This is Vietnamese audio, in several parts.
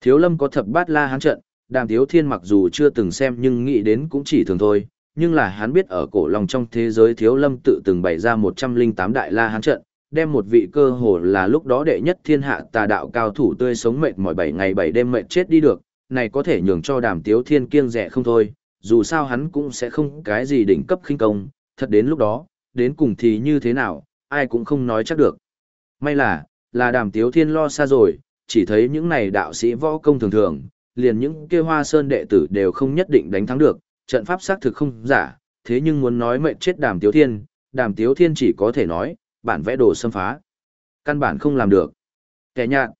Thiếu lâm có thập bát la hán trận, đàm thiếu thiên mặc dù chưa từng xem nhưng nghĩ đến cũng chỉ thường thôi, nhưng là hắn biết ở cổ lòng trong thế giới thiếu lâm tự từng bày ra 108 đại la hán trận, đem một vị cơ hồ là lúc đó đệ nhất thiên hạ tà đạo cao thủ tươi sống mệt mỏi 7 ngày 7 đêm mệt chết đi được, này có thể nhường cho đàm tiếu thiên kiêng rẻ không thôi, dù sao hắn cũng sẽ không cái gì đỉnh cấp khinh công, thật đến lúc đó, đến cùng thì như thế nào, ai cũng không nói chắc được. May là, là đàm tiếu thiên lo xa rồi, chỉ thấy những này đạo sĩ võ công thường thường, liền những kia hoa sơn đệ tử đều không nhất định đánh thắng được, trận pháp xác thực không giả, thế nhưng muốn nói mệnh chết đàm tiếu thiên, đàm tiếu thiên chỉ có thể nói, bản vẽ đồ xâm phá. Căn bản không làm được. Kẻ nhạt.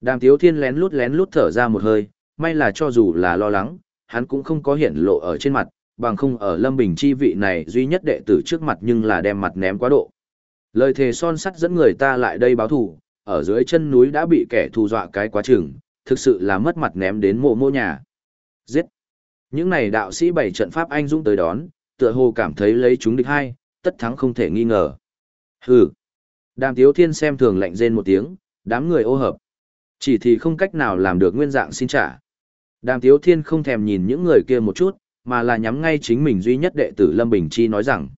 Đàm tiếu thiên lén lút lén lút thở ra một hơi, may là cho dù là lo lắng, hắn cũng không có hiện lộ ở trên mặt, bằng không ở Lâm Bình chi vị này duy nhất đệ tử trước mặt nhưng là đem mặt ném quá độ. Lời thề son sắt dẫn người ta lại đây báo thù, ở dưới chân núi đã bị kẻ thù dọa cái quá chừng, thực sự là mất mặt ném đến mộ mô nhà. Giết! Những này đạo sĩ bảy trận pháp anh dũng tới đón, tựa hồ cảm thấy lấy chúng địch hai, tất thắng không thể nghi ngờ. Hừ! Đàm Tiếu Thiên xem thường lạnh rên một tiếng, đám người ô hợp. Chỉ thì không cách nào làm được nguyên dạng xin trả. Đàm Tiếu Thiên không thèm nhìn những người kia một chút, mà là nhắm ngay chính mình duy nhất đệ tử Lâm Bình Chi nói rằng.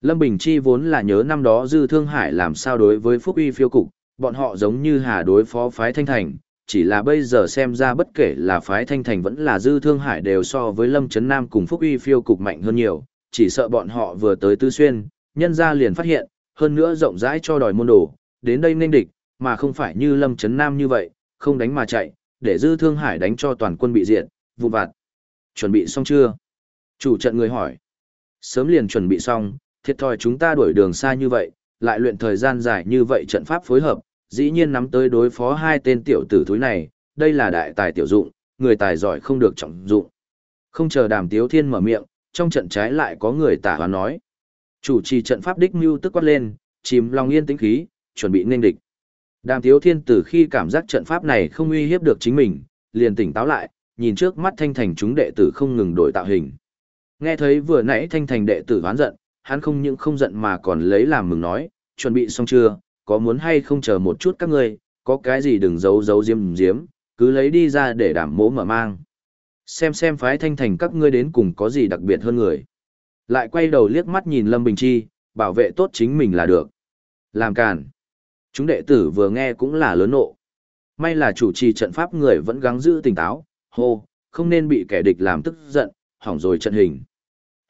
Lâm Bình Chi vốn là nhớ năm đó Dư Thương Hải làm sao đối với Phúc Uy phiêu cục, bọn họ giống như hà đối phó phái Thanh Thành, chỉ là bây giờ xem ra bất kể là phái Thanh Thành vẫn là Dư Thương Hải đều so với Lâm Trấn Nam cùng Phúc Uy phiêu cục mạnh hơn nhiều, chỉ sợ bọn họ vừa tới Tư Xuyên, nhân ra liền phát hiện, hơn nữa rộng rãi cho đòi môn đồ, đến đây nên địch, mà không phải như Lâm Trấn Nam như vậy, không đánh mà chạy, để Dư Thương Hải đánh cho toàn quân bị diện vụ vặt. Chuẩn bị xong chưa? Chủ trận người hỏi. Sớm liền chuẩn bị xong, thiệt thòi chúng ta đuổi đường xa như vậy, lại luyện thời gian dài như vậy trận pháp phối hợp, dĩ nhiên nắm tới đối phó hai tên tiểu tử thúi này, đây là đại tài tiểu dụng, người tài giỏi không được trọng dụng. Không chờ đàm tiếu thiên mở miệng, trong trận trái lại có người tả hoán nói. Chủ trì trận pháp đích mưu tức quát lên, chìm lòng yên tĩnh khí, chuẩn bị nên địch. Đàm tiếu thiên từ khi cảm giác trận pháp này không uy hiếp được chính mình, liền tỉnh táo lại, nhìn trước mắt thanh thành chúng đệ tử không ngừng đổi tạo hình. Nghe thấy vừa nãy thanh thành đệ tử hoán giận, hắn không những không giận mà còn lấy làm mừng nói, chuẩn bị xong chưa, có muốn hay không chờ một chút các ngươi, có cái gì đừng giấu giấu diếm diếm, cứ lấy đi ra để đảm mỗ mở mang. Xem xem phái thanh thành các ngươi đến cùng có gì đặc biệt hơn người. Lại quay đầu liếc mắt nhìn Lâm Bình Chi, bảo vệ tốt chính mình là được. Làm càn. Chúng đệ tử vừa nghe cũng là lớn nộ. May là chủ trì trận pháp người vẫn gắng giữ tỉnh táo, hô, không nên bị kẻ địch làm tức giận, hỏng rồi trận hình.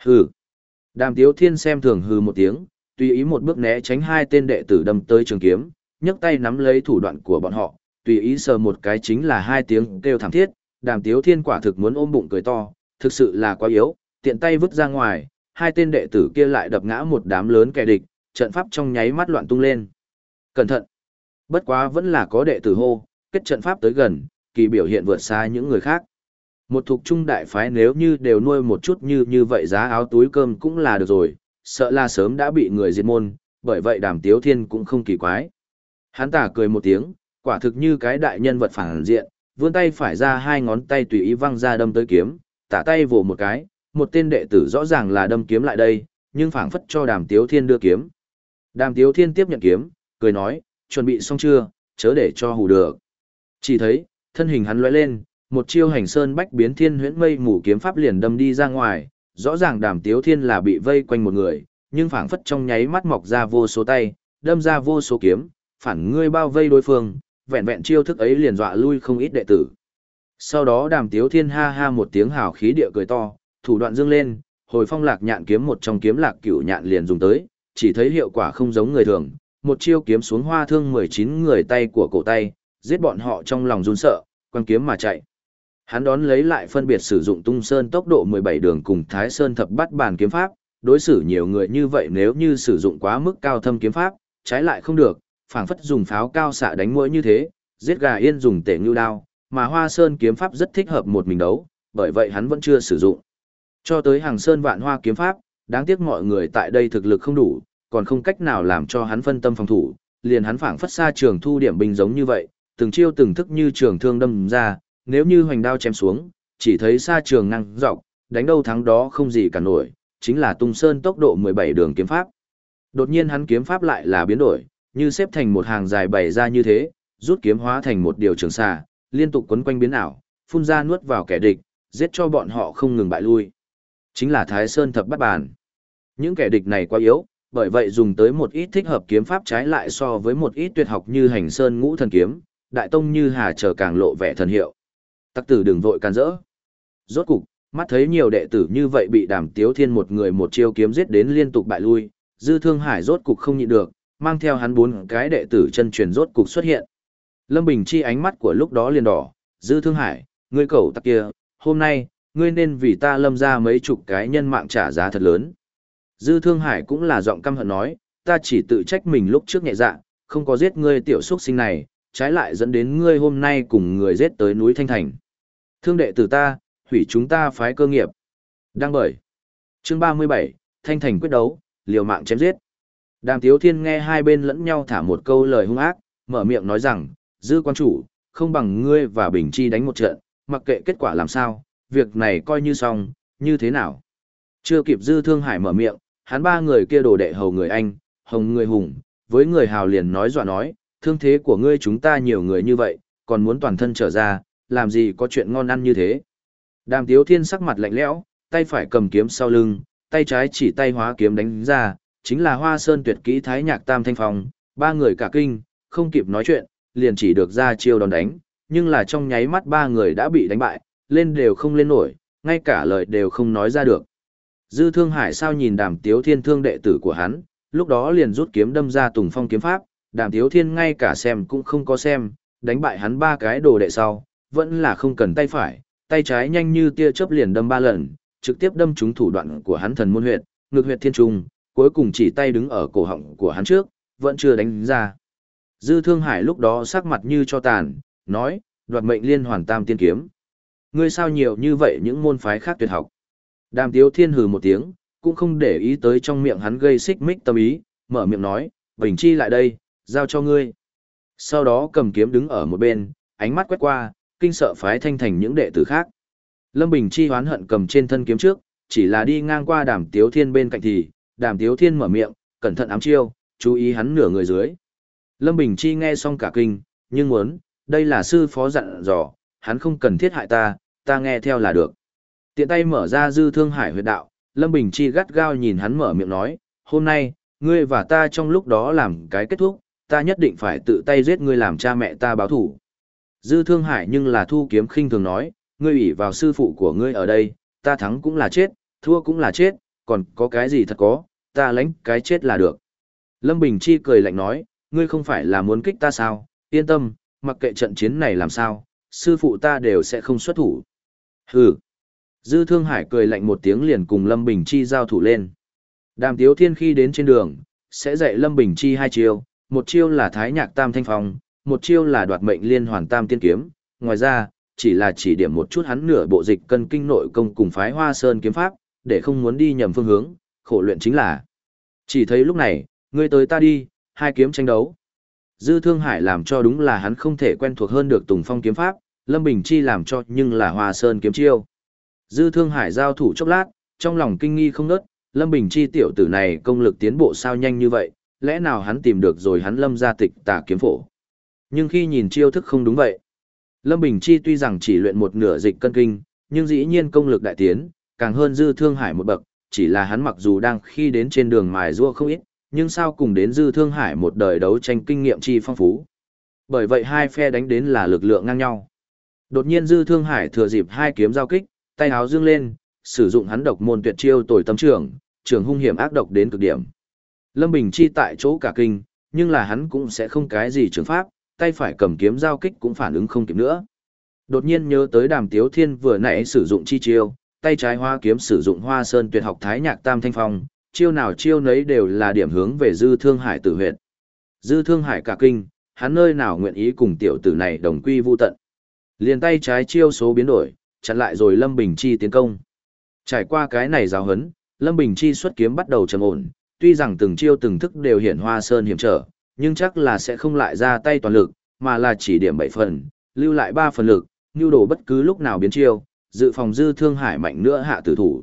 Hừ. Đàm Tiếu Thiên xem thường hừ một tiếng, tùy ý một bước né tránh hai tên đệ tử đâm tới trường kiếm, nhấc tay nắm lấy thủ đoạn của bọn họ, tùy ý sờ một cái chính là hai tiếng kêu thảm thiết, Đàm Tiếu Thiên quả thực muốn ôm bụng cười to, thực sự là quá yếu, tiện tay vứt ra ngoài, hai tên đệ tử kia lại đập ngã một đám lớn kẻ địch, trận pháp trong nháy mắt loạn tung lên. Cẩn thận. Bất quá vẫn là có đệ tử hô, kết trận pháp tới gần, kỳ biểu hiện vượt xa những người khác. Một thuộc trung đại phái nếu như đều nuôi một chút như như vậy giá áo túi cơm cũng là được rồi, sợ là sớm đã bị người diệt môn, bởi vậy đàm tiếu thiên cũng không kỳ quái. Hắn tả cười một tiếng, quả thực như cái đại nhân vật phản diện, vươn tay phải ra hai ngón tay tùy ý văng ra đâm tới kiếm, tả tay vồ một cái, một tên đệ tử rõ ràng là đâm kiếm lại đây, nhưng phảng phất cho đàm tiếu thiên đưa kiếm. Đàm tiếu thiên tiếp nhận kiếm, cười nói, chuẩn bị xong chưa, chớ để cho hù được. Chỉ thấy, thân hình hắn lóe lên, một chiêu hành sơn bách biến thiên huyễn mây mù kiếm pháp liền đâm đi ra ngoài, rõ ràng đàm tiếu thiên là bị vây quanh một người, nhưng phảng phất trong nháy mắt mọc ra vô số tay, đâm ra vô số kiếm, phản ngươi bao vây đối phương, vẹn vẹn chiêu thức ấy liền dọa lui không ít đệ tử. Sau đó đàm tiếu thiên ha ha một tiếng hào khí địa cười to, thủ đoạn dương lên, hồi phong lạc nhạn kiếm một trong kiếm lạc cửu nhạn liền dùng tới, chỉ thấy hiệu quả không giống người thường, một chiêu kiếm xuống hoa thương 19 người tay của cổ tay, giết bọn họ trong lòng run sợ, quăng kiếm mà chạy. Hắn đón lấy lại phân biệt sử dụng tung sơn tốc độ 17 đường cùng thái sơn thập bắt bàn kiếm pháp, đối xử nhiều người như vậy nếu như sử dụng quá mức cao thâm kiếm pháp, trái lại không được, phảng phất dùng pháo cao xạ đánh mũi như thế, giết gà yên dùng tể ngưu đao, mà hoa sơn kiếm pháp rất thích hợp một mình đấu, bởi vậy hắn vẫn chưa sử dụng. Cho tới hàng sơn vạn hoa kiếm pháp, đáng tiếc mọi người tại đây thực lực không đủ, còn không cách nào làm cho hắn phân tâm phòng thủ, liền hắn phảng phất xa trường thu điểm binh giống như vậy, từng chiêu từng thức như trường thương đâm ra, nếu như hoành đao chém xuống, chỉ thấy xa trường năng dọc, đánh đâu thắng đó không gì cả nổi, chính là tung sơn tốc độ 17 đường kiếm pháp. Đột nhiên hắn kiếm pháp lại là biến đổi, như xếp thành một hàng dài bày ra như thế, rút kiếm hóa thành một điều trường xà, liên tục quấn quanh biến ảo, phun ra nuốt vào kẻ địch, giết cho bọn họ không ngừng bại lui. Chính là Thái Sơn thập bắt bàn. Những kẻ địch này quá yếu, bởi vậy dùng tới một ít thích hợp kiếm pháp trái lại so với một ít tuyệt học như hành sơn ngũ thần kiếm, đại tông như hà trở càng lộ vẻ thần hiệu tặc tử đừng vội can rỡ. Rốt cục, mắt thấy nhiều đệ tử như vậy bị đàm tiếu thiên một người một chiêu kiếm giết đến liên tục bại lui, dư thương hải rốt cục không nhịn được, mang theo hắn bốn cái đệ tử chân truyền rốt cục xuất hiện. Lâm Bình Chi ánh mắt của lúc đó liền đỏ, dư thương hải, ngươi cầu tặc kia, hôm nay, ngươi nên vì ta lâm ra mấy chục cái nhân mạng trả giá thật lớn. Dư Thương Hải cũng là giọng căm hận nói, ta chỉ tự trách mình lúc trước nhẹ dạ, không có giết ngươi tiểu xuất sinh này, trái lại dẫn đến ngươi hôm nay cùng người giết tới núi Thanh Thành. Thương đệ tử ta, hủy chúng ta phái cơ nghiệp. Đăng bởi. Chương 37, Thanh Thành quyết đấu, liều mạng chém giết. Đàm Tiếu Thiên nghe hai bên lẫn nhau thả một câu lời hung ác, mở miệng nói rằng, dư quan chủ, không bằng ngươi và Bình Chi đánh một trận, mặc kệ kết quả làm sao, việc này coi như xong, như thế nào. Chưa kịp dư thương hải mở miệng, hắn ba người kia đồ đệ hầu người anh, hồng người hùng, với người hào liền nói dọa nói, thương thế của ngươi chúng ta nhiều người như vậy, còn muốn toàn thân trở ra, làm gì có chuyện ngon ăn như thế. Đàm tiếu thiên sắc mặt lạnh lẽo, tay phải cầm kiếm sau lưng, tay trái chỉ tay hóa kiếm đánh ra, chính là hoa sơn tuyệt kỹ thái nhạc tam thanh Phòng. ba người cả kinh, không kịp nói chuyện, liền chỉ được ra chiêu đòn đánh, nhưng là trong nháy mắt ba người đã bị đánh bại, lên đều không lên nổi, ngay cả lời đều không nói ra được. Dư Thương Hải sao nhìn Đàm Tiếu Thiên thương đệ tử của hắn, lúc đó liền rút kiếm đâm ra Tùng Phong kiếm pháp, Đàm Tiếu Thiên ngay cả xem cũng không có xem, đánh bại hắn ba cái đồ đệ sau, vẫn là không cần tay phải, tay trái nhanh như tia chớp liền đâm ba lần, trực tiếp đâm trúng thủ đoạn của hắn thần môn huyệt, ngược huyệt thiên trung, cuối cùng chỉ tay đứng ở cổ họng của hắn trước, vẫn chưa đánh ra. Dư Thương Hải lúc đó sắc mặt như cho tàn, nói, đoạt mệnh liên hoàn tam tiên kiếm. Ngươi sao nhiều như vậy những môn phái khác tuyệt học. Đàm Tiếu Thiên hừ một tiếng, cũng không để ý tới trong miệng hắn gây xích mích tâm ý, mở miệng nói, Bình Chi lại đây, giao cho ngươi. Sau đó cầm kiếm đứng ở một bên, ánh mắt quét qua, kinh sợ phái thanh thành những đệ tử khác. Lâm Bình Chi hoán hận cầm trên thân kiếm trước, chỉ là đi ngang qua đàm Tiếu Thiên bên cạnh thì, đàm Tiếu Thiên mở miệng, cẩn thận ám chiêu, chú ý hắn nửa người dưới. Lâm Bình Chi nghe xong cả kinh, nhưng muốn, đây là sư phó dặn dò, hắn không cần thiết hại ta, ta nghe theo là được. Tiện tay mở ra dư thương hải huyệt đạo, Lâm Bình Chi gắt gao nhìn hắn mở miệng nói, hôm nay, ngươi và ta trong lúc đó làm cái kết thúc, ta nhất định phải tự tay giết ngươi làm cha mẹ ta báo thủ. Dư thương hải nhưng là thu kiếm khinh thường nói, ngươi ủy vào sư phụ của ngươi ở đây, ta thắng cũng là chết, thua cũng là chết, còn có cái gì thật có, ta lãnh cái chết là được. Lâm Bình Chi cười lạnh nói, ngươi không phải là muốn kích ta sao, yên tâm, mặc kệ trận chiến này làm sao, sư phụ ta đều sẽ không xuất thủ. Hừ. Dư Thương Hải cười lạnh một tiếng liền cùng Lâm Bình Chi giao thủ lên. Đàm Tiếu Thiên khi đến trên đường, sẽ dạy Lâm Bình Chi hai chiêu, một chiêu là Thái Nhạc Tam Thanh Phong, một chiêu là đoạt mệnh liên hoàn tam tiên kiếm, ngoài ra, chỉ là chỉ điểm một chút hắn nửa bộ dịch cân kinh nội công cùng phái Hoa Sơn kiếm pháp, để không muốn đi nhầm phương hướng, khổ luyện chính là. Chỉ thấy lúc này, ngươi tới ta đi, hai kiếm tranh đấu. Dư Thương Hải làm cho đúng là hắn không thể quen thuộc hơn được Tùng Phong kiếm pháp, Lâm Bình Chi làm cho nhưng là Hoa Sơn kiếm chiêu. Dư Thương Hải giao thủ chốc lát, trong lòng kinh nghi không ngớt, Lâm Bình Chi tiểu tử này công lực tiến bộ sao nhanh như vậy, lẽ nào hắn tìm được rồi hắn lâm ra tịch tà kiếm phổ. Nhưng khi nhìn chiêu thức không đúng vậy. Lâm Bình Chi tuy rằng chỉ luyện một nửa dịch cân kinh, nhưng dĩ nhiên công lực đại tiến, càng hơn Dư Thương Hải một bậc, chỉ là hắn mặc dù đang khi đến trên đường mài rua không ít, nhưng sao cùng đến Dư Thương Hải một đời đấu tranh kinh nghiệm chi phong phú. Bởi vậy hai phe đánh đến là lực lượng ngang nhau. Đột nhiên Dư Thương Hải thừa dịp hai kiếm giao kích, tay áo dương lên, sử dụng hắn độc môn tuyệt chiêu tồi tâm trưởng, trường hung hiểm ác độc đến cực điểm. Lâm Bình Chi tại chỗ cả kinh, nhưng là hắn cũng sẽ không cái gì trường pháp, tay phải cầm kiếm giao kích cũng phản ứng không kịp nữa. Đột nhiên nhớ tới Đàm Tiếu Thiên vừa nãy sử dụng chi chiêu, tay trái hoa kiếm sử dụng Hoa Sơn Tuyệt học Thái Nhạc Tam Thanh Phong, chiêu nào chiêu nấy đều là điểm hướng về Dư Thương Hải tử huyệt. Dư Thương Hải cả kinh, hắn nơi nào nguyện ý cùng tiểu tử này đồng quy vu tận. Liền tay trái chiêu số biến đổi, chặn lại rồi Lâm Bình Chi tiến công. Trải qua cái này giáo hấn, Lâm Bình Chi xuất kiếm bắt đầu trầm ổn, tuy rằng từng chiêu từng thức đều hiển hoa sơn hiểm trở, nhưng chắc là sẽ không lại ra tay toàn lực, mà là chỉ điểm 7 phần, lưu lại 3 phần lực, nhu đồ bất cứ lúc nào biến chiêu, dự phòng dư thương hải mạnh nữa hạ tử thủ.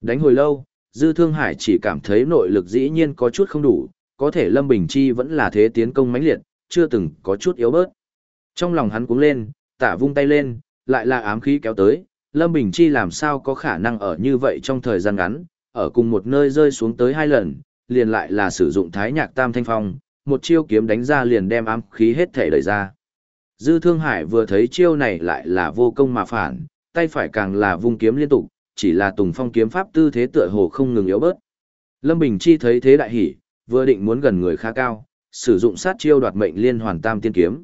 Đánh hồi lâu, dư thương hải chỉ cảm thấy nội lực dĩ nhiên có chút không đủ, có thể Lâm Bình Chi vẫn là thế tiến công mãnh liệt, chưa từng có chút yếu bớt. Trong lòng hắn cũng lên, tả vung tay lên, lại là ám khí kéo tới, Lâm Bình Chi làm sao có khả năng ở như vậy trong thời gian ngắn, ở cùng một nơi rơi xuống tới hai lần, liền lại là sử dụng thái nhạc tam thanh phong, một chiêu kiếm đánh ra liền đem ám khí hết thể đẩy ra. Dư Thương Hải vừa thấy chiêu này lại là vô công mà phản, tay phải càng là vung kiếm liên tục, chỉ là Tùng Phong kiếm pháp tư thế tựa hồ không ngừng yếu bớt. Lâm Bình Chi thấy thế đại hỉ, vừa định muốn gần người khá cao, sử dụng sát chiêu đoạt mệnh liên hoàn tam tiên kiếm.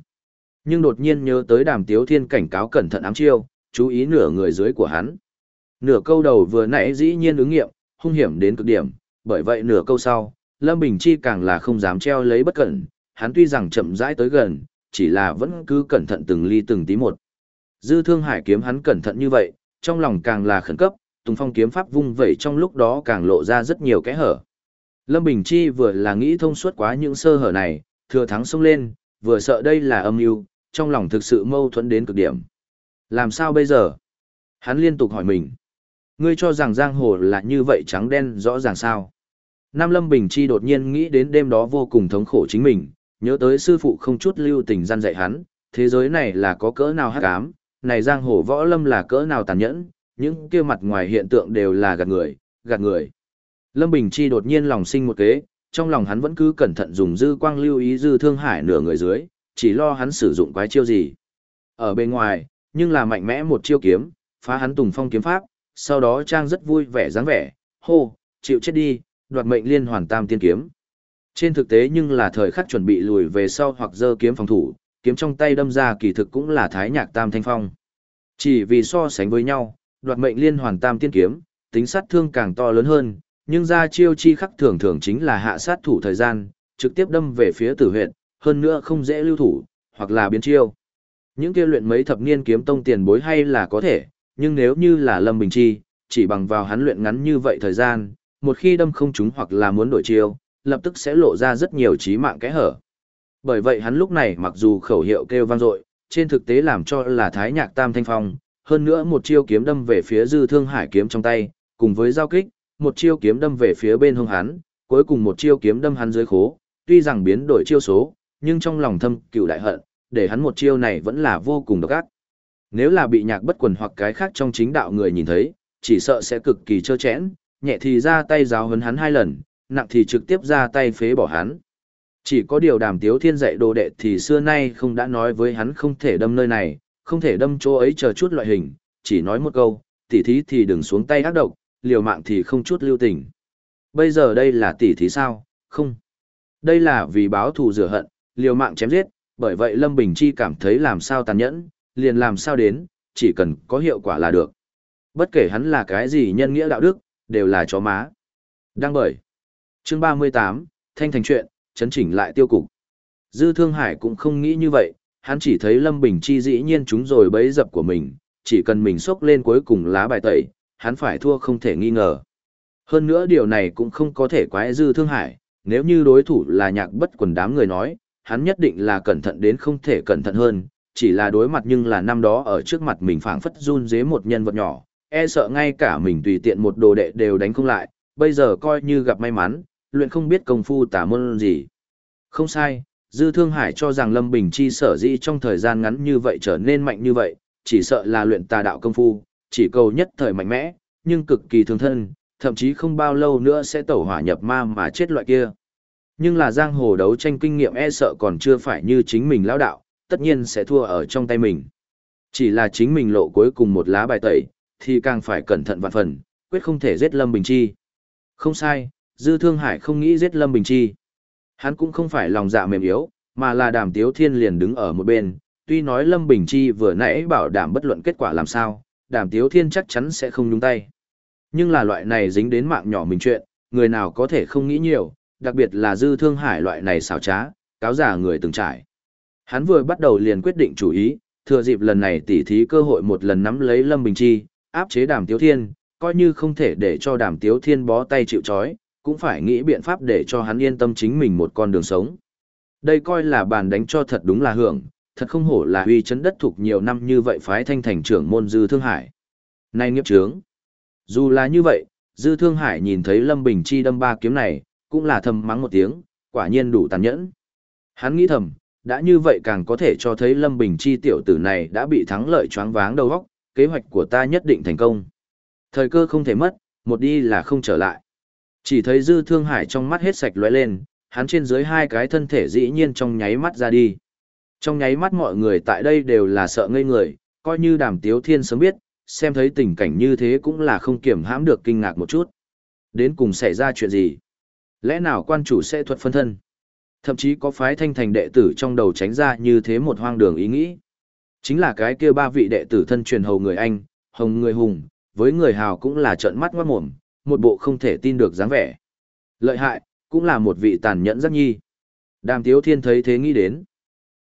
Nhưng đột nhiên nhớ tới Đàm Tiếu Thiên cảnh cáo cẩn thận ám chiêu, chú ý nửa người dưới của hắn. Nửa câu đầu vừa nãy dĩ nhiên ứng nghiệm, hung hiểm đến cực điểm, bởi vậy nửa câu sau, Lâm Bình Chi càng là không dám treo lấy bất cẩn, hắn tuy rằng chậm rãi tới gần, chỉ là vẫn cứ cẩn thận từng ly từng tí một. Dư Thương Hải kiếm hắn cẩn thận như vậy, trong lòng càng là khẩn cấp, Tùng Phong kiếm pháp vung vẩy trong lúc đó càng lộ ra rất nhiều kẽ hở. Lâm Bình Chi vừa là nghĩ thông suốt quá những sơ hở này, thừa thắng xông lên, vừa sợ đây là âm mưu, trong lòng thực sự mâu thuẫn đến cực điểm. Làm sao bây giờ? Hắn liên tục hỏi mình. Ngươi cho rằng giang hồ là như vậy trắng đen rõ ràng sao? Nam Lâm Bình Chi đột nhiên nghĩ đến đêm đó vô cùng thống khổ chính mình, nhớ tới sư phụ không chút lưu tình gian dạy hắn, thế giới này là có cỡ nào hắc ám, này giang hồ võ lâm là cỡ nào tàn nhẫn, những kia mặt ngoài hiện tượng đều là gạt người, gạt người. Lâm Bình Chi đột nhiên lòng sinh một kế, trong lòng hắn vẫn cứ cẩn thận dùng dư quang lưu ý dư thương hải nửa người dưới, chỉ lo hắn sử dụng quái chiêu gì. Ở bên ngoài, nhưng là mạnh mẽ một chiêu kiếm, phá hắn tùng phong kiếm pháp, sau đó trang rất vui vẻ dáng vẻ, hô, chịu chết đi, đoạt mệnh liên hoàn tam tiên kiếm. Trên thực tế nhưng là thời khắc chuẩn bị lùi về sau hoặc giơ kiếm phòng thủ, kiếm trong tay đâm ra kỳ thực cũng là thái nhạc tam thanh phong. Chỉ vì so sánh với nhau, đoạt mệnh liên hoàn tam tiên kiếm, tính sát thương càng to lớn hơn, nhưng ra chiêu chi khắc thường thường chính là hạ sát thủ thời gian, trực tiếp đâm về phía tử huyệt, hơn nữa không dễ lưu thủ, hoặc là biến chiêu. Những kia luyện mấy thập niên kiếm tông tiền bối hay là có thể, nhưng nếu như là Lâm Bình Chi, chỉ bằng vào hắn luyện ngắn như vậy thời gian, một khi đâm không trúng hoặc là muốn đổi chiêu, lập tức sẽ lộ ra rất nhiều trí mạng kẽ hở. Bởi vậy hắn lúc này mặc dù khẩu hiệu kêu vang dội, trên thực tế làm cho là thái nhạc tam thanh phong, hơn nữa một chiêu kiếm đâm về phía dư thương hải kiếm trong tay, cùng với giao kích, một chiêu kiếm đâm về phía bên hông hắn, cuối cùng một chiêu kiếm đâm hắn dưới khố, tuy rằng biến đổi chiêu số, nhưng trong lòng thâm cựu đại hận, để hắn một chiêu này vẫn là vô cùng độc ác. Nếu là bị nhạc bất quần hoặc cái khác trong chính đạo người nhìn thấy, chỉ sợ sẽ cực kỳ trơ chẽn, nhẹ thì ra tay giáo hấn hắn hai lần, nặng thì trực tiếp ra tay phế bỏ hắn. Chỉ có điều đàm tiếu thiên dạy đồ đệ thì xưa nay không đã nói với hắn không thể đâm nơi này, không thể đâm chỗ ấy chờ chút loại hình, chỉ nói một câu, tỉ thí thì đừng xuống tay ác độc, liều mạng thì không chút lưu tình. Bây giờ đây là tỉ thí sao? Không. Đây là vì báo thù rửa hận, liều mạng chém giết, bởi vậy Lâm Bình Chi cảm thấy làm sao tàn nhẫn, liền làm sao đến, chỉ cần có hiệu quả là được. Bất kể hắn là cái gì nhân nghĩa đạo đức, đều là chó má. Đăng bởi. Chương 38, Thanh Thành chuyện, chấn chỉnh lại tiêu cục. Dư Thương Hải cũng không nghĩ như vậy, hắn chỉ thấy Lâm Bình Chi dĩ nhiên chúng rồi bấy dập của mình, chỉ cần mình xốc lên cuối cùng lá bài tẩy, hắn phải thua không thể nghi ngờ. Hơn nữa điều này cũng không có thể quái Dư Thương Hải, nếu như đối thủ là nhạc bất quần đám người nói, hắn nhất định là cẩn thận đến không thể cẩn thận hơn, chỉ là đối mặt nhưng là năm đó ở trước mặt mình phảng phất run dế một nhân vật nhỏ, e sợ ngay cả mình tùy tiện một đồ đệ đều đánh không lại, bây giờ coi như gặp may mắn, luyện không biết công phu tả môn gì. Không sai, Dư Thương Hải cho rằng Lâm Bình Chi sở dĩ trong thời gian ngắn như vậy trở nên mạnh như vậy, chỉ sợ là luyện tà đạo công phu, chỉ cầu nhất thời mạnh mẽ, nhưng cực kỳ thương thân, thậm chí không bao lâu nữa sẽ tẩu hỏa nhập ma mà chết loại kia. Nhưng là giang hồ đấu tranh kinh nghiệm e sợ còn chưa phải như chính mình lão đạo, tất nhiên sẽ thua ở trong tay mình. Chỉ là chính mình lộ cuối cùng một lá bài tẩy, thì càng phải cẩn thận vạn phần, quyết không thể giết Lâm Bình Chi. Không sai, Dư Thương Hải không nghĩ giết Lâm Bình Chi. Hắn cũng không phải lòng dạ mềm yếu, mà là đàm tiếu thiên liền đứng ở một bên, tuy nói Lâm Bình Chi vừa nãy bảo đảm bất luận kết quả làm sao, đàm tiếu thiên chắc chắn sẽ không nhúng tay. Nhưng là loại này dính đến mạng nhỏ mình chuyện, người nào có thể không nghĩ nhiều, đặc biệt là Dư Thương Hải loại này xảo trá, cáo giả người từng trải. Hắn vừa bắt đầu liền quyết định chủ ý, thừa dịp lần này tỉ thí cơ hội một lần nắm lấy Lâm Bình Chi, áp chế đàm tiếu thiên, coi như không thể để cho đàm tiếu thiên bó tay chịu chói, cũng phải nghĩ biện pháp để cho hắn yên tâm chính mình một con đường sống. Đây coi là bàn đánh cho thật đúng là hưởng, thật không hổ là uy chấn đất thuộc nhiều năm như vậy phái thanh thành trưởng môn Dư Thương Hải. Nay nghiệp trướng. Dù là như vậy, Dư Thương Hải nhìn thấy Lâm Bình Chi đâm ba kiếm này, cũng là thầm mắng một tiếng, quả nhiên đủ tàn nhẫn. Hắn nghĩ thầm, Đã như vậy càng có thể cho thấy Lâm Bình Chi tiểu tử này đã bị thắng lợi choáng váng đầu óc, kế hoạch của ta nhất định thành công. Thời cơ không thể mất, một đi là không trở lại. Chỉ thấy Dư Thương Hải trong mắt hết sạch lóe lên, hắn trên dưới hai cái thân thể dĩ nhiên trong nháy mắt ra đi. Trong nháy mắt mọi người tại đây đều là sợ ngây người, coi như đàm tiếu thiên sớm biết, xem thấy tình cảnh như thế cũng là không kiểm hãm được kinh ngạc một chút. Đến cùng xảy ra chuyện gì? Lẽ nào quan chủ sẽ thuật phân thân? Thậm chí có phái thanh thành đệ tử trong đầu tránh ra như thế một hoang đường ý nghĩ. Chính là cái kia ba vị đệ tử thân truyền hầu người Anh, hồng người hùng, với người hào cũng là trợn mắt ngoát mồm, một bộ không thể tin được dáng vẻ. Lợi hại, cũng là một vị tàn nhẫn rất nhi. Đàm Tiếu Thiên thấy thế nghĩ đến.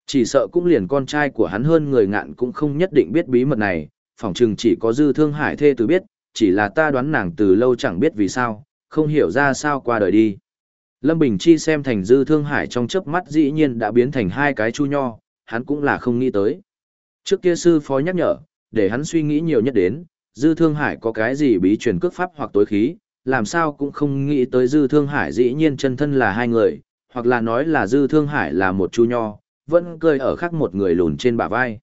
Chỉ sợ cũng liền con trai của hắn hơn người ngạn cũng không nhất định biết bí mật này, phỏng chừng chỉ có dư thương hải thê từ biết, chỉ là ta đoán nàng từ lâu chẳng biết vì sao, không hiểu ra sao qua đời đi. Lâm Bình Chi xem thành dư thương hải trong chớp mắt dĩ nhiên đã biến thành hai cái chu nho, hắn cũng là không nghĩ tới. Trước kia sư phó nhắc nhở, để hắn suy nghĩ nhiều nhất đến, dư thương hải có cái gì bí truyền cước pháp hoặc tối khí, làm sao cũng không nghĩ tới dư thương hải dĩ nhiên chân thân là hai người, hoặc là nói là dư thương hải là một chu nho, vẫn cười ở khác một người lùn trên bả vai.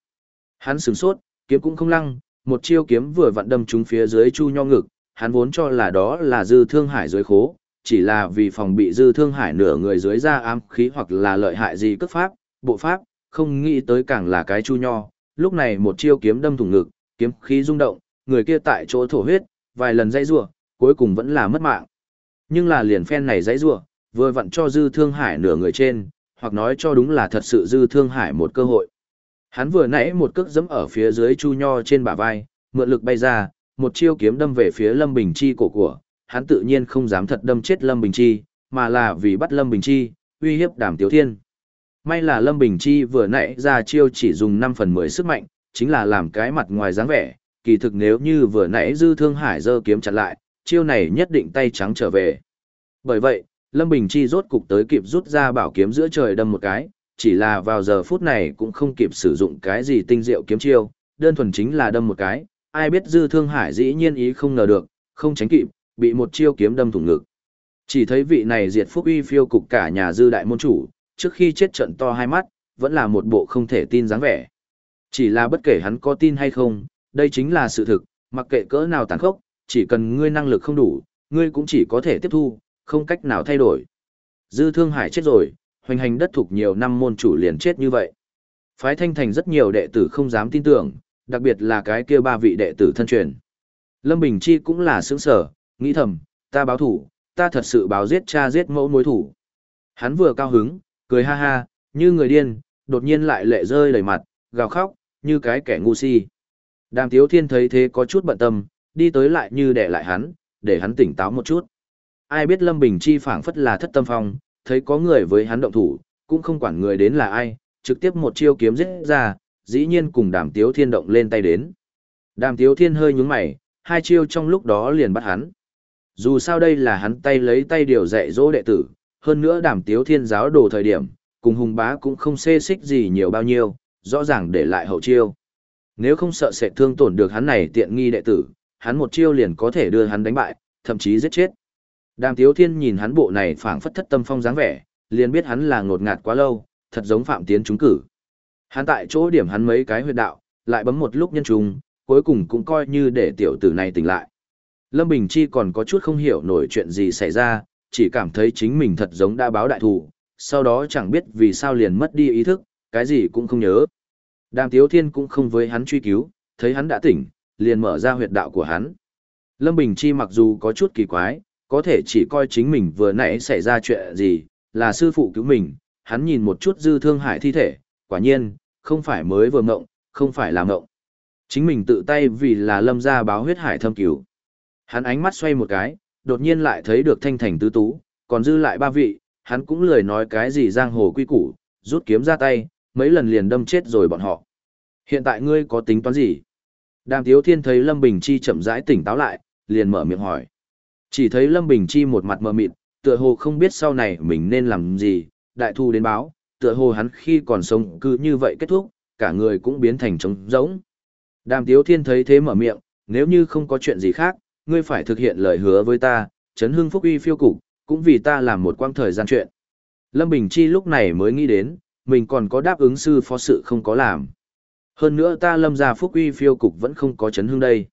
Hắn sửng sốt, kiếm cũng không lăng, một chiêu kiếm vừa vặn đâm trúng phía dưới chu nho ngực, hắn vốn cho là đó là dư thương hải dưới khố, chỉ là vì phòng bị dư thương hải nửa người dưới ra ám khí hoặc là lợi hại gì cước pháp, bộ pháp, không nghĩ tới càng là cái chu nho. Lúc này một chiêu kiếm đâm thủng ngực, kiếm khí rung động, người kia tại chỗ thổ huyết, vài lần dãy rủa, cuối cùng vẫn là mất mạng. Nhưng là liền phen này dãy rủa, vừa vặn cho dư thương hải nửa người trên, hoặc nói cho đúng là thật sự dư thương hải một cơ hội. Hắn vừa nãy một cước giẫm ở phía dưới chu nho trên bả vai, mượn lực bay ra, một chiêu kiếm đâm về phía Lâm Bình Chi cổ của, hắn tự nhiên không dám thật đâm chết Lâm Bình Chi, mà là vì bắt Lâm Bình Chi, uy hiếp Đàm Tiếu Thiên. May là Lâm Bình Chi vừa nãy ra chiêu chỉ dùng 5 phần 10 sức mạnh, chính là làm cái mặt ngoài dáng vẻ, kỳ thực nếu như vừa nãy Dư Thương Hải giơ kiếm chặn lại, chiêu này nhất định tay trắng trở về. Bởi vậy, Lâm Bình Chi rốt cục tới kịp rút ra bảo kiếm giữa trời đâm một cái, chỉ là vào giờ phút này cũng không kịp sử dụng cái gì tinh diệu kiếm chiêu, đơn thuần chính là đâm một cái, ai biết Dư Thương Hải dĩ nhiên ý không ngờ được, không tránh kịp, bị một chiêu kiếm đâm thủng ngực. Chỉ thấy vị này diệt phúc uy phiêu cục cả nhà Dư đại môn chủ, trước khi chết trận to hai mắt, vẫn là một bộ không thể tin dáng vẻ. Chỉ là bất kể hắn có tin hay không, đây chính là sự thực, mặc kệ cỡ nào tàn khốc, chỉ cần ngươi năng lực không đủ, ngươi cũng chỉ có thể tiếp thu, không cách nào thay đổi. Dư Thương Hải chết rồi, hoành hành đất thuộc nhiều năm môn chủ liền chết như vậy. Phái Thanh Thành rất nhiều đệ tử không dám tin tưởng, đặc biệt là cái kia ba vị đệ tử thân truyền. Lâm Bình Chi cũng là sướng sở, nghĩ thầm, ta báo thủ, ta thật sự báo giết cha giết mẫu mối thủ. Hắn vừa cao hứng, cười ha ha, như người điên, đột nhiên lại lệ rơi đầy mặt, gào khóc, như cái kẻ ngu si. Đàm Tiếu Thiên thấy thế có chút bận tâm, đi tới lại như để lại hắn, để hắn tỉnh táo một chút. Ai biết Lâm Bình Chi phảng phất là thất tâm phong, thấy có người với hắn động thủ, cũng không quản người đến là ai, trực tiếp một chiêu kiếm giết ra, dĩ nhiên cùng Đàm Tiếu Thiên động lên tay đến. Đàm Tiếu Thiên hơi nhúng mày, hai chiêu trong lúc đó liền bắt hắn. Dù sao đây là hắn tay lấy tay điều dạy dỗ đệ tử, hơn nữa Đàm Tiếu Thiên giáo đồ thời điểm, cùng Hùng Bá cũng không xê xích gì nhiều bao nhiêu, rõ ràng để lại hậu chiêu. Nếu không sợ sẽ thương tổn được hắn này tiện nghi đệ tử, hắn một chiêu liền có thể đưa hắn đánh bại, thậm chí giết chết. Đàm Tiếu Thiên nhìn hắn bộ này phảng phất thất tâm phong dáng vẻ, liền biết hắn là ngột ngạt quá lâu, thật giống Phạm Tiến trúng cử. Hắn tại chỗ điểm hắn mấy cái huyệt đạo, lại bấm một lúc nhân trùng, cuối cùng cũng coi như để tiểu tử này tỉnh lại. Lâm Bình Chi còn có chút không hiểu nổi chuyện gì xảy ra, chỉ cảm thấy chính mình thật giống đã báo đại thủ, sau đó chẳng biết vì sao liền mất đi ý thức, cái gì cũng không nhớ. Đàm Tiếu Thiên cũng không với hắn truy cứu, thấy hắn đã tỉnh, liền mở ra huyệt đạo của hắn. Lâm Bình Chi mặc dù có chút kỳ quái, có thể chỉ coi chính mình vừa nãy xảy ra chuyện gì, là sư phụ cứu mình, hắn nhìn một chút dư thương hải thi thể, quả nhiên, không phải mới vừa mộng, không phải là mộng. Chính mình tự tay vì là lâm ra báo huyết hải thâm cứu. Hắn ánh mắt xoay một cái, đột nhiên lại thấy được thanh thành tứ tú, còn dư lại ba vị, hắn cũng lười nói cái gì giang hồ quy củ, rút kiếm ra tay, mấy lần liền đâm chết rồi bọn họ. Hiện tại ngươi có tính toán gì? Đàm Tiếu Thiên thấy Lâm Bình Chi chậm rãi tỉnh táo lại, liền mở miệng hỏi. Chỉ thấy Lâm Bình Chi một mặt mờ mịt, tựa hồ không biết sau này mình nên làm gì, đại thu đến báo, tựa hồ hắn khi còn sống cứ như vậy kết thúc, cả người cũng biến thành trống rỗng. Đàm Tiếu Thiên thấy thế mở miệng, nếu như không có chuyện gì khác, ngươi phải thực hiện lời hứa với ta, chấn hưng phúc uy phiêu cục, cũng vì ta làm một quang thời gian chuyện. Lâm Bình Chi lúc này mới nghĩ đến, mình còn có đáp ứng sư phó sự không có làm. Hơn nữa ta lâm gia phúc uy phiêu cục vẫn không có chấn hưng đây.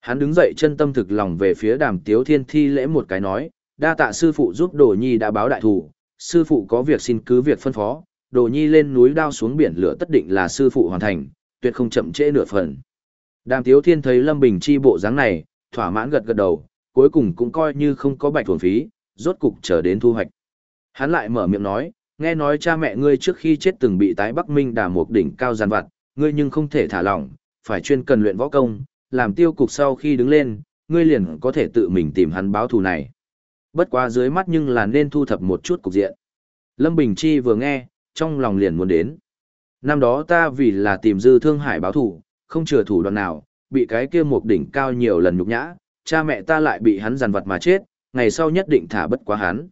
Hắn đứng dậy chân tâm thực lòng về phía đàm tiếu thiên thi lễ một cái nói, đa tạ sư phụ giúp đồ nhi đã báo đại thủ, sư phụ có việc xin cứ việc phân phó, đồ nhi lên núi đao xuống biển lửa tất định là sư phụ hoàn thành, tuyệt không chậm trễ nửa phần. Đàm tiếu thiên thấy Lâm Bình chi bộ dáng này, thỏa mãn gật gật đầu, cuối cùng cũng coi như không có bạch thuần phí, rốt cục chờ đến thu hoạch. Hắn lại mở miệng nói, nghe nói cha mẹ ngươi trước khi chết từng bị tái Bắc Minh đả một đỉnh cao giàn vặt, ngươi nhưng không thể thả lỏng, phải chuyên cần luyện võ công, làm tiêu cục sau khi đứng lên, ngươi liền có thể tự mình tìm hắn báo thù này. Bất quá dưới mắt nhưng là nên thu thập một chút cục diện. Lâm Bình Chi vừa nghe, trong lòng liền muốn đến. Năm đó ta vì là tìm dư thương hải báo thù, không chừa thủ đoạn nào, bị cái kia một đỉnh cao nhiều lần nhục nhã, cha mẹ ta lại bị hắn giàn vật mà chết, ngày sau nhất định thả bất quá hắn.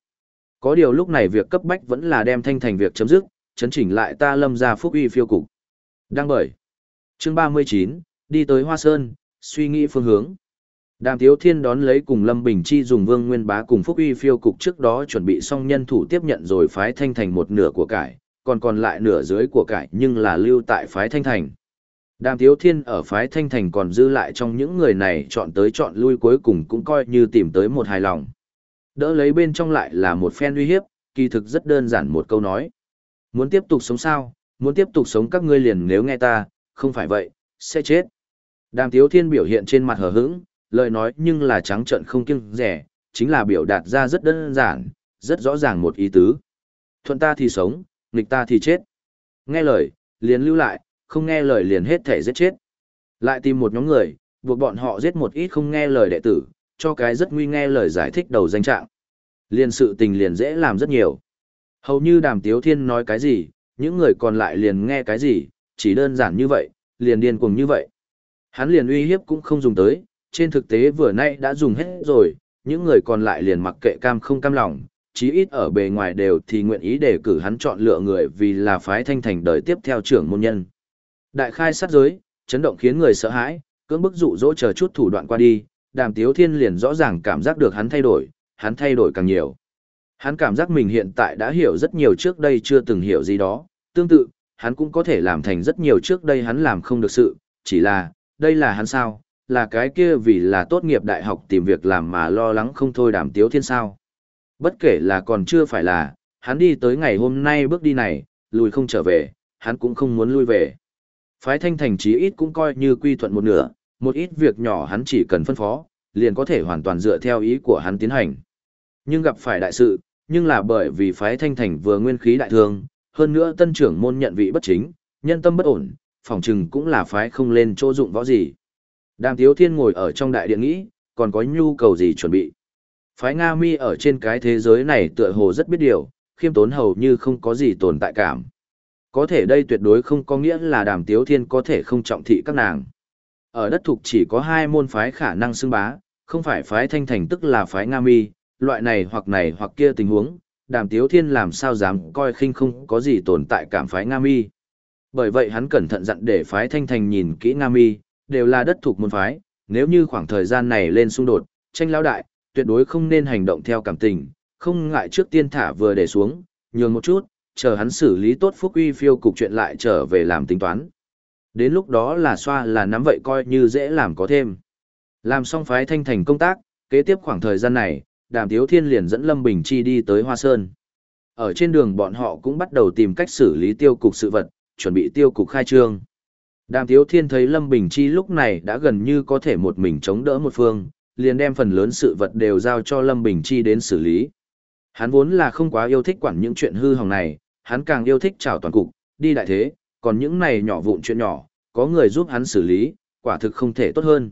Có điều lúc này việc cấp bách vẫn là đem thanh thành việc chấm dứt, chấn chỉnh lại ta lâm ra phúc uy phiêu cục. Đăng bởi. Chương 39, đi tới Hoa Sơn, suy nghĩ phương hướng. Đàm Tiếu Thiên đón lấy cùng Lâm Bình Chi dùng Vương Nguyên Bá cùng Phúc Uy phiêu cục trước đó chuẩn bị xong nhân thủ tiếp nhận rồi phái Thanh Thành một nửa của cải, còn còn lại nửa dưới của cải nhưng là lưu tại phái Thanh Thành. Đàm Tiếu Thiên ở phái Thanh Thành còn dư lại trong những người này chọn tới chọn lui cuối cùng cũng coi như tìm tới một hài lòng. Đỡ lấy bên trong lại là một phen uy hiếp, kỳ thực rất đơn giản một câu nói. Muốn tiếp tục sống sao, muốn tiếp tục sống các ngươi liền nếu nghe ta, không phải vậy, sẽ chết. Đàm Tiếu Thiên biểu hiện trên mặt hờ hững, lời nói nhưng là trắng trợn không kiêng rẻ, chính là biểu đạt ra rất đơn giản, rất rõ ràng một ý tứ. Thuận ta thì sống, nghịch ta thì chết. Nghe lời, liền lưu lại, không nghe lời liền hết thể giết chết. Lại tìm một nhóm người, buộc bọn họ giết một ít không nghe lời đệ tử, cho cái rất nguy nghe lời giải thích đầu danh trạng. Liền sự tình liền dễ làm rất nhiều. Hầu như đàm tiếu thiên nói cái gì, những người còn lại liền nghe cái gì, chỉ đơn giản như vậy, liền điên cuồng như vậy. Hắn liền uy hiếp cũng không dùng tới, trên thực tế vừa nay đã dùng hết rồi, những người còn lại liền mặc kệ cam không cam lòng, chí ít ở bề ngoài đều thì nguyện ý đề cử hắn chọn lựa người vì là phái thanh thành đời tiếp theo trưởng môn nhân. Đại khai sát giới, chấn động khiến người sợ hãi, cưỡng bức dụ dỗ chờ chút thủ đoạn qua đi, đàm tiếu thiên liền rõ ràng cảm giác được hắn thay đổi, hắn thay đổi càng nhiều. Hắn cảm giác mình hiện tại đã hiểu rất nhiều trước đây chưa từng hiểu gì đó, tương tự, hắn cũng có thể làm thành rất nhiều trước đây hắn làm không được sự, chỉ là, đây là hắn sao, là cái kia vì là tốt nghiệp đại học tìm việc làm mà lo lắng không thôi đàm tiếu thiên sao. Bất kể là còn chưa phải là, hắn đi tới ngày hôm nay bước đi này, lùi không trở về, hắn cũng không muốn lui về. Phái thanh thành chí ít cũng coi như quy thuận một nửa, một ít việc nhỏ hắn chỉ cần phân phó, liền có thể hoàn toàn dựa theo ý của hắn tiến hành. Nhưng gặp phải đại sự, nhưng là bởi vì phái thanh thành vừa nguyên khí đại thương, hơn nữa tân trưởng môn nhận vị bất chính, nhân tâm bất ổn, phòng trừng cũng là phái không lên chỗ dụng võ gì. Đàm Tiếu Thiên ngồi ở trong đại điện nghĩ, còn có nhu cầu gì chuẩn bị. Phái Nga Mi ở trên cái thế giới này tựa hồ rất biết điều, khiêm tốn hầu như không có gì tồn tại cảm. Có thể đây tuyệt đối không có nghĩa là đàm tiếu thiên có thể không trọng thị các nàng. Ở đất thục chỉ có hai môn phái khả năng xưng bá, không phải phái thanh thành tức là phái Nga Mi, loại này hoặc này hoặc kia tình huống, đàm tiếu thiên làm sao dám coi khinh không có gì tồn tại cảm phái Nga Mi. Bởi vậy hắn cẩn thận dặn để phái thanh thành nhìn kỹ Nga Mi, đều là đất thuộc môn phái, nếu như khoảng thời gian này lên xung đột, tranh lao đại, tuyệt đối không nên hành động theo cảm tình, không ngại trước tiên thả vừa để xuống, nhường một chút, chờ hắn xử lý tốt phúc uy phiêu cục chuyện lại trở về làm tính toán. Đến lúc đó là xoa là nắm vậy coi như dễ làm có thêm. Làm xong phái thanh thành công tác, kế tiếp khoảng thời gian này, đàm tiếu thiên liền dẫn Lâm Bình Chi đi tới Hoa Sơn. Ở trên đường bọn họ cũng bắt đầu tìm cách xử lý tiêu cục sự vật, chuẩn bị tiêu cục khai trương. Đàm Tiếu Thiên thấy Lâm Bình Chi lúc này đã gần như có thể một mình chống đỡ một phương, liền đem phần lớn sự vật đều giao cho Lâm Bình Chi đến xử lý. Hắn vốn là không quá yêu thích quản những chuyện hư hỏng này, hắn càng yêu thích trào toàn cục, đi đại thế, còn những này nhỏ vụn chuyện nhỏ, có người giúp hắn xử lý, quả thực không thể tốt hơn.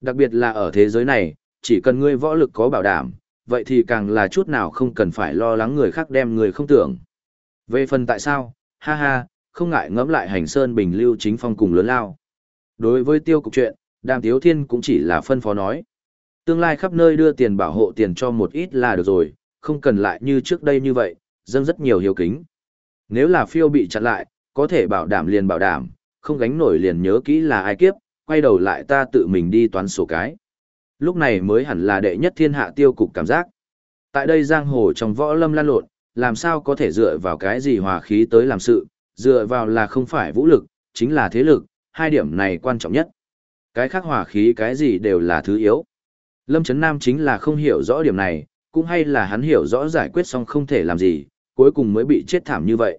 Đặc biệt là ở thế giới này, chỉ cần ngươi võ lực có bảo đảm, vậy thì càng là chút nào không cần phải lo lắng người khác đem người không tưởng. Về phần tại sao, ha ha, không ngại ngẫm lại hành sơn bình lưu chính phong cùng lớn lao. Đối với tiêu cục chuyện, đàm tiếu thiên cũng chỉ là phân phó nói. Tương lai khắp nơi đưa tiền bảo hộ tiền cho một ít là được rồi, không cần lại như trước đây như vậy, dâng rất nhiều hiếu kính. Nếu là phiêu bị chặn lại, có thể bảo đảm liền bảo đảm, không gánh nổi liền nhớ kỹ là ai kiếp, quay đầu lại ta tự mình đi toán sổ cái. Lúc này mới hẳn là đệ nhất thiên hạ tiêu cục cảm giác. Tại đây giang hồ trong võ lâm lan lộn, làm sao có thể dựa vào cái gì hòa khí tới làm sự, dựa vào là không phải vũ lực, chính là thế lực, hai điểm này quan trọng nhất. Cái khác hòa khí cái gì đều là thứ yếu. Lâm Trấn Nam chính là không hiểu rõ điểm này, cũng hay là hắn hiểu rõ giải quyết xong không thể làm gì, cuối cùng mới bị chết thảm như vậy.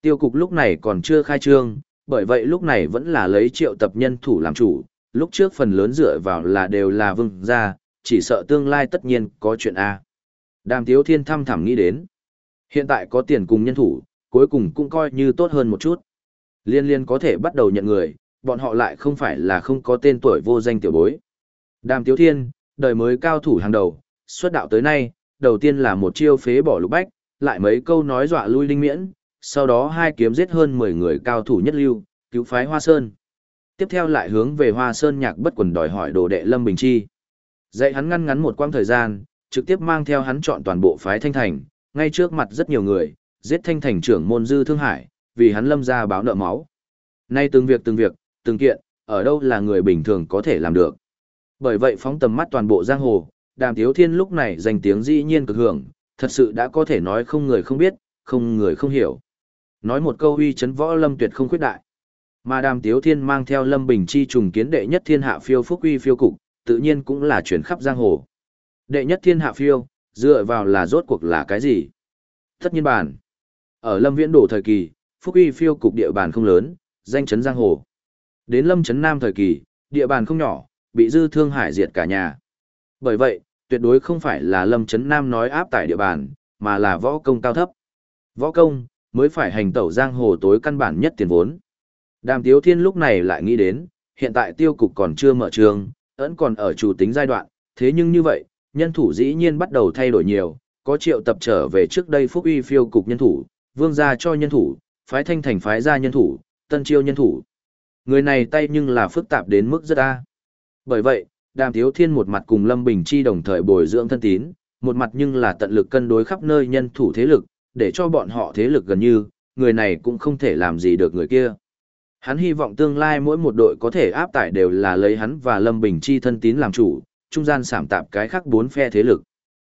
Tiêu cục lúc này còn chưa khai trương, bởi vậy lúc này vẫn là lấy triệu tập nhân thủ làm chủ, lúc trước phần lớn dựa vào là đều là vương gia, chỉ sợ tương lai tất nhiên có chuyện A. Đàm Tiếu Thiên thăm thẳm nghĩ đến. Hiện tại có tiền cùng nhân thủ, cuối cùng cũng coi như tốt hơn một chút. Liên liên có thể bắt đầu nhận người, bọn họ lại không phải là không có tên tuổi vô danh tiểu bối. Đàm Tiếu Thiên, đời mới cao thủ hàng đầu, xuất đạo tới nay, đầu tiên là một chiêu phế bỏ lục bách, lại mấy câu nói dọa lui linh miễn, sau đó hai kiếm giết hơn 10 người cao thủ nhất lưu, cứu phái Hoa Sơn. Tiếp theo lại hướng về Hoa Sơn nhạc bất quần đòi hỏi đồ đệ Lâm Bình Chi. Dạy hắn ngăn ngắn một quãng thời gian, trực tiếp mang theo hắn chọn toàn bộ phái Thanh Thành, ngay trước mặt rất nhiều người, giết Thanh Thành trưởng môn dư thương hải, vì hắn lâm ra báo nợ máu. Nay từng việc từng việc, từng kiện, ở đâu là người bình thường có thể làm được. Bởi vậy phóng tầm mắt toàn bộ giang hồ, đàm tiếu thiên lúc này danh tiếng dĩ nhiên cực hưởng, thật sự đã có thể nói không người không biết, không người không hiểu. Nói một câu uy chấn võ lâm tuyệt không khuyết đại. Mà đàm tiếu thiên mang theo lâm bình chi trùng kiến đệ nhất thiên hạ phiêu phúc uy phiêu cục, tự nhiên cũng là chuyển khắp giang hồ. Đệ nhất thiên hạ phiêu, dựa vào là rốt cuộc là cái gì? Tất nhiên bản. Ở lâm viễn đổ thời kỳ, phúc uy phiêu cục địa bàn không lớn, danh chấn giang hồ. Đến lâm chấn nam thời kỳ, địa bàn không nhỏ, bị dư thương hải diệt cả nhà. Bởi vậy, tuyệt đối không phải là lâm chấn nam nói áp tải địa bàn, mà là võ công cao thấp. Võ công, mới phải hành tẩu giang hồ tối căn bản nhất tiền vốn. Đàm Tiếu Thiên lúc này lại nghĩ đến, hiện tại tiêu cục còn chưa mở trường, vẫn còn ở chủ tính giai đoạn, thế nhưng như vậy, nhân thủ dĩ nhiên bắt đầu thay đổi nhiều, có triệu tập trở về trước đây phúc uy phiêu cục nhân thủ, vương gia cho nhân thủ, phái thanh thành phái gia nhân thủ, tân chiêu nhân thủ. Người này tay nhưng là phức tạp đến mức rất a. Bởi vậy, Đàm Tiếu Thiên một mặt cùng Lâm Bình Chi đồng thời bồi dưỡng thân tín, một mặt nhưng là tận lực cân đối khắp nơi nhân thủ thế lực, để cho bọn họ thế lực gần như, người này cũng không thể làm gì được người kia. Hắn hy vọng tương lai mỗi một đội có thể áp tải đều là lấy hắn và Lâm Bình Chi thân tín làm chủ, trung gian sảm tạp cái khác bốn phe thế lực.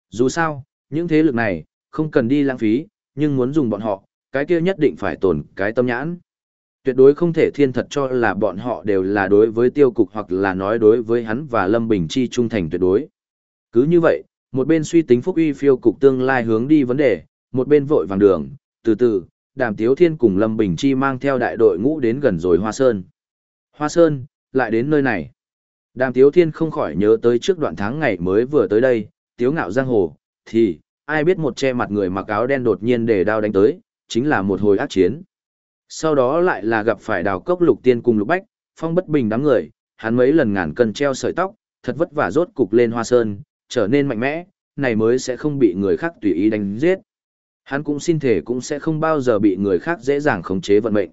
Dù sao, những thế lực này, không cần đi lãng phí, nhưng muốn dùng bọn họ, cái kia nhất định phải tồn cái tâm nhãn. Tuyệt đối không thể thiên thật cho là bọn họ đều là đối với tiêu cục hoặc là nói đối với hắn và Lâm Bình Chi trung thành tuyệt đối. Cứ như vậy, một bên suy tính phúc uy phiêu cục tương lai hướng đi vấn đề, một bên vội vàng đường, từ từ, đàm tiếu thiên cùng Lâm Bình Chi mang theo đại đội ngũ đến gần rồi Hoa Sơn. Hoa Sơn, lại đến nơi này. Đàm tiếu thiên không khỏi nhớ tới trước đoạn tháng ngày mới vừa tới đây, tiếu ngạo giang hồ, thì, ai biết một che mặt người mặc áo đen đột nhiên để đao đánh tới, chính là một hồi ác chiến. Sau đó lại là gặp phải đào cốc lục tiên cùng lục bách, phong bất bình đám người, hắn mấy lần ngàn cân treo sợi tóc, thật vất vả rốt cục lên hoa sơn, trở nên mạnh mẽ, này mới sẽ không bị người khác tùy ý đánh giết. Hắn cũng xin thể cũng sẽ không bao giờ bị người khác dễ dàng khống chế vận mệnh.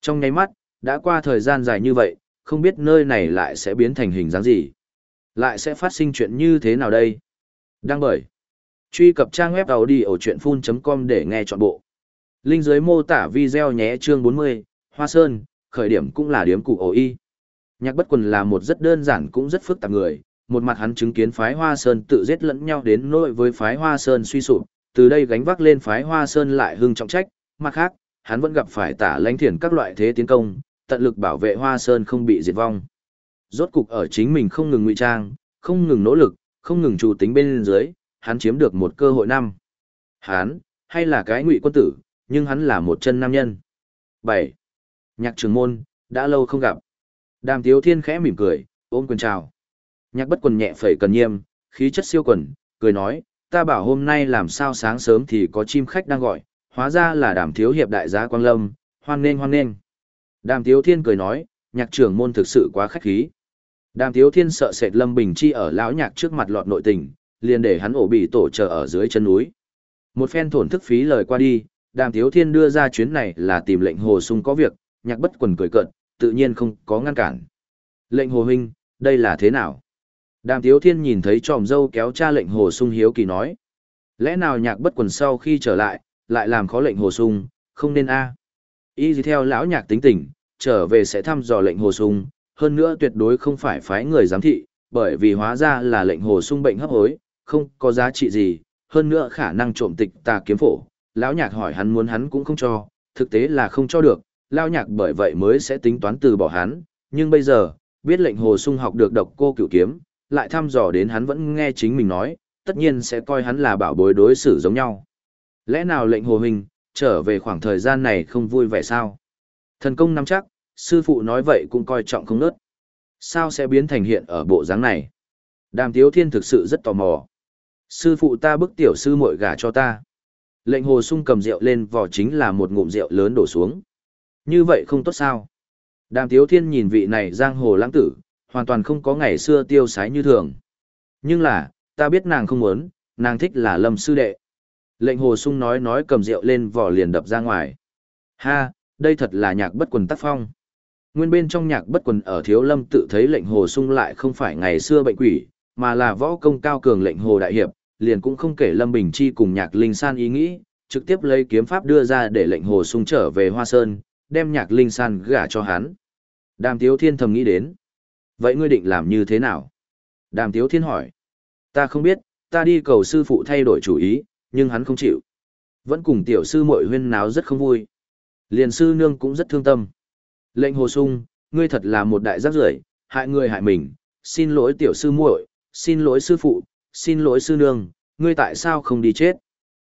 Trong nháy mắt, đã qua thời gian dài như vậy, không biết nơi này lại sẽ biến thành hình dáng gì. Lại sẽ phát sinh chuyện như thế nào đây? Đăng bởi. Truy cập trang web audio chuyện full.com để nghe trọn bộ. Linh dưới mô tả video nhé chương 40, Hoa Sơn, khởi điểm cũng là điểm cụ ổ y. Nhạc bất quần là một rất đơn giản cũng rất phức tạp người, một mặt hắn chứng kiến phái Hoa Sơn tự giết lẫn nhau đến nỗi với phái Hoa Sơn suy sụp, từ đây gánh vác lên phái Hoa Sơn lại hưng trọng trách, mặt khác, hắn vẫn gặp phải tả lãnh thiền các loại thế tiến công, tận lực bảo vệ Hoa Sơn không bị diệt vong. Rốt cục ở chính mình không ngừng ngụy trang, không ngừng nỗ lực, không ngừng chủ tính bên dưới, hắn chiếm được một cơ hội năm. Hắn, hay là cái ngụy quân tử, nhưng hắn là một chân nam nhân. 7. Nhạc trường môn, đã lâu không gặp. Đàm tiếu thiên khẽ mỉm cười, ôm quyền chào. Nhạc bất quần nhẹ phẩy cần nghiêm, khí chất siêu quần, cười nói, ta bảo hôm nay làm sao sáng sớm thì có chim khách đang gọi, hóa ra là đàm thiếu hiệp đại gia Quang Lâm, hoan nghênh hoan nghênh. Đàm tiếu thiên cười nói, nhạc trưởng môn thực sự quá khách khí. Đàm tiếu thiên sợ sệt Lâm Bình Chi ở lão nhạc trước mặt lọt nội tình, liền để hắn ổ bị tổ chờ ở dưới chân núi. Một phen thổn thức phí lời qua đi, đàm thiếu thiên đưa ra chuyến này là tìm lệnh hồ sung có việc, nhạc bất quần cười cợt, tự nhiên không có ngăn cản. Lệnh hồ huynh, đây là thế nào? Đàm thiếu thiên nhìn thấy tròm dâu kéo cha lệnh hồ sung hiếu kỳ nói. Lẽ nào nhạc bất quần sau khi trở lại, lại làm khó lệnh hồ sung, không nên a Y gì theo lão nhạc tính tình, trở về sẽ thăm dò lệnh hồ sung, hơn nữa tuyệt đối không phải phái người giám thị, bởi vì hóa ra là lệnh hồ sung bệnh hấp hối, không có giá trị gì, hơn nữa khả năng trộm tịch tà kiếm phổ, lão nhạc hỏi hắn muốn hắn cũng không cho, thực tế là không cho được, lão nhạc bởi vậy mới sẽ tính toán từ bỏ hắn, nhưng bây giờ, biết lệnh hồ sung học được độc cô cửu kiếm, lại thăm dò đến hắn vẫn nghe chính mình nói, tất nhiên sẽ coi hắn là bảo bối đối xử giống nhau. Lẽ nào lệnh hồ hình, trở về khoảng thời gian này không vui vẻ sao? Thần công nắm chắc, sư phụ nói vậy cũng coi trọng không nớt. Sao sẽ biến thành hiện ở bộ dáng này? Đàm Tiếu Thiên thực sự rất tò mò. Sư phụ ta bức tiểu sư muội gả cho ta. Lệnh hồ sung cầm rượu lên vỏ chính là một ngụm rượu lớn đổ xuống. Như vậy không tốt sao? Đàm Tiếu Thiên nhìn vị này giang hồ lãng tử, hoàn toàn không có ngày xưa tiêu sái như thường. Nhưng là, ta biết nàng không muốn, nàng thích là lâm sư đệ. Lệnh hồ sung nói nói cầm rượu lên vỏ liền đập ra ngoài. Ha, đây thật là nhạc bất quần tác phong. Nguyên bên trong nhạc bất quần ở thiếu lâm tự thấy lệnh hồ sung lại không phải ngày xưa bệnh quỷ, mà là võ công cao cường lệnh hồ đại hiệp, liền cũng không kể lâm bình chi cùng nhạc linh san ý nghĩ, trực tiếp lấy kiếm pháp đưa ra để lệnh hồ sung trở về hoa sơn, đem nhạc linh san gả cho hắn. Đàm tiếu thiên thầm nghĩ đến. Vậy ngươi định làm như thế nào? Đàm tiếu thiên hỏi. Ta không biết, ta đi cầu sư phụ thay đổi chủ ý, nhưng hắn không chịu. Vẫn cùng tiểu sư muội huyên náo rất không vui. Liền sư nương cũng rất thương tâm. Lệnh hồ sung, ngươi thật là một đại giác rưởi, hại người hại mình, xin lỗi tiểu sư muội, xin lỗi sư phụ, xin lỗi sư nương, ngươi tại sao không đi chết?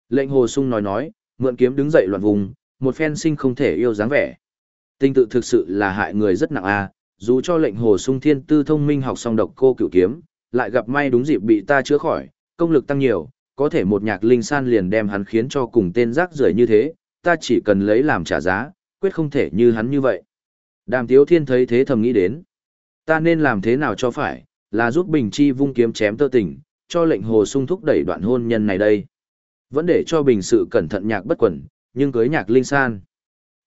Lệnh hồ sung nói nói, mượn kiếm đứng dậy loạn vùng, một phen sinh không thể yêu dáng vẻ. Tinh tự thực sự là hại người rất nặng a, dù cho lệnh hồ sung thiên tư thông minh học xong độc cô cửu kiếm, lại gặp may đúng dịp bị ta chữa khỏi, công lực tăng nhiều, có thể một nhạc linh san liền đem hắn khiến cho cùng tên rác rưởi như thế, ta chỉ cần lấy làm trả giá, quyết không thể như hắn như vậy. Đàm Tiếu Thiên thấy thế thầm nghĩ đến, ta nên làm thế nào cho phải, là giúp Bình Chi vung kiếm chém tơ tình, cho lệnh hồ sung thúc đẩy đoạn hôn nhân này đây. Vẫn để cho Bình sự cẩn thận nhạc bất quẩn, nhưng cưới nhạc linh san.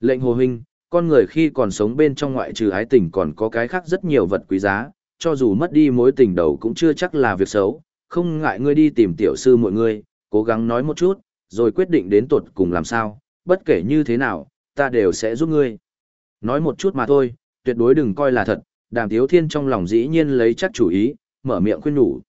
Lệnh hồ huynh, con người khi còn sống bên trong ngoại trừ ái tình còn có cái khác rất nhiều vật quý giá, cho dù mất đi mối tình đầu cũng chưa chắc là việc xấu, không ngại ngươi đi tìm tiểu sư mọi người, cố gắng nói một chút, rồi quyết định đến tuột cùng làm sao, bất kể như thế nào, ta đều sẽ giúp ngươi. Nói một chút mà thôi, tuyệt đối đừng coi là thật, đàm tiếu thiên trong lòng dĩ nhiên lấy chắc chủ ý, mở miệng khuyên nhủ.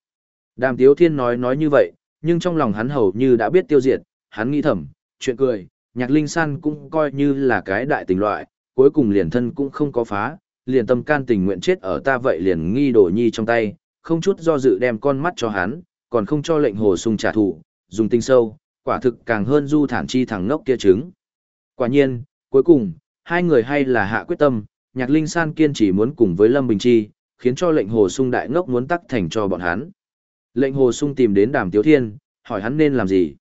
Đàm tiếu thiên nói nói như vậy, nhưng trong lòng hắn hầu như đã biết tiêu diệt, hắn nghĩ thầm, chuyện cười, nhạc linh san cũng coi như là cái đại tình loại, cuối cùng liền thân cũng không có phá, liền tâm can tình nguyện chết ở ta vậy liền nghi đổ nhi trong tay, không chút do dự đem con mắt cho hắn, còn không cho lệnh hồ sung trả thù, dùng tinh sâu, quả thực càng hơn du thản chi thằng ngốc kia trứng. Quả nhiên, cuối cùng, hai người hay là hạ quyết tâm, nhạc linh san kiên chỉ muốn cùng với Lâm Bình Chi, khiến cho lệnh hồ sung đại ngốc muốn tắc thành cho bọn hắn. Lệnh hồ sung tìm đến đàm tiếu thiên, hỏi hắn nên làm gì.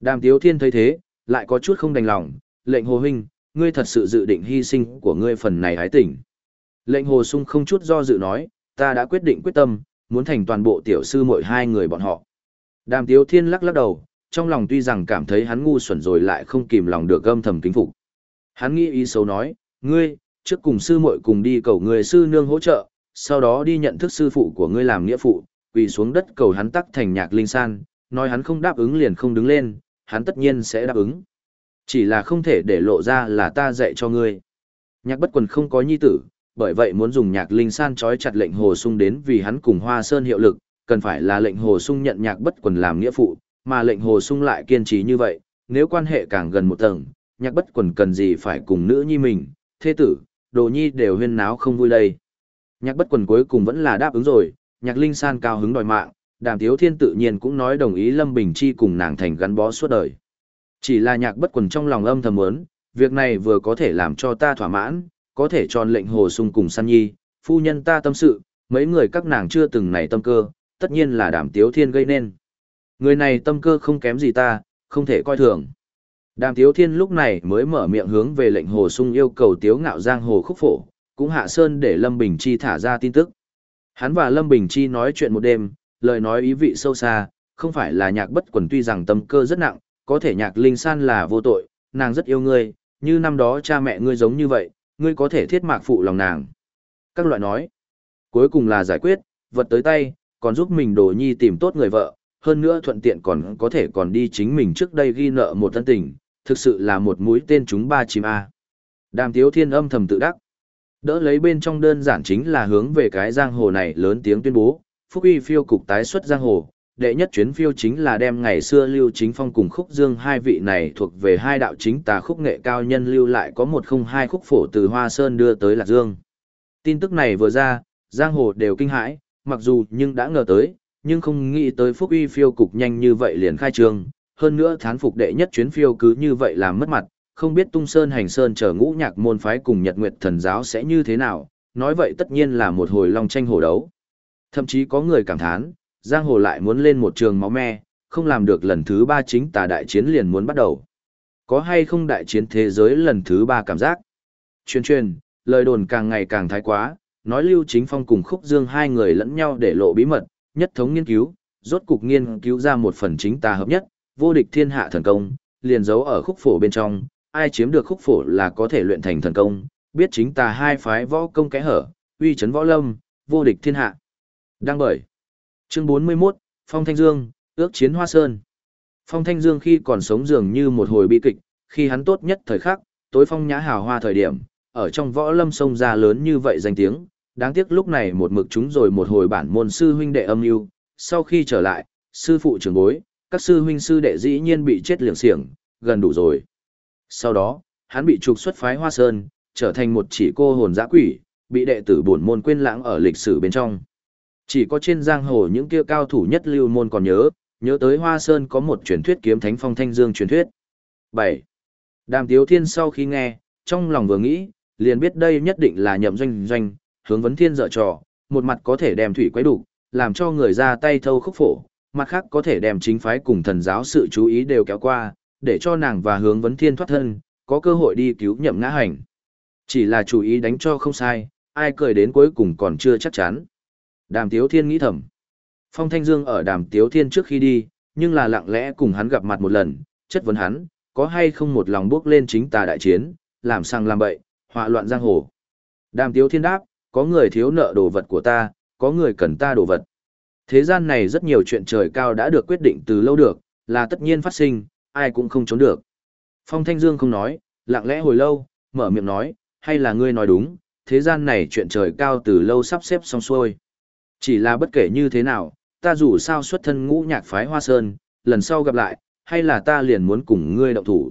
Đàm tiếu thiên thấy thế, lại có chút không đành lòng, lệnh hồ huynh, ngươi thật sự dự định hy sinh của ngươi phần này hái tỉnh. Lệnh hồ sung không chút do dự nói, ta đã quyết định quyết tâm, muốn thành toàn bộ tiểu sư mỗi hai người bọn họ. Đàm tiếu thiên lắc lắc đầu, trong lòng tuy rằng cảm thấy hắn ngu xuẩn rồi lại không kìm lòng được gâm thầm kính phục. Hắn nghĩ ý xấu nói, ngươi, trước cùng sư muội cùng đi cầu người sư nương hỗ trợ, sau đó đi nhận thức sư phụ của ngươi làm nghĩa phụ, quỳ xuống đất cầu hắn tắc thành nhạc linh san, nói hắn không đáp ứng liền không đứng lên, hắn tất nhiên sẽ đáp ứng. Chỉ là không thể để lộ ra là ta dạy cho ngươi. Nhạc bất quần không có nhi tử, bởi vậy muốn dùng nhạc linh san trói chặt lệnh hồ sung đến vì hắn cùng hoa sơn hiệu lực, cần phải là lệnh hồ sung nhận nhạc bất quần làm nghĩa phụ, mà lệnh hồ sung lại kiên trì như vậy, nếu quan hệ càng gần một tầng, nhạc bất quần cần gì phải cùng nữ nhi mình, thế tử, đồ nhi đều huyên náo không vui đây. Nhạc bất quần cuối cùng vẫn là đáp ứng rồi, nhạc linh san cao hứng đòi mạng, đàm Tiếu thiên tự nhiên cũng nói đồng ý Lâm Bình Chi cùng nàng thành gắn bó suốt đời. Chỉ là nhạc bất quần trong lòng âm thầm muốn, việc này vừa có thể làm cho ta thỏa mãn, có thể tròn lệnh hồ sung cùng san nhi, phu nhân ta tâm sự, mấy người các nàng chưa từng này tâm cơ, tất nhiên là đàm tiếu thiên gây nên. Người này tâm cơ không kém gì ta, không thể coi thường. Đàm tiếu thiên lúc này mới mở miệng hướng về lệnh hồ sung yêu cầu tiếu ngạo giang hồ khúc phổ, cũng hạ sơn để Lâm Bình Chi thả ra tin tức. Hắn và Lâm Bình Chi nói chuyện một đêm, lời nói ý vị sâu xa, không phải là nhạc bất quần tuy rằng tâm cơ rất nặng, có thể nhạc linh san là vô tội, nàng rất yêu ngươi, như năm đó cha mẹ ngươi giống như vậy, ngươi có thể thiết mạc phụ lòng nàng. Các loại nói, cuối cùng là giải quyết, vật tới tay, còn giúp mình đồ nhi tìm tốt người vợ, hơn nữa thuận tiện còn có thể còn đi chính mình trước đây ghi nợ một thân tình, thực sự là một mũi tên chúng ba chim A. Đàm tiếu thiên âm thầm tự đắc. Đỡ lấy bên trong đơn giản chính là hướng về cái giang hồ này lớn tiếng tuyên bố, phúc uy phiêu cục tái xuất giang hồ, đệ nhất chuyến phiêu chính là đem ngày xưa Lưu Chính Phong cùng Khúc Dương hai vị này thuộc về hai đạo chính tà khúc nghệ cao nhân lưu lại có một không hai khúc phổ từ Hoa Sơn đưa tới Lạc Dương. Tin tức này vừa ra, giang hồ đều kinh hãi, mặc dù nhưng đã ngờ tới, nhưng không nghĩ tới Phúc Uy phiêu cục nhanh như vậy liền khai trương, hơn nữa thán phục đệ nhất chuyến phiêu cứ như vậy làm mất mặt, không biết Tung Sơn hành sơn chờ ngũ nhạc môn phái cùng Nhật Nguyệt thần giáo sẽ như thế nào, nói vậy tất nhiên là một hồi long tranh hổ đấu. Thậm chí có người cảm thán, giang hồ lại muốn lên một trường máu me, không làm được lần thứ ba chính tà đại chiến liền muốn bắt đầu. Có hay không đại chiến thế giới lần thứ ba cảm giác? Chuyên truyền, lời đồn càng ngày càng thái quá, nói Lưu Chính Phong cùng Khúc Dương hai người lẫn nhau để lộ bí mật, nhất thống nghiên cứu, rốt cục nghiên cứu ra một phần chính tà hợp nhất, vô địch thiên hạ thần công, liền giấu ở khúc phổ bên trong, ai chiếm được khúc phổ là có thể luyện thành thần công, biết chính tà hai phái võ công kẽ hở, uy chấn võ lâm, vô địch thiên hạ. Đăng bởi. Chương 41, Phong Thanh Dương, ước chiến Hoa Sơn. Phong Thanh Dương khi còn sống dường như một hồi bi kịch, khi hắn tốt nhất thời khắc, tối phong nhã hào hoa thời điểm, ở trong võ lâm sông ra lớn như vậy danh tiếng, đáng tiếc lúc này một mực chúng rồi một hồi bản môn sư huynh đệ âm mưu, sau khi trở lại, sư phụ trưởng bối, các sư huynh sư đệ dĩ nhiên bị chết liệng xiềng, gần đủ rồi. Sau đó, hắn bị trục xuất phái Hoa Sơn, trở thành một chỉ cô hồn dã quỷ, bị đệ tử bổn môn quên lãng ở lịch sử bên trong. Chỉ có trên giang hồ những kia cao thủ nhất lưu môn còn nhớ, nhớ tới Hoa Sơn có một truyền thuyết kiếm thánh phong thanh dương truyền thuyết. 7. Đàm Tiếu Thiên sau khi nghe, trong lòng vừa nghĩ, liền biết đây nhất định là nhậm doanh doanh, hướng vấn thiên dở trò, một mặt có thể đem thủy quấy đủ, làm cho người ra tay thâu khúc phổ, mặt khác có thể đem chính phái cùng thần giáo sự chú ý đều kéo qua, để cho nàng và hướng vấn thiên thoát thân, có cơ hội đi cứu nhậm ngã hành. Chỉ là chủ ý đánh cho không sai, ai cười đến cuối cùng còn chưa chắc chắn. Đàm Tiếu Thiên nghĩ thầm. Phong Thanh Dương ở Đàm Tiếu Thiên trước khi đi, nhưng là lặng lẽ cùng hắn gặp mặt một lần, chất vấn hắn, có hay không một lòng bước lên chính tà đại chiến, làm sang làm bậy, họa loạn giang hồ. Đàm Tiếu Thiên đáp, có người thiếu nợ đồ vật của ta, có người cần ta đồ vật. Thế gian này rất nhiều chuyện trời cao đã được quyết định từ lâu được, là tất nhiên phát sinh, ai cũng không trốn được. Phong Thanh Dương không nói, lặng lẽ hồi lâu, mở miệng nói, hay là ngươi nói đúng, thế gian này chuyện trời cao từ lâu sắp xếp xong xuôi. Chỉ là bất kể như thế nào, ta dù sao xuất thân ngũ nhạc phái Hoa Sơn, lần sau gặp lại, hay là ta liền muốn cùng ngươi động thủ.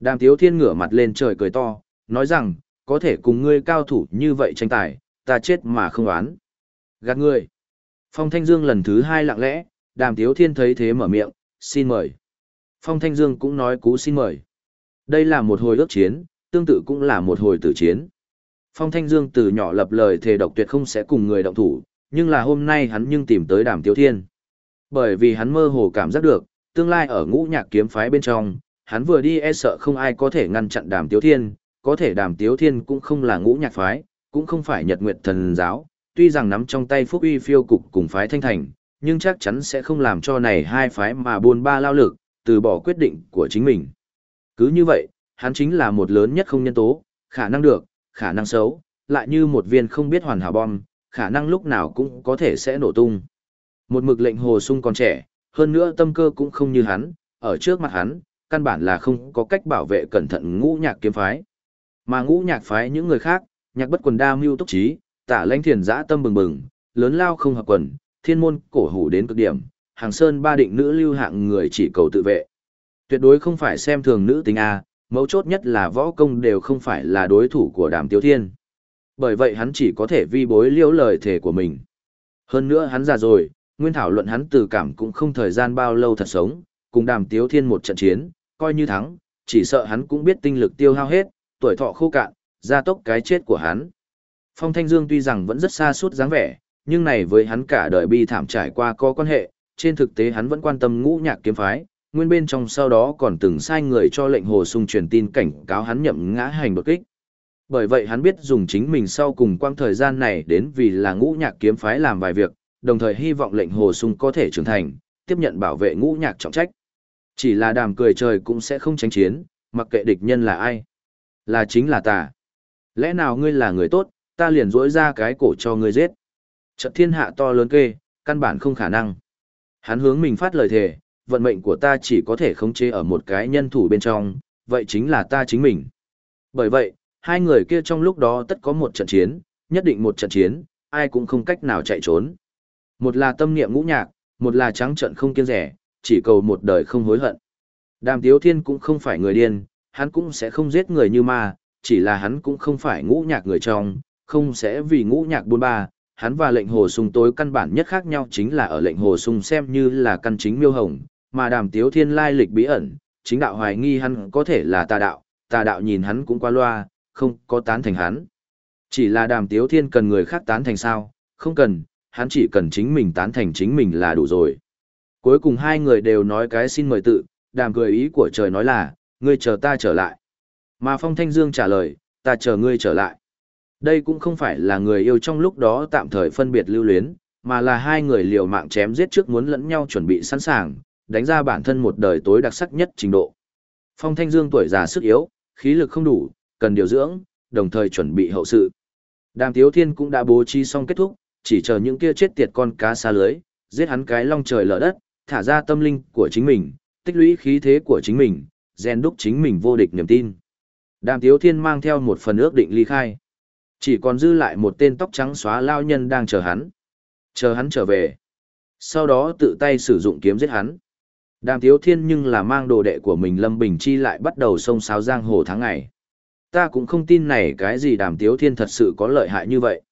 Đàm Tiếu Thiên ngửa mặt lên trời cười to, nói rằng, có thể cùng ngươi cao thủ như vậy tranh tài, ta chết mà không oán. Gạt ngươi. Phong Thanh Dương lần thứ hai lặng lẽ, Đàm Tiếu Thiên thấy thế mở miệng, xin mời. Phong Thanh Dương cũng nói cú xin mời. Đây là một hồi ước chiến, tương tự cũng là một hồi tử chiến. Phong Thanh Dương từ nhỏ lập lời thề độc tuyệt không sẽ cùng người động thủ, nhưng là hôm nay hắn nhưng tìm tới Đàm Tiếu Thiên. Bởi vì hắn mơ hồ cảm giác được, tương lai ở ngũ nhạc kiếm phái bên trong, hắn vừa đi e sợ không ai có thể ngăn chặn Đàm Tiếu Thiên, có thể Đàm Tiếu Thiên cũng không là ngũ nhạc phái, cũng không phải Nhật Nguyệt Thần giáo, tuy rằng nắm trong tay Phúc Uy phiêu cục cùng phái Thanh Thành, nhưng chắc chắn sẽ không làm cho này hai phái mà buôn ba lao lực, từ bỏ quyết định của chính mình. Cứ như vậy, hắn chính là một lớn nhất không nhân tố, khả năng được, khả năng xấu, lại như một viên không biết hoàn hảo bom, khả năng lúc nào cũng có thể sẽ nổ tung. Một mực lệnh hồ sung còn trẻ, hơn nữa tâm cơ cũng không như hắn, ở trước mặt hắn, căn bản là không có cách bảo vệ cẩn thận ngũ nhạc kiếm phái. Mà ngũ nhạc phái những người khác, nhạc bất quần đa mưu túc trí, tả lãnh thiền dã tâm bừng bừng, lớn lao không hợp quần, thiên môn cổ hủ đến cực điểm, hàng sơn ba định nữ lưu hạng người chỉ cầu tự vệ. Tuyệt đối không phải xem thường nữ tính A, mấu chốt nhất là võ công đều không phải là đối thủ của đàm tiêu thiên. Bởi vậy hắn chỉ có thể vi bối liễu lời thể của mình. Hơn nữa hắn già rồi, nguyên thảo luận hắn từ cảm cũng không thời gian bao lâu thật sống, cùng đàm tiếu thiên một trận chiến, coi như thắng, chỉ sợ hắn cũng biết tinh lực tiêu hao hết, tuổi thọ khô cạn, gia tốc cái chết của hắn. Phong Thanh Dương tuy rằng vẫn rất xa suốt dáng vẻ, nhưng này với hắn cả đời bi thảm trải qua có quan hệ, trên thực tế hắn vẫn quan tâm ngũ nhạc kiếm phái, nguyên bên trong sau đó còn từng sai người cho lệnh hồ sung truyền tin cảnh cáo hắn nhậm ngã hành đột kích. Bởi vậy hắn biết dùng chính mình sau cùng quang thời gian này đến vì là ngũ nhạc kiếm phái làm vài việc, đồng thời hy vọng lệnh hồ sung có thể trưởng thành, tiếp nhận bảo vệ ngũ nhạc trọng trách. Chỉ là đàm cười trời cũng sẽ không tránh chiến, mặc kệ địch nhân là ai. Là chính là ta. Lẽ nào ngươi là người tốt, ta liền dỗi ra cái cổ cho ngươi giết. Trận thiên hạ to lớn kê, căn bản không khả năng. Hắn hướng mình phát lời thề, vận mệnh của ta chỉ có thể khống chế ở một cái nhân thủ bên trong, vậy chính là ta chính mình. Bởi vậy, hai người kia trong lúc đó tất có một trận chiến, nhất định một trận chiến, ai cũng không cách nào chạy trốn. Một là tâm niệm ngũ nhạc, một là trắng trận không kiêng rẻ, chỉ cầu một đời không hối hận. Đàm Tiếu Thiên cũng không phải người điên, hắn cũng sẽ không giết người như ma, chỉ là hắn cũng không phải ngũ nhạc người trong, không sẽ vì ngũ nhạc buôn ba. Hắn và lệnh hồ sung tối căn bản nhất khác nhau chính là ở lệnh hồ sung xem như là căn chính miêu hồng, mà đàm tiếu thiên lai lịch bí ẩn, chính đạo hoài nghi hắn có thể là tà đạo, tà đạo nhìn hắn cũng qua loa, không có tán thành hắn. Chỉ là đàm tiếu thiên cần người khác tán thành sao, không cần, hắn chỉ cần chính mình tán thành chính mình là đủ rồi. Cuối cùng hai người đều nói cái xin mời tự, đàm cười ý của trời nói là, ngươi chờ ta trở lại. Mà Phong Thanh Dương trả lời, ta chờ ngươi trở lại. Đây cũng không phải là người yêu trong lúc đó tạm thời phân biệt lưu luyến, mà là hai người liều mạng chém giết trước muốn lẫn nhau chuẩn bị sẵn sàng, đánh ra bản thân một đời tối đặc sắc nhất trình độ. Phong Thanh Dương tuổi già sức yếu, khí lực không đủ, cần điều dưỡng, đồng thời chuẩn bị hậu sự. Đàm Tiếu Thiên cũng đã bố trí xong kết thúc, chỉ chờ những kia chết tiệt con cá xa lưới, giết hắn cái long trời lở đất, thả ra tâm linh của chính mình, tích lũy khí thế của chính mình, rèn đúc chính mình vô địch niềm tin. Đàm Tiếu Thiên mang theo một phần ước định ly khai. Chỉ còn dư lại một tên tóc trắng xóa lao nhân đang chờ hắn. Chờ hắn trở về. Sau đó tự tay sử dụng kiếm giết hắn. Đàm Tiếu Thiên nhưng là mang đồ đệ của mình Lâm Bình Chi lại bắt đầu xông xáo giang hồ tháng ngày. Ta cũng không tin này cái gì Đàm Tiếu Thiên thật sự có lợi hại như vậy.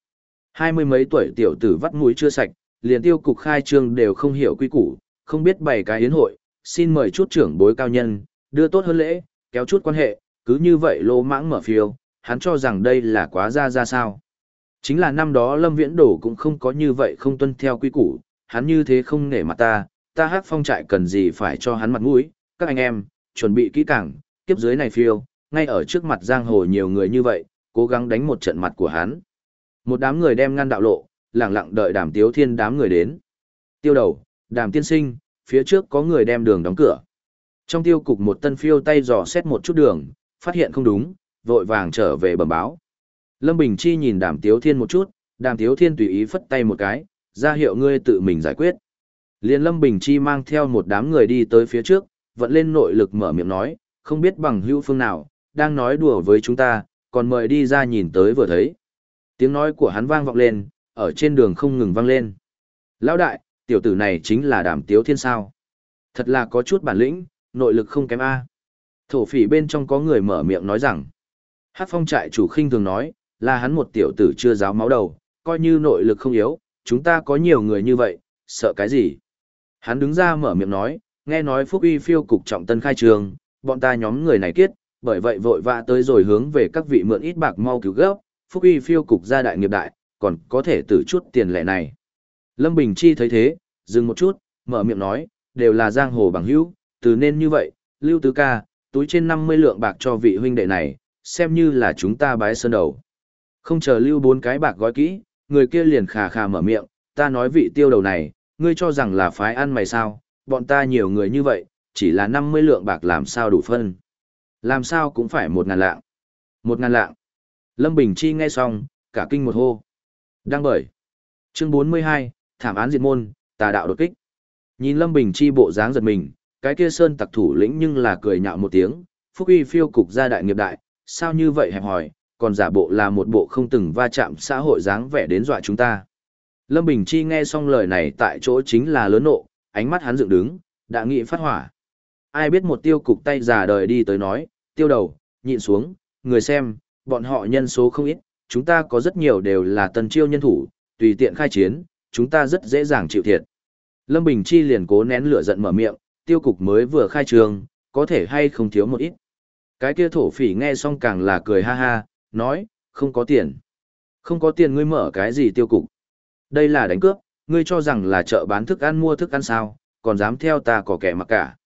Hai mươi mấy tuổi tiểu tử vắt mũi chưa sạch, liền tiêu cục khai trương đều không hiểu quy củ, không biết bày cái yến hội, xin mời chút trưởng bối cao nhân, đưa tốt hơn lễ, kéo chút quan hệ, cứ như vậy lô mãng mở phiêu, hắn cho rằng đây là quá ra ra sao. Chính là năm đó Lâm Viễn Đổ cũng không có như vậy không tuân theo quy củ, hắn như thế không nể mặt ta, ta hát phong trại cần gì phải cho hắn mặt mũi, các anh em, chuẩn bị kỹ càng, kiếp dưới này phiêu, ngay ở trước mặt giang hồ nhiều người như vậy, cố gắng đánh một trận mặt của hắn. Một đám người đem ngăn đạo lộ, lặng lặng đợi đàm tiếu thiên đám người đến. Tiêu đầu, đàm tiên sinh, phía trước có người đem đường đóng cửa. Trong tiêu cục một tân phiêu tay dò xét một chút đường, phát hiện không đúng, vội vàng trở về bẩm báo. Lâm Bình Chi nhìn đàm tiếu thiên một chút, đàm tiếu thiên tùy ý phất tay một cái, ra hiệu ngươi tự mình giải quyết. Liên Lâm Bình Chi mang theo một đám người đi tới phía trước, vận lên nội lực mở miệng nói, không biết bằng hữu phương nào, đang nói đùa với chúng ta, còn mời đi ra nhìn tới vừa thấy. Tiếng nói của hắn vang vọng lên, ở trên đường không ngừng vang lên. Lão đại, tiểu tử này chính là đàm tiếu thiên sao. Thật là có chút bản lĩnh, nội lực không kém A. Thổ phỉ bên trong có người mở miệng nói rằng, hát phong trại chủ khinh thường nói, là hắn một tiểu tử chưa giáo máu đầu, coi như nội lực không yếu, chúng ta có nhiều người như vậy, sợ cái gì. Hắn đứng ra mở miệng nói, nghe nói phúc uy phiêu cục trọng tân khai trường, bọn ta nhóm người này kiết, bởi vậy vội vã tới rồi hướng về các vị mượn ít bạc mau cứu gấp, phúc uy phiêu cục gia đại nghiệp đại, còn có thể tử chút tiền lệ này. Lâm Bình Chi thấy thế, dừng một chút, mở miệng nói, đều là giang hồ bằng hữu, từ nên như vậy, Lưu Tứ Ca, túi trên 50 lượng bạc cho vị huynh đệ này, xem như là chúng ta bái sơn đầu. Không chờ Lưu bốn cái bạc gói kỹ, người kia liền khà khà mở miệng, ta nói vị tiêu đầu này, ngươi cho rằng là phái ăn mày sao, bọn ta nhiều người như vậy, chỉ là 50 lượng bạc làm sao đủ phân. Làm sao cũng phải một ngàn lạng. Một ngàn lạng. Lâm Bình Chi nghe xong, cả kinh một hô. Đăng bởi. Chương 42, thảm án diệt môn, tà đạo đột kích. Nhìn Lâm Bình Chi bộ dáng giật mình, cái kia sơn tặc thủ lĩnh nhưng là cười nhạo một tiếng, phúc uy phiêu cục gia đại nghiệp đại, sao như vậy hẹp hòi, còn giả bộ là một bộ không từng va chạm xã hội dáng vẻ đến dọa chúng ta. Lâm Bình Chi nghe xong lời này tại chỗ chính là lớn nộ, ánh mắt hắn dựng đứng, đã nghị phát hỏa. Ai biết một tiêu cục tay già đời đi tới nói, tiêu đầu, nhịn xuống, người xem, bọn họ nhân số không ít, chúng ta có rất nhiều đều là tân chiêu nhân thủ, tùy tiện khai chiến, chúng ta rất dễ dàng chịu thiệt. Lâm Bình Chi liền cố nén lửa giận mở miệng, tiêu cục mới vừa khai trường, có thể hay không thiếu một ít. Cái kia thổ phỉ nghe xong càng là cười ha ha, nói, không có tiền. Không có tiền ngươi mở cái gì tiêu cục. Đây là đánh cướp, ngươi cho rằng là chợ bán thức ăn mua thức ăn sao, còn dám theo ta có kẻ mặc cả.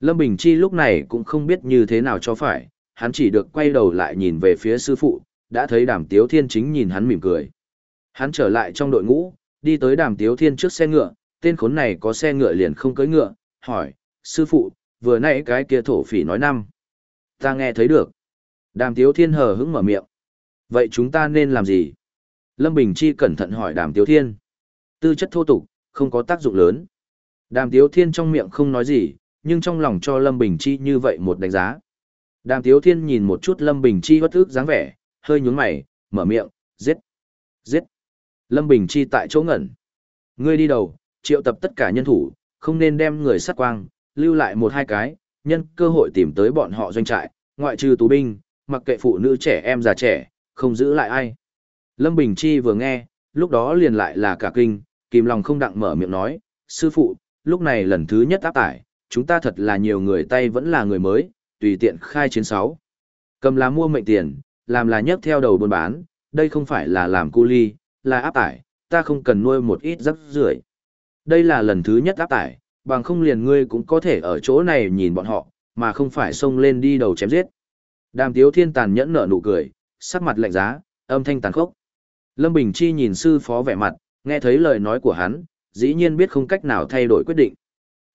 Lâm Bình Chi lúc này cũng không biết như thế nào cho phải, hắn chỉ được quay đầu lại nhìn về phía sư phụ, đã thấy đàm tiếu thiên chính nhìn hắn mỉm cười. Hắn trở lại trong đội ngũ, đi tới đàm tiếu thiên trước xe ngựa, tên khốn này có xe ngựa liền không cưỡi ngựa, hỏi, sư phụ, vừa nãy cái kia thổ phỉ nói năm. Ta nghe thấy được. Đàm tiếu thiên hờ hững mở miệng. Vậy chúng ta nên làm gì? Lâm Bình Chi cẩn thận hỏi đàm tiếu thiên. Tư chất thô tục, không có tác dụng lớn. Đàm tiếu thiên trong miệng không nói gì, nhưng trong lòng cho Lâm Bình Chi như vậy một đánh giá. Đàm tiếu thiên nhìn một chút Lâm Bình Chi bất ức dáng vẻ, hơi nhún mày, mở miệng, giết, giết. Lâm Bình Chi tại chỗ ngẩn. Ngươi đi đầu, triệu tập tất cả nhân thủ, không nên đem người sát quang, lưu lại một hai cái, nhân cơ hội tìm tới bọn họ doanh trại, ngoại trừ tù binh, mặc kệ phụ nữ trẻ em già trẻ, không giữ lại ai. Lâm Bình Chi vừa nghe, lúc đó liền lại là cả kinh, kìm lòng không đặng mở miệng nói, sư phụ, lúc này lần thứ nhất áp tải, chúng ta thật là nhiều người tay vẫn là người mới, tùy tiện khai chiến sáu. Cầm là mua mệnh tiền, làm là nhấc theo đầu buôn bán, đây không phải là làm cu ly, là áp tải, ta không cần nuôi một ít rắc rưởi. Đây là lần thứ nhất áp tải, bằng không liền ngươi cũng có thể ở chỗ này nhìn bọn họ, mà không phải xông lên đi đầu chém giết. Đàm Tiếu Thiên tàn nhẫn nở nụ cười, sắc mặt lạnh giá, âm thanh tàn khốc. Lâm Bình Chi nhìn sư phó vẻ mặt, nghe thấy lời nói của hắn, dĩ nhiên biết không cách nào thay đổi quyết định.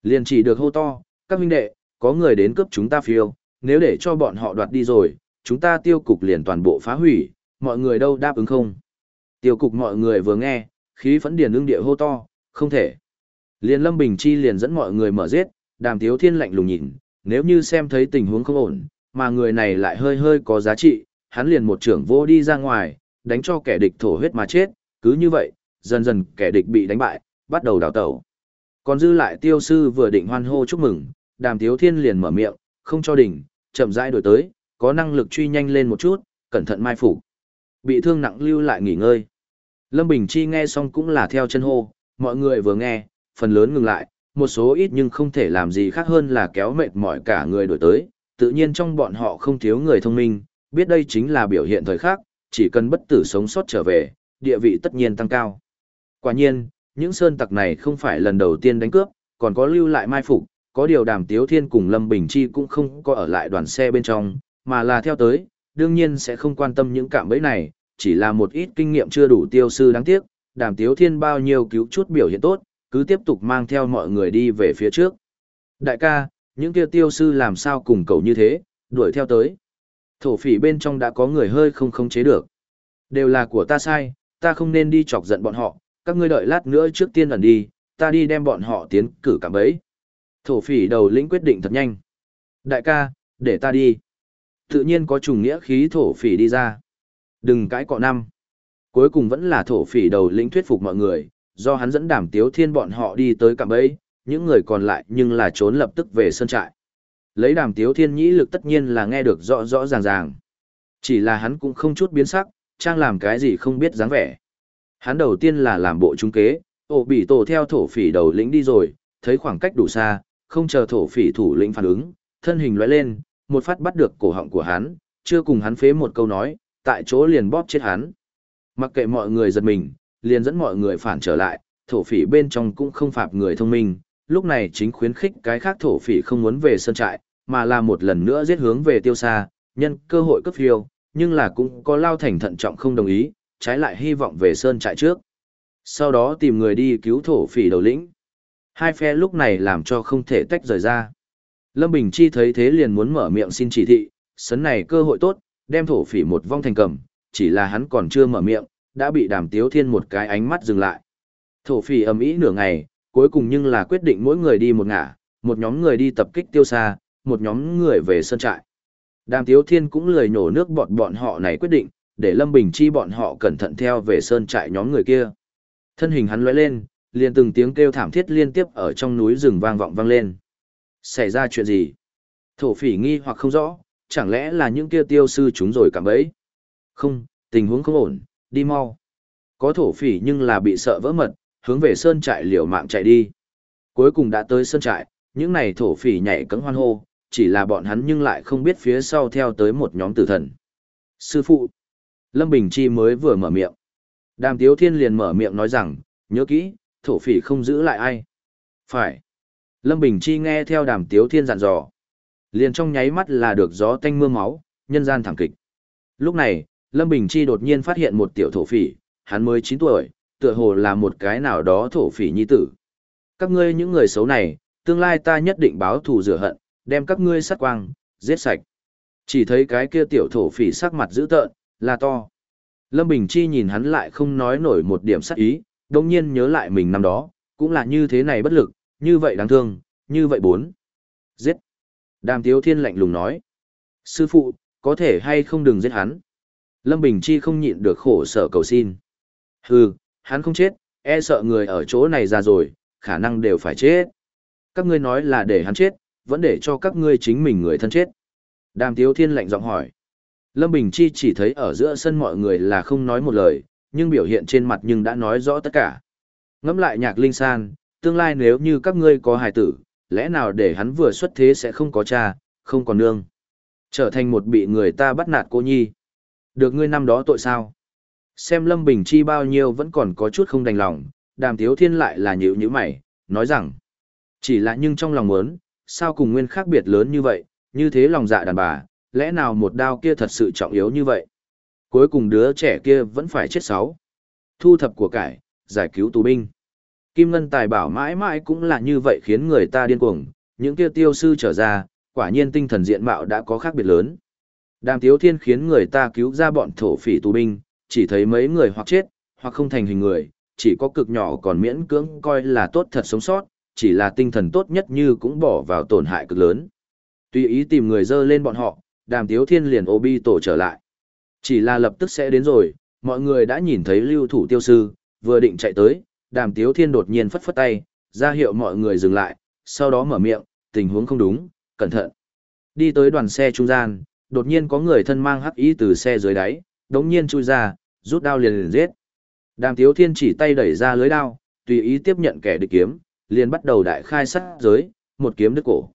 Liền chỉ được hô to, các huynh đệ, có người đến cướp chúng ta phiêu, nếu để cho bọn họ đoạt đi rồi, chúng ta tiêu cục liền toàn bộ phá hủy, mọi người đâu đáp ứng không? Tiêu cục mọi người vừa nghe, khí phẫn điền ưng địa hô to, không thể. Liền Lâm Bình Chi liền dẫn mọi người mở giết, đàm tiếu thiên lạnh lùng nhìn, nếu như xem thấy tình huống không ổn, mà người này lại hơi hơi có giá trị, hắn liền một trưởng vô đi ra ngoài, đánh cho kẻ địch thổ huyết mà chết, cứ như vậy, dần dần kẻ địch bị đánh bại, bắt đầu đào tẩu. Còn dư lại tiêu sư vừa định hoan hô chúc mừng, đàm tiếu thiên liền mở miệng, không cho đỉnh, chậm rãi đổi tới, có năng lực truy nhanh lên một chút, cẩn thận mai phục. Bị thương nặng lưu lại nghỉ ngơi. Lâm Bình Chi nghe xong cũng là theo chân hô, mọi người vừa nghe, phần lớn ngừng lại, một số ít nhưng không thể làm gì khác hơn là kéo mệt mỏi cả người đổi tới, tự nhiên trong bọn họ không thiếu người thông minh, biết đây chính là biểu hiện thời khắc, chỉ cần bất tử sống sót trở về, địa vị tất nhiên tăng cao. Quả nhiên, những sơn tặc này không phải lần đầu tiên đánh cướp, còn có lưu lại mai phục, có điều đàm tiếu thiên cùng Lâm Bình Chi cũng không có ở lại đoàn xe bên trong, mà là theo tới, đương nhiên sẽ không quan tâm những cạm bẫy này, chỉ là một ít kinh nghiệm chưa đủ tiêu sư đáng tiếc, đàm tiếu thiên bao nhiêu cứu chút biểu hiện tốt, cứ tiếp tục mang theo mọi người đi về phía trước. Đại ca, những kia tiêu sư làm sao cùng cậu như thế, đuổi theo tới. Thổ phỉ bên trong đã có người hơi không khống chế được. Đều là của ta sai, ta không nên đi chọc giận bọn họ, các ngươi đợi lát nữa trước tiên ẩn đi, ta đi đem bọn họ tiến cử cả bấy. Thổ phỉ đầu lĩnh quyết định thật nhanh. Đại ca, để ta đi. Tự nhiên có trùng nghĩa khí thổ phỉ đi ra. Đừng cãi cọ năm. Cuối cùng vẫn là thổ phỉ đầu lĩnh thuyết phục mọi người, do hắn dẫn đảm tiếu thiên bọn họ đi tới cạm bẫy, những người còn lại nhưng là trốn lập tức về sân trại. Lấy đàm tiếu thiên nhĩ lực tất nhiên là nghe được rõ rõ ràng ràng. Chỉ là hắn cũng không chút biến sắc, trang làm cái gì không biết dáng vẻ. Hắn đầu tiên là làm bộ trung kế, ổ bị tổ theo thổ phỉ đầu lĩnh đi rồi, thấy khoảng cách đủ xa, không chờ thổ phỉ thủ lĩnh phản ứng, thân hình lóe lên, một phát bắt được cổ họng của hắn, chưa cùng hắn phế một câu nói, tại chỗ liền bóp chết hắn. Mặc kệ mọi người giật mình, liền dẫn mọi người phản trở lại, thổ phỉ bên trong cũng không phạt người thông minh, lúc này chính khuyến khích cái khác thổ phỉ không muốn về sơn trại, mà là một lần nữa giết hướng về tiêu xa, nhân cơ hội cấp phiêu, nhưng là cũng có lao thành thận trọng không đồng ý, trái lại hy vọng về sơn trại trước. Sau đó tìm người đi cứu thổ phỉ đầu lĩnh. Hai phe lúc này làm cho không thể tách rời ra. Lâm Bình Chi thấy thế liền muốn mở miệng xin chỉ thị, sấn này cơ hội tốt, đem thổ phỉ một vong thành cầm, chỉ là hắn còn chưa mở miệng, đã bị đàm tiếu thiên một cái ánh mắt dừng lại. Thổ phỉ ầm ĩ nửa ngày, cuối cùng nhưng là quyết định mỗi người đi một ngả, một nhóm người đi tập kích tiêu xa, một nhóm người về sân trại. Đàm tiếu thiên cũng lười nhổ nước bọt bọn họ này quyết định, để Lâm Bình Chi bọn họ cẩn thận theo về sơn trại nhóm người kia. Thân hình hắn lóe lên, liền từng tiếng kêu thảm thiết liên tiếp ở trong núi rừng vang vọng vang lên. Xảy ra chuyện gì? Thổ phỉ nghi hoặc không rõ, chẳng lẽ là những kia tiêu sư chúng rồi cảm bấy? Không, tình huống không ổn, đi mau. Có thổ phỉ nhưng là bị sợ vỡ mật, hướng về sơn trại liều mạng chạy đi. Cuối cùng đã tới sơn trại, những này thổ phỉ nhảy cẫng hoan hô, chỉ là bọn hắn nhưng lại không biết phía sau theo tới một nhóm tử thần. Sư phụ, Lâm Bình Chi mới vừa mở miệng. Đàm Tiếu Thiên liền mở miệng nói rằng, nhớ kỹ, thổ phỉ không giữ lại ai. Phải. Lâm Bình Chi nghe theo đàm Tiếu Thiên dặn dò. Liền trong nháy mắt là được gió tanh mưa máu, nhân gian thẳng kịch. Lúc này, Lâm Bình Chi đột nhiên phát hiện một tiểu thổ phỉ, hắn mới 9 tuổi, tựa hồ là một cái nào đó thổ phỉ nhi tử. Các ngươi những người xấu này, tương lai ta nhất định báo thù rửa hận, đem các ngươi sát quang, giết sạch. Chỉ thấy cái kia tiểu thổ phỉ sắc mặt dữ tợn, là to. Lâm Bình Chi nhìn hắn lại không nói nổi một điểm sắc ý, đồng nhiên nhớ lại mình năm đó, cũng là như thế này bất lực, như vậy đáng thương, như vậy bốn. Giết. Đàm Tiếu Thiên lạnh lùng nói. Sư phụ, có thể hay không đừng giết hắn. Lâm Bình Chi không nhịn được khổ sở cầu xin. Hừ, hắn không chết, e sợ người ở chỗ này ra rồi, khả năng đều phải chết. Các ngươi nói là để hắn chết, vẫn để cho các ngươi chính mình người thân chết. Đàm Tiếu Thiên lạnh giọng hỏi. Lâm Bình Chi chỉ thấy ở giữa sân mọi người là không nói một lời, nhưng biểu hiện trên mặt nhưng đã nói rõ tất cả. Ngẫm lại nhạc linh san, tương lai nếu như các ngươi có hài tử, lẽ nào để hắn vừa xuất thế sẽ không có cha, không còn nương. Trở thành một bị người ta bắt nạt cô nhi. Được ngươi năm đó tội sao? Xem Lâm Bình Chi bao nhiêu vẫn còn có chút không đành lòng, đàm tiếu thiên lại là nhữ nhữ mày, nói rằng. Chỉ là nhưng trong lòng muốn, sao cùng nguyên khác biệt lớn như vậy, như thế lòng dạ đàn bà, lẽ nào một đao kia thật sự trọng yếu như vậy? Cuối cùng đứa trẻ kia vẫn phải chết sáu. Thu thập của cải, giải cứu tù binh. Kim Ngân Tài bảo mãi mãi cũng là như vậy khiến người ta điên cuồng, những kia tiêu sư trở ra, quả nhiên tinh thần diện mạo đã có khác biệt lớn. Đàm Tiếu Thiên khiến người ta cứu ra bọn thổ phỉ tù binh, chỉ thấy mấy người hoặc chết, hoặc không thành hình người, chỉ có cực nhỏ còn miễn cưỡng coi là tốt thật sống sót, chỉ là tinh thần tốt nhất như cũng bỏ vào tổn hại cực lớn. Tuy ý tìm người dơ lên bọn họ, đàm tiếu thiên liền ô bi tổ trở lại. Chỉ là lập tức sẽ đến rồi, mọi người đã nhìn thấy lưu thủ tiêu sư, vừa định chạy tới, đàm tiếu thiên đột nhiên phất phất tay, ra hiệu mọi người dừng lại, sau đó mở miệng, tình huống không đúng, cẩn thận. Đi tới đoàn xe trung gian, đột nhiên có người thân mang hắc ý từ xe dưới đáy, đống nhiên chui ra, rút đao liền liền giết. Đàm tiếu thiên chỉ tay đẩy ra lưới đao, tùy ý tiếp nhận kẻ địch kiếm, liền bắt đầu đại khai sát giới, một kiếm đứt cổ.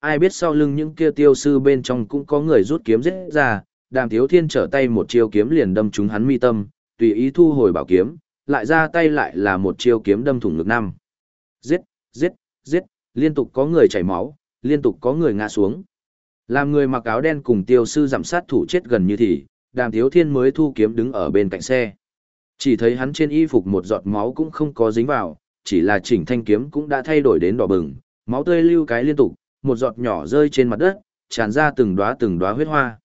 Ai biết sau lưng những kia tiêu sư bên trong cũng có người rút kiếm giết ra, đàm tiếu thiên trở tay một chiêu kiếm liền đâm trúng hắn mi tâm, tùy ý thu hồi bảo kiếm, lại ra tay lại là một chiêu kiếm đâm thủng ngực năm. Giết, giết, giết, liên tục có người chảy máu, liên tục có người ngã xuống. Làm người mặc áo đen cùng tiêu sư giảm sát thủ chết gần như thì, đàm Thiếu thiên mới thu kiếm đứng ở bên cạnh xe. Chỉ thấy hắn trên y phục một giọt máu cũng không có dính vào, chỉ là chỉnh thanh kiếm cũng đã thay đổi đến đỏ bừng, máu tươi lưu cái liên tục, một giọt nhỏ rơi trên mặt đất, tràn ra từng đóa từng đóa huyết hoa.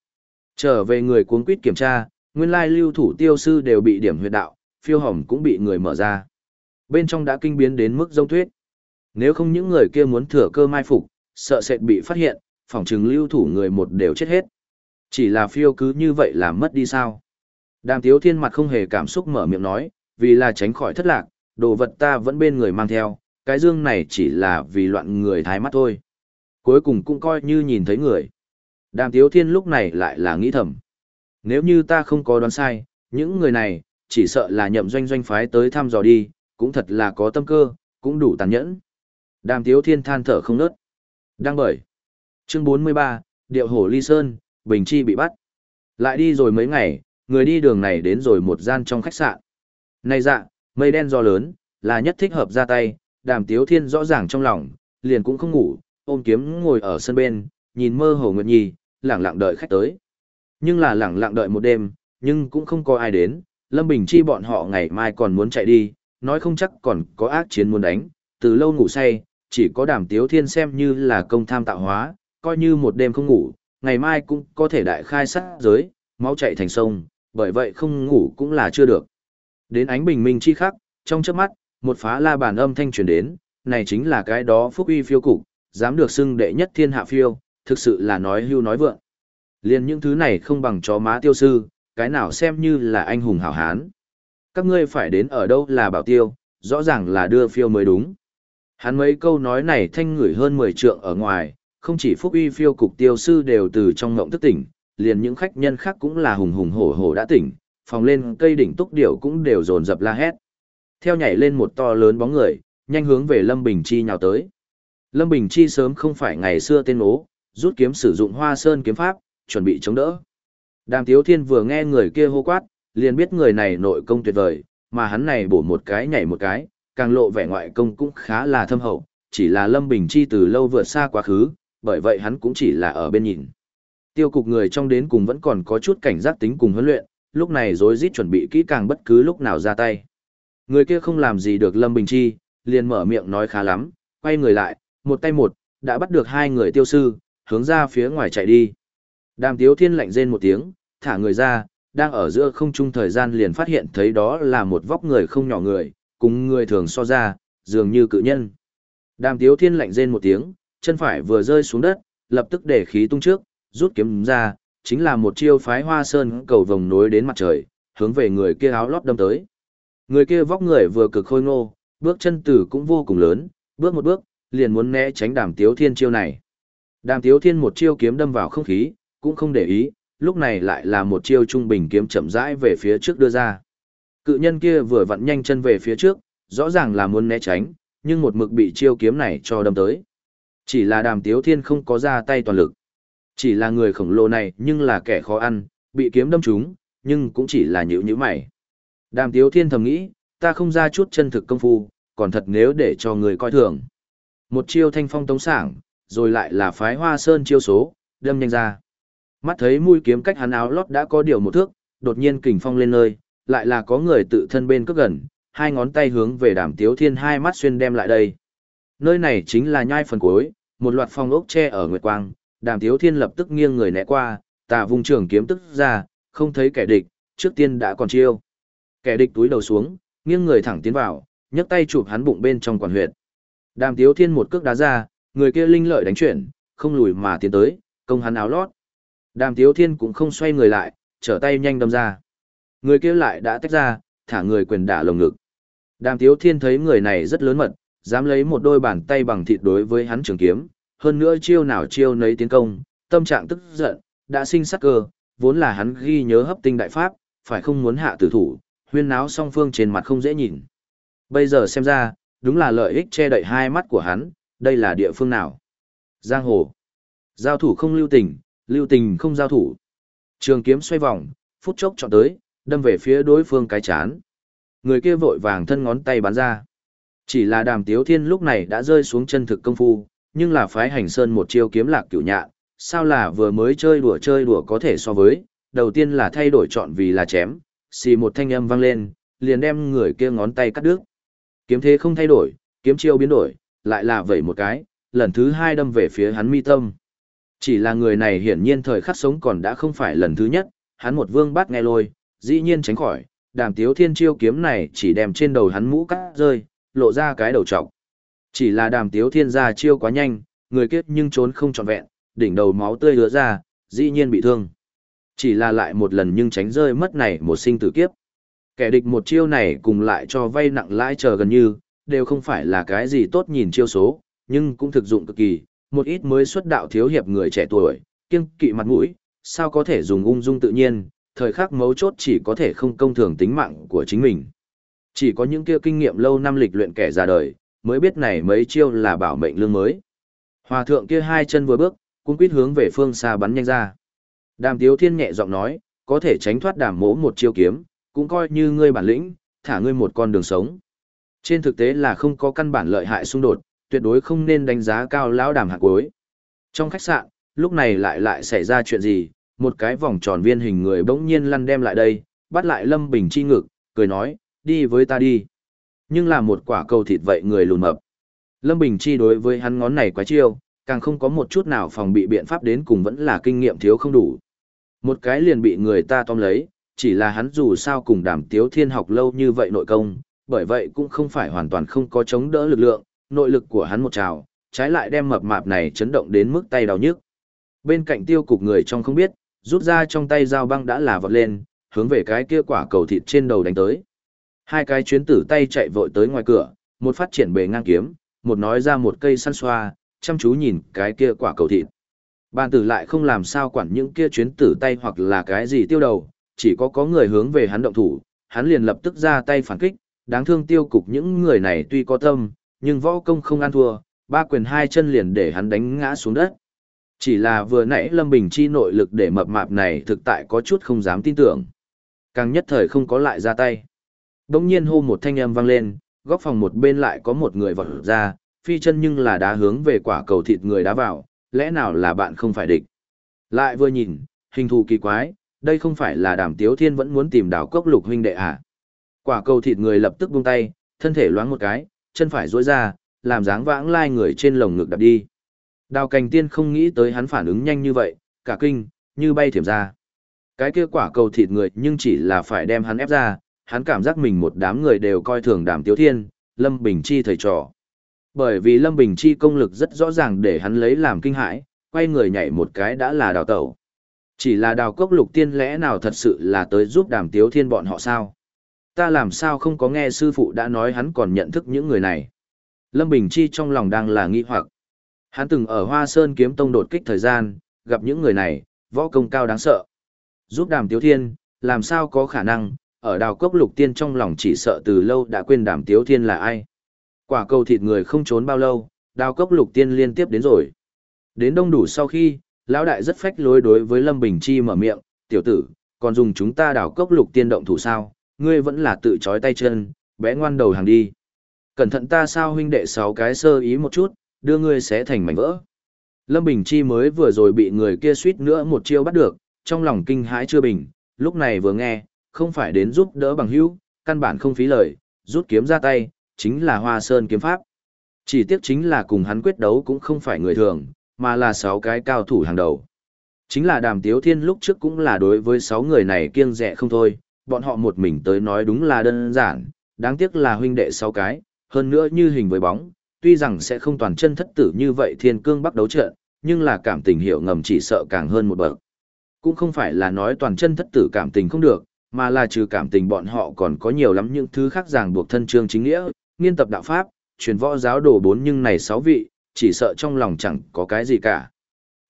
Trở về người cuống quýt kiểm tra, nguyên lai lưu thủ tiêu sư đều bị điểm huyệt đạo, phiêu hồng cũng bị người mở ra. Bên trong đã kinh biến đến mức dông tuyết. Nếu không những người kia muốn thừa cơ mai phục, sợ sệt bị phát hiện, phòng trừng lưu thủ người một đều chết hết. Chỉ là phiêu cứ như vậy là mất đi sao. Đàm tiếu thiên mặt không hề cảm xúc mở miệng nói, vì là tránh khỏi thất lạc, đồ vật ta vẫn bên người mang theo, cái dương này chỉ là vì loạn người thái mắt thôi. Cuối cùng cũng coi như nhìn thấy người. Đàm tiếu thiên lúc này lại là nghĩ thầm. Nếu như ta không có đoán sai, những người này, chỉ sợ là nhậm doanh doanh phái tới thăm dò đi, cũng thật là có tâm cơ, cũng đủ tàn nhẫn. Đàm tiếu thiên than thở không nớt. Đang bởi. Chương 43, Điệu Hổ Ly Sơn, Bình Chi bị bắt. Lại đi rồi mấy ngày, người đi đường này đến rồi một gian trong khách sạn. Này dạ, mây đen do lớn, là nhất thích hợp ra tay, đàm tiếu thiên rõ ràng trong lòng, liền cũng không ngủ, ôm kiếm ngồi ở sân bên, nhìn mơ hồ nguyệt nhi, lẳng lặng đợi khách tới. Nhưng là lẳng lặng đợi một đêm, nhưng cũng không có ai đến, Lâm Bình Chi bọn họ ngày mai còn muốn chạy đi, nói không chắc còn có ác chiến muốn đánh, từ lâu ngủ say, chỉ có đàm tiếu thiên xem như là công tham tạo hóa, coi như một đêm không ngủ, ngày mai cũng có thể đại khai sát giới, máu chạy thành sông, bởi vậy không ngủ cũng là chưa được. Đến ánh bình minh chi khắc, trong chớp mắt, một phá la bàn âm thanh truyền đến, này chính là cái đó phúc uy phiêu cục, dám được xưng đệ nhất thiên hạ phiêu, thực sự là nói hưu nói vượng. Liên những thứ này không bằng chó má tiêu sư, cái nào xem như là anh hùng hảo hán. Các ngươi phải đến ở đâu là bảo tiêu, rõ ràng là đưa phiêu mới đúng. Hắn mấy câu nói này thanh ngửi hơn 10 trượng ở ngoài, không chỉ phúc uy phiêu cục tiêu sư đều từ trong ngộng thức tỉnh, liền những khách nhân khác cũng là hùng hùng hổ hổ đã tỉnh, phòng lên cây đỉnh túc điểu cũng đều dồn dập la hét. Theo nhảy lên một to lớn bóng người, nhanh hướng về Lâm Bình Chi nhào tới. Lâm Bình Chi sớm không phải ngày xưa tên ố, rút kiếm sử dụng hoa sơn kiếm pháp, chuẩn bị chống đỡ. Đàm Tiếu Thiên vừa nghe người kia hô quát, liền biết người này nội công tuyệt vời, mà hắn này bổ một cái nhảy một cái, càng lộ vẻ ngoại công cũng khá là thâm hậu, chỉ là Lâm Bình Chi từ lâu vượt xa quá khứ, bởi vậy hắn cũng chỉ là ở bên nhìn. Tiêu cục người trong đến cùng vẫn còn có chút cảnh giác tính cùng huấn luyện, lúc này rối rít chuẩn bị kỹ càng bất cứ lúc nào ra tay. Người kia không làm gì được Lâm Bình Chi, liền mở miệng nói khá lắm, quay người lại, một tay một, đã bắt được hai người tiêu sư, hướng ra phía ngoài chạy đi. Đàm Tiếu Thiên lạnh rên một tiếng, thả người ra, đang ở giữa không trung thời gian liền phát hiện thấy đó là một vóc người không nhỏ người, cùng người thường so ra, dường như cự nhân. Đàm Tiếu Thiên lạnh rên một tiếng, chân phải vừa rơi xuống đất, lập tức để khí tung trước, rút kiếm ra, chính là một chiêu phái hoa sơn cầu vồng nối đến mặt trời, hướng về người kia áo lót đâm tới. Người kia vóc người vừa cực khôi ngô, bước chân tử cũng vô cùng lớn, bước một bước, liền muốn né tránh đàm tiếu thiên chiêu này. Đàm tiếu thiên một chiêu kiếm đâm vào không khí, cũng không để ý, lúc này lại là một chiêu trung bình kiếm chậm rãi về phía trước đưa ra. Cự nhân kia vừa vặn nhanh chân về phía trước, rõ ràng là muốn né tránh, nhưng một mực bị chiêu kiếm này cho đâm tới. Chỉ là đàm tiếu thiên không có ra tay toàn lực. Chỉ là người khổng lồ này nhưng là kẻ khó ăn, bị kiếm đâm trúng, nhưng cũng chỉ là nhữ nhữ mày. Đàm tiếu thiên thầm nghĩ, ta không ra chút chân thực công phu, còn thật nếu để cho người coi thường. Một chiêu thanh phong tống sảng, rồi lại là phái hoa sơn chiêu số, đâm nhanh ra. Mắt thấy mũi kiếm cách hắn áo lót đã có điều một thước, đột nhiên kình phong lên nơi, lại là có người tự thân bên cất gần, hai ngón tay hướng về đàm tiếu thiên hai mắt xuyên đem lại đây. Nơi này chính là nhai phần cuối, một loạt phong ốc tre ở nguyệt quang, đàm tiếu thiên lập tức nghiêng người né qua, tà vùng trường kiếm tức ra, không thấy kẻ địch, trước tiên đã còn chiêu. Kẻ địch túi đầu xuống, nghiêng người thẳng tiến vào, nhấc tay chụp hắn bụng bên trong quản huyệt. Đàm tiếu thiên một cước đá ra, người kia linh lợi đánh chuyển, không lùi mà tiến tới, công hắn áo lót. Đàm tiếu thiên cũng không xoay người lại, trở tay nhanh đâm ra. Người kia lại đã tách ra, thả người quyền đả lồng ngực. Đàm tiếu thiên thấy người này rất lớn mật, dám lấy một đôi bàn tay bằng thịt đối với hắn trường kiếm, hơn nữa chiêu nào chiêu nấy tiến công, tâm trạng tức giận, đã sinh sắc cơ, vốn là hắn ghi nhớ hấp tinh đại pháp, phải không muốn hạ tử thủ, huyên náo song phương trên mặt không dễ nhìn. Bây giờ xem ra, đúng là lợi ích che đậy hai mắt của hắn, đây là địa phương nào? Giang hồ. Giao thủ không lưu tình, lưu tình không giao thủ. Trường kiếm xoay vòng, phút chốc chọn tới, đâm về phía đối phương cái chán. Người kia vội vàng thân ngón tay bắn ra. Chỉ là đàm tiếu thiên lúc này đã rơi xuống chân thực công phu, nhưng là phái hành sơn một chiêu kiếm lạc cửu nhạn, sao là vừa mới chơi đùa chơi đùa có thể so với, đầu tiên là thay đổi chọn vì là chém, xì một thanh âm vang lên, liền đem người kia ngón tay cắt đứt. Kiếm thế không thay đổi, kiếm chiêu biến đổi, lại là vẩy một cái, lần thứ hai đâm về phía hắn mi tâm. Chỉ là người này hiển nhiên thời khắc sống còn đã không phải lần thứ nhất, hắn một vương bắt nghe lôi, dĩ nhiên tránh khỏi, đàm tiếu thiên chiêu kiếm này chỉ đem trên đầu hắn mũ cắt rơi, lộ ra cái đầu trọc. Chỉ là đàm tiếu thiên ra chiêu quá nhanh, người kết nhưng trốn không trọn vẹn, đỉnh đầu máu tươi hứa ra, dĩ nhiên bị thương. Chỉ là lại một lần nhưng tránh rơi mất này một sinh tử kiếp. Kẻ địch một chiêu này cùng lại cho vay nặng lãi chờ gần như, đều không phải là cái gì tốt nhìn chiêu số, nhưng cũng thực dụng cực kỳ, một ít mới xuất đạo thiếu hiệp người trẻ tuổi, kiêng kỵ mặt mũi, sao có thể dùng ung dung tự nhiên, thời khắc mấu chốt chỉ có thể không công thường tính mạng của chính mình. Chỉ có những kia kinh nghiệm lâu năm lịch luyện kẻ ra đời, mới biết này mấy chiêu là bảo mệnh lương mới. Hòa thượng kia hai chân vừa bước, cũng quýt hướng về phương xa bắn nhanh ra. Đàm Tiếu Thiên nhẹ giọng nói, có thể tránh thoát đàm mỗ một chiêu kiếm, cũng coi như ngươi bản lĩnh, thả ngươi một con đường sống. Trên thực tế là không có căn bản lợi hại xung đột, tuyệt đối không nên đánh giá cao lão đàm hạc cuối. Trong khách sạn, lúc này lại lại xảy ra chuyện gì, một cái vòng tròn viên hình người bỗng nhiên lăn đem lại đây, bắt lại Lâm Bình chi ngực, cười nói, đi với ta đi. Nhưng là một quả cầu thịt vậy người lùn mập. Lâm Bình chi đối với hắn ngón này quá chiêu, càng không có một chút nào phòng bị biện pháp đến cùng vẫn là kinh nghiệm thiếu không đủ. Một cái liền bị người ta tóm lấy, chỉ là hắn dù sao cùng đàm tiếu thiên học lâu như vậy nội công, bởi vậy cũng không phải hoàn toàn không có chống đỡ lực lượng, nội lực của hắn một trào, trái lại đem mập mạp này chấn động đến mức tay đau nhức. Bên cạnh tiêu cục người trong không biết, rút ra trong tay dao băng đã là vọt lên, hướng về cái kia quả cầu thịt trên đầu đánh tới. Hai cái chuyến tử tay chạy vội tới ngoài cửa, một phát triển bề ngang kiếm, một nói ra một cây săn xoa, chăm chú nhìn cái kia quả cầu thịt. Bàn tử lại không làm sao quản những kia chuyến tử tay hoặc là cái gì tiêu đầu, chỉ có có người hướng về hắn động thủ, hắn liền lập tức ra tay phản kích, đáng thương tiêu cục những người này tuy có tâm, nhưng võ công không ăn thua, ba quyền hai chân liền để hắn đánh ngã xuống đất. Chỉ là vừa nãy Lâm Bình chi nội lực để mập mạp này thực tại có chút không dám tin tưởng. Càng nhất thời không có lại ra tay. Đông nhiên hô một thanh âm vang lên, góc phòng một bên lại có một người vọt ra, phi chân nhưng là đá hướng về quả cầu thịt người đá vào, lẽ nào là bạn không phải địch. Lại vừa nhìn, hình thù kỳ quái, đây không phải là đàm tiếu thiên vẫn muốn tìm đảo cốc lục huynh đệ à. Quả cầu thịt người lập tức buông tay, thân thể loáng một cái, chân phải duỗi ra, làm dáng vãng lai người trên lồng ngực đập đi. Đào cành tiên không nghĩ tới hắn phản ứng nhanh như vậy, cả kinh, như bay thiểm ra. Cái kia quả cầu thịt người nhưng chỉ là phải đem hắn ép ra, hắn cảm giác mình một đám người đều coi thường đàm tiếu thiên, Lâm Bình Chi thầy trò. Bởi vì Lâm Bình Chi công lực rất rõ ràng để hắn lấy làm kinh hãi, quay người nhảy một cái đã là đào tẩu. Chỉ là đào cốc lục tiên lẽ nào thật sự là tới giúp đàm tiếu thiên bọn họ sao? Ta làm sao không có nghe sư phụ đã nói hắn còn nhận thức những người này. Lâm Bình Chi trong lòng đang là nghi hoặc. Hắn từng ở Hoa Sơn kiếm tông đột kích thời gian, gặp những người này, võ công cao đáng sợ. Giúp đàm tiếu thiên, làm sao có khả năng, ở đào cốc lục tiên trong lòng chỉ sợ từ lâu đã quên đàm tiếu thiên là ai. Quả cầu thịt người không trốn bao lâu, đào cốc lục tiên liên tiếp đến rồi. Đến đông đủ sau khi, lão đại rất phách lối đối với Lâm Bình Chi mở miệng, tiểu tử, còn dùng chúng ta đào cốc lục tiên động thủ sao, ngươi vẫn là tự trói tay chân, bé ngoan đầu hàng đi. Cẩn thận ta sao huynh đệ sáu cái sơ ý một chút, đưa ngươi sẽ thành mảnh vỡ. Lâm Bình Chi mới vừa rồi bị người kia suýt nữa một chiêu bắt được, trong lòng kinh hãi chưa bình, lúc này vừa nghe, không phải đến giúp đỡ bằng hữu, căn bản không phí lời, rút kiếm ra tay, chính là Hoa Sơn kiếm pháp. Chỉ tiếc chính là cùng hắn quyết đấu cũng không phải người thường, mà là sáu cái cao thủ hàng đầu. Chính là đàm tiếu thiên lúc trước cũng là đối với sáu người này kiêng dè không thôi, bọn họ một mình tới nói đúng là đơn giản, đáng tiếc là huynh đệ sáu cái, hơn nữa như hình với bóng, tuy rằng sẽ không toàn chân thất tử như vậy thiên cương bắt đấu trận, nhưng là cảm tình hiểu ngầm chỉ sợ càng hơn một bậc. Cũng không phải là nói toàn chân thất tử cảm tình không được, mà là trừ cảm tình bọn họ còn có nhiều lắm những thứ khác ràng buộc thân chương chính nghĩa, nghiên tập đạo pháp, truyền võ giáo đồ bốn nhưng này sáu vị, chỉ sợ trong lòng chẳng có cái gì cả.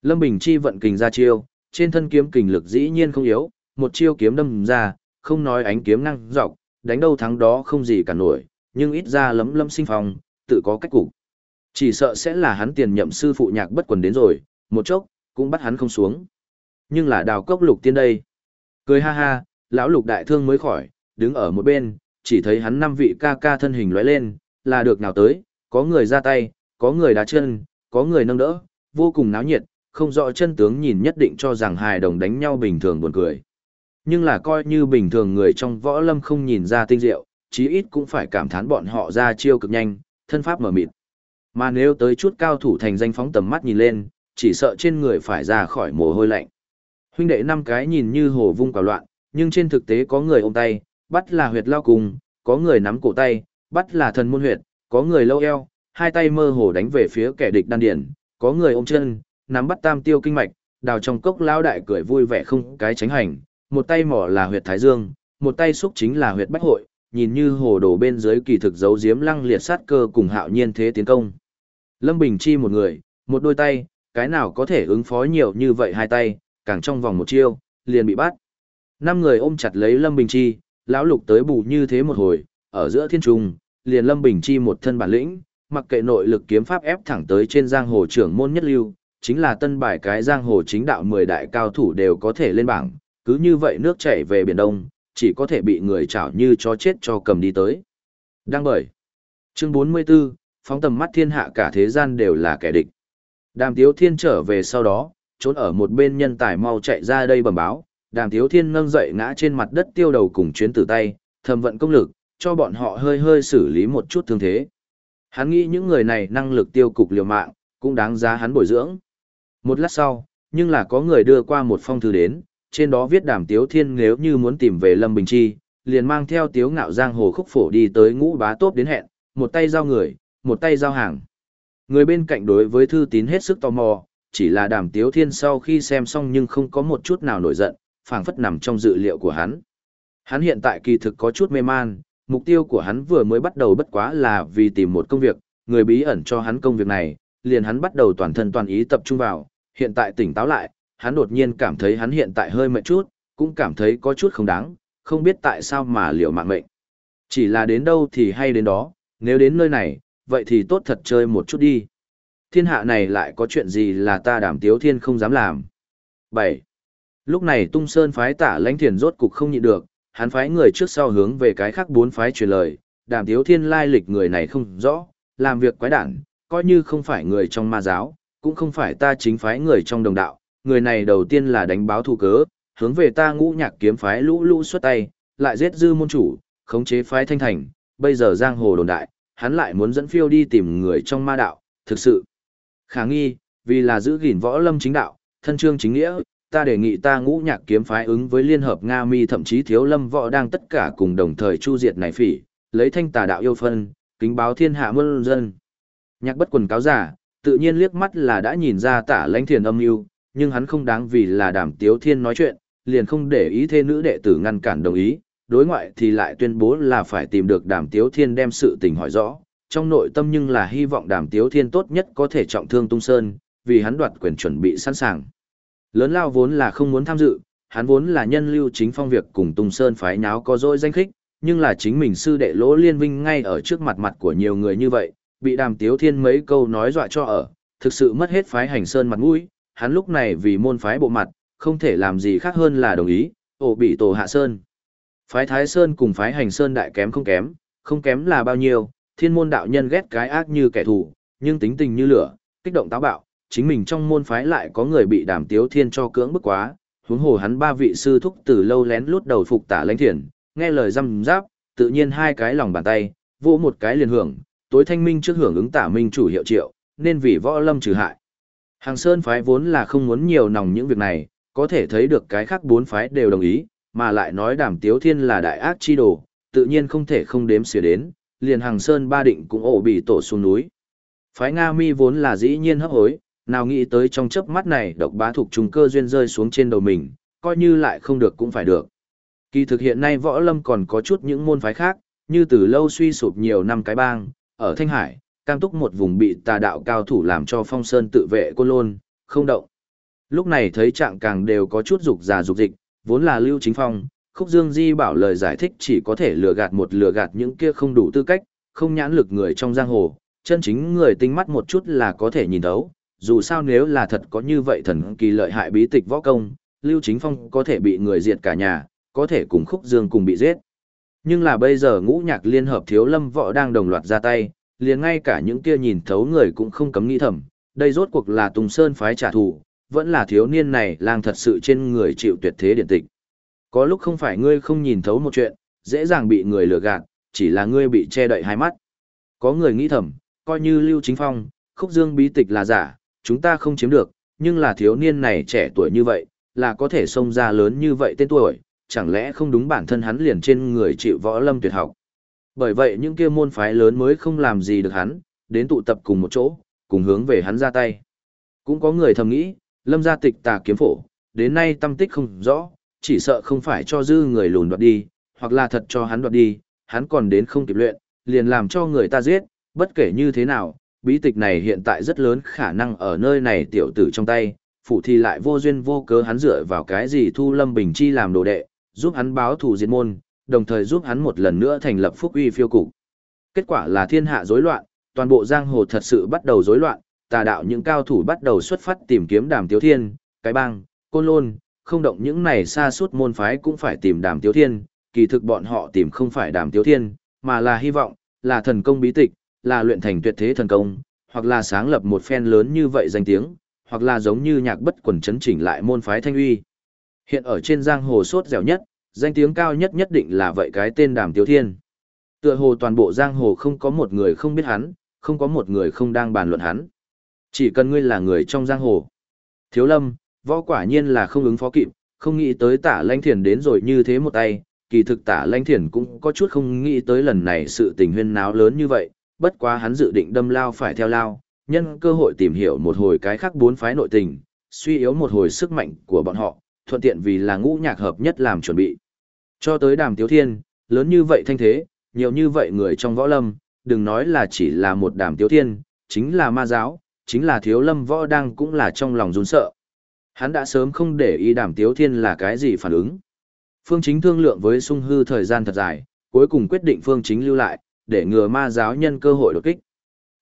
Lâm Bình Chi vận kình ra chiêu, trên thân kiếm kình lực dĩ nhiên không yếu, một chiêu kiếm đâm ra, không nói ánh kiếm năng dọc, đánh đâu thắng đó không gì cả nổi, nhưng ít ra lấm lâm sinh phong, tự có cách cục. Chỉ sợ sẽ là hắn tiền nhậm sư phụ nhạc bất quần đến rồi, một chốc, cũng bắt hắn không xuống. Nhưng là đào cốc lục tiên đây. Cười ha ha, lão lục đại thương mới khỏi, đứng ở một bên, chỉ thấy hắn năm vị ca ca thân hình lóe lên, là được nào tới, có người ra tay, có người đá chân, có người nâng đỡ, vô cùng náo nhiệt, không rõ chân tướng nhìn nhất định cho rằng hài đồng đánh nhau bình thường buồn cười. Nhưng là coi như bình thường người trong võ lâm không nhìn ra tinh diệu, chí ít cũng phải cảm thán bọn họ ra chiêu cực nhanh, thân pháp mở mịt. Mà nếu tới chút cao thủ thành danh phóng tầm mắt nhìn lên, chỉ sợ trên người phải ra khỏi mồ hôi lạnh. Huynh đệ năm cái nhìn như hồ vung quả loạn, nhưng trên thực tế có người ôm tay, bắt là huyệt lao cùng, có người nắm cổ tay, bắt là thần môn huyệt, có người lâu eo, hai tay mơ hồ đánh về phía kẻ địch đan điển, có người ôm chân, nắm bắt tam tiêu kinh mạch, đào trong cốc lao đại cười vui vẻ không cái tránh hành, một tay mỏ là huyệt thái dương, một tay xúc chính là huyệt bách hội, nhìn như hồ đồ bên dưới kỳ thực giấu giếm lăng liệt sát cơ cùng hạo nhiên thế tiến công. Lâm Bình Chi một người, một đôi tay, cái nào có thể ứng phó nhiều như vậy hai tay, càng trong vòng một chiêu, liền bị bắt. Năm người ôm chặt lấy Lâm Bình Chi, lão lục tới bù như thế một hồi, ở giữa thiên trung, liền Lâm Bình Chi một thân bản lĩnh, mặc kệ nội lực kiếm pháp ép thẳng tới trên giang hồ trưởng môn nhất lưu, chính là tân bài cái giang hồ chính đạo 10 đại cao thủ đều có thể lên bảng, cứ như vậy nước chảy về biển đông, chỉ có thể bị người chảo như chó chết cho cầm đi tới. Đang bởi. Chương 44, phóng tầm mắt thiên hạ cả thế gian đều là kẻ địch. Đàm Tiếu Thiên trở về sau đó, trốn ở một bên nhân tài mau chạy ra đây bẩm báo, Đàm thiếu Thiên nâng dậy ngã trên mặt đất tiêu đầu cùng chuyến tử tay, thầm vận công lực, cho bọn họ hơi hơi xử lý một chút thương thế. Hắn nghĩ những người này năng lực tiêu cục liều mạng, cũng đáng giá hắn bồi dưỡng. Một lát sau, nhưng là có người đưa qua một phong thư đến, trên đó viết đàm tiếu thiên nếu như muốn tìm về Lâm Bình Chi, liền mang theo tiếu ngạo giang hồ khúc phổ đi tới ngũ bá tốp đến hẹn, một tay giao người, một tay giao hàng. Người bên cạnh đối với thư tín hết sức tò mò, chỉ là đàm tiếu thiên sau khi xem xong nhưng không có một chút nào nổi giận, phảng phất nằm trong dự liệu của hắn. Hắn hiện tại kỳ thực có chút mê man, mục tiêu của hắn vừa mới bắt đầu bất quá là vì tìm một công việc, người bí ẩn cho hắn công việc này, liền hắn bắt đầu toàn thân toàn ý tập trung vào, hiện tại tỉnh táo lại, hắn đột nhiên cảm thấy hắn hiện tại hơi mệt chút, cũng cảm thấy có chút không đáng, không biết tại sao mà liệu mạng mệnh. Chỉ là đến đâu thì hay đến đó, nếu đến nơi này, vậy thì tốt thật chơi một chút đi. Thiên hạ này lại có chuyện gì là ta đảm tiếu thiên không dám làm. 7. Lúc này tung sơn phái tả lãnh thiền rốt cục không nhịn được, hắn phái người trước sau hướng về cái khác bốn phái truyền lời, đàm tiếu thiên lai lịch người này không rõ, làm việc quái đản, coi như không phải người trong ma giáo, cũng không phải ta chính phái người trong đồng đạo, người này đầu tiên là đánh báo thù cớ, hướng về ta ngũ nhạc kiếm phái lũ lũ xuất tay, lại giết dư môn chủ, khống chế phái thanh thành, bây giờ giang hồ đồn đại, hắn lại muốn dẫn phiêu đi tìm người trong ma đạo, thực sự. Khả nghi, vì là giữ gìn võ lâm chính đạo, thân trương chính nghĩa, ta đề nghị ta ngũ nhạc kiếm phái ứng với liên hợp Nga mi thậm chí thiếu lâm võ đang tất cả cùng đồng thời chu diệt này phỉ, lấy thanh tà đạo yêu phân, kính báo thiên hạ muôn dân. Nhạc bất quần cáo giả, tự nhiên liếc mắt là đã nhìn ra tả lãnh thiền âm mưu nhưng hắn không đáng vì là đàm tiếu thiên nói chuyện, liền không để ý thê nữ đệ tử ngăn cản đồng ý, đối ngoại thì lại tuyên bố là phải tìm được đàm tiếu thiên đem sự tình hỏi rõ, trong nội tâm nhưng là hy vọng đàm tiếu thiên tốt nhất có thể trọng thương tung sơn, vì hắn đoạt quyền chuẩn bị sẵn sàng. Lớn lao vốn là không muốn tham dự, hắn vốn là nhân lưu chính phong việc cùng tung sơn phái nháo có dỗi danh khích, nhưng là chính mình sư đệ lỗ liên vinh ngay ở trước mặt mặt của nhiều người như vậy, bị đàm tiếu thiên mấy câu nói dọa cho ở, thực sự mất hết phái hành sơn mặt mũi, hắn lúc này vì môn phái bộ mặt, không thể làm gì khác hơn là đồng ý, ổ bị tổ hạ sơn. Phái Thái Sơn cùng phái hành sơn đại kém không kém, không kém là bao nhiêu, thiên môn đạo nhân ghét cái ác như kẻ thù, nhưng tính tình như lửa, kích động táo bạo, chính mình trong môn phái lại có người bị đàm tiếu thiên cho cưỡng bức quá, huống hồ hắn ba vị sư thúc từ lâu lén lút đầu phục tả lãnh thiền, nghe lời răm giáp, tự nhiên hai cái lòng bàn tay, vỗ một cái liền hưởng, tối thanh minh trước hưởng ứng tả minh chủ hiệu triệu, nên vì võ lâm trừ hại. Hàng Sơn phái vốn là không muốn nhiều nòng những việc này, có thể thấy được cái khác bốn phái đều đồng ý, mà lại nói đàm tiếu thiên là đại ác chi đồ, tự nhiên không thể không đếm xỉa đến, liền Hàng Sơn ba định cũng ổ bị tổ xuống núi. Phái Nga mi vốn là dĩ nhiên hấp hối, nào nghĩ tới trong chớp mắt này độc bá thuộc trùng cơ duyên rơi xuống trên đầu mình, coi như lại không được cũng phải được. Kỳ thực hiện nay võ lâm còn có chút những môn phái khác, như từ lâu suy sụp nhiều năm cái bang, ở Thanh Hải, cam túc một vùng bị tà đạo cao thủ làm cho phong sơn tự vệ côn lôn, không động. Lúc này thấy trạng càng đều có chút dục già dục dịch, vốn là lưu chính phong, khúc dương di bảo lời giải thích chỉ có thể lừa gạt một lừa gạt những kia không đủ tư cách, không nhãn lực người trong giang hồ, chân chính người tinh mắt một chút là có thể nhìn thấu, dù sao nếu là thật có như vậy thần kỳ lợi hại bí tịch võ công, lưu chính phong có thể bị người diệt cả nhà, có thể cùng khúc dương cùng bị giết. Nhưng là bây giờ ngũ nhạc liên hợp thiếu lâm võ đang đồng loạt ra tay, liền ngay cả những kia nhìn thấu người cũng không cấm nghĩ thầm, đây rốt cuộc là Tùng Sơn phái trả thù, vẫn là thiếu niên này lang thật sự trên người chịu tuyệt thế điện tịch. Có lúc không phải ngươi không nhìn thấu một chuyện, dễ dàng bị người lừa gạt, chỉ là ngươi bị che đậy hai mắt. Có người nghĩ thầm, coi như Lưu Chính Phong, khúc dương bí tịch là giả, chúng ta không chiếm được, nhưng là thiếu niên này trẻ tuổi như vậy, là có thể xông ra lớn như vậy tên tuổi, chẳng lẽ không đúng bản thân hắn liền trên người chịu võ lâm tuyệt học. Bởi vậy những kia môn phái lớn mới không làm gì được hắn, đến tụ tập cùng một chỗ, cùng hướng về hắn ra tay. Cũng có người thầm nghĩ, lâm gia tịch tà kiếm phổ, đến nay tâm tích không rõ, chỉ sợ không phải cho dư người lùn đoạt đi, hoặc là thật cho hắn đoạt đi, hắn còn đến không kịp luyện, liền làm cho người ta giết, bất kể như thế nào, bí tịch này hiện tại rất lớn khả năng ở nơi này tiểu tử trong tay, phụ thì lại vô duyên vô cớ hắn dựa vào cái gì thu lâm bình chi làm đồ đệ, giúp hắn báo thù diệt môn, đồng thời giúp hắn một lần nữa thành lập phúc uy phiêu cục. Kết quả là thiên hạ rối loạn, toàn bộ giang hồ thật sự bắt đầu rối loạn, tà đạo những cao thủ bắt đầu xuất phát tìm kiếm đàm tiếu thiên, cái bang, côn lôn, không động những này xa suốt môn phái cũng phải tìm đàm tiếu thiên, kỳ thực bọn họ tìm không phải đàm tiếu thiên, mà là hy vọng, là thần công bí tịch, là luyện thành tuyệt thế thần công, hoặc là sáng lập một phen lớn như vậy danh tiếng, hoặc là giống như nhạc bất quần chấn chỉnh lại môn phái thanh uy. Hiện ở trên giang hồ sốt dẻo nhất, danh tiếng cao nhất nhất định là vậy cái tên đàm tiếu thiên. Tựa hồ toàn bộ giang hồ không có một người không biết hắn, không có một người không đang bàn luận hắn. Chỉ cần ngươi là người trong giang hồ. Thiếu lâm, võ quả nhiên là không ứng phó kịp, không nghĩ tới tả lanh thiền đến rồi như thế một tay, kỳ thực tả lanh thiền cũng có chút không nghĩ tới lần này sự tình huyên náo lớn như vậy, bất quá hắn dự định đâm lao phải theo lao, nhân cơ hội tìm hiểu một hồi cái khác bốn phái nội tình, suy yếu một hồi sức mạnh của bọn họ, thuận tiện vì là ngũ nhạc hợp nhất làm chuẩn bị. Cho tới đàm tiếu thiên, lớn như vậy thanh thế, nhiều như vậy người trong võ lâm, đừng nói là chỉ là một đàm tiếu thiên, chính là ma giáo, chính là thiếu lâm võ đang cũng là trong lòng run sợ. Hắn đã sớm không để ý đàm tiếu thiên là cái gì phản ứng. Phương chính thương lượng với sung hư thời gian thật dài, cuối cùng quyết định phương chính lưu lại, để ngừa ma giáo nhân cơ hội đột kích.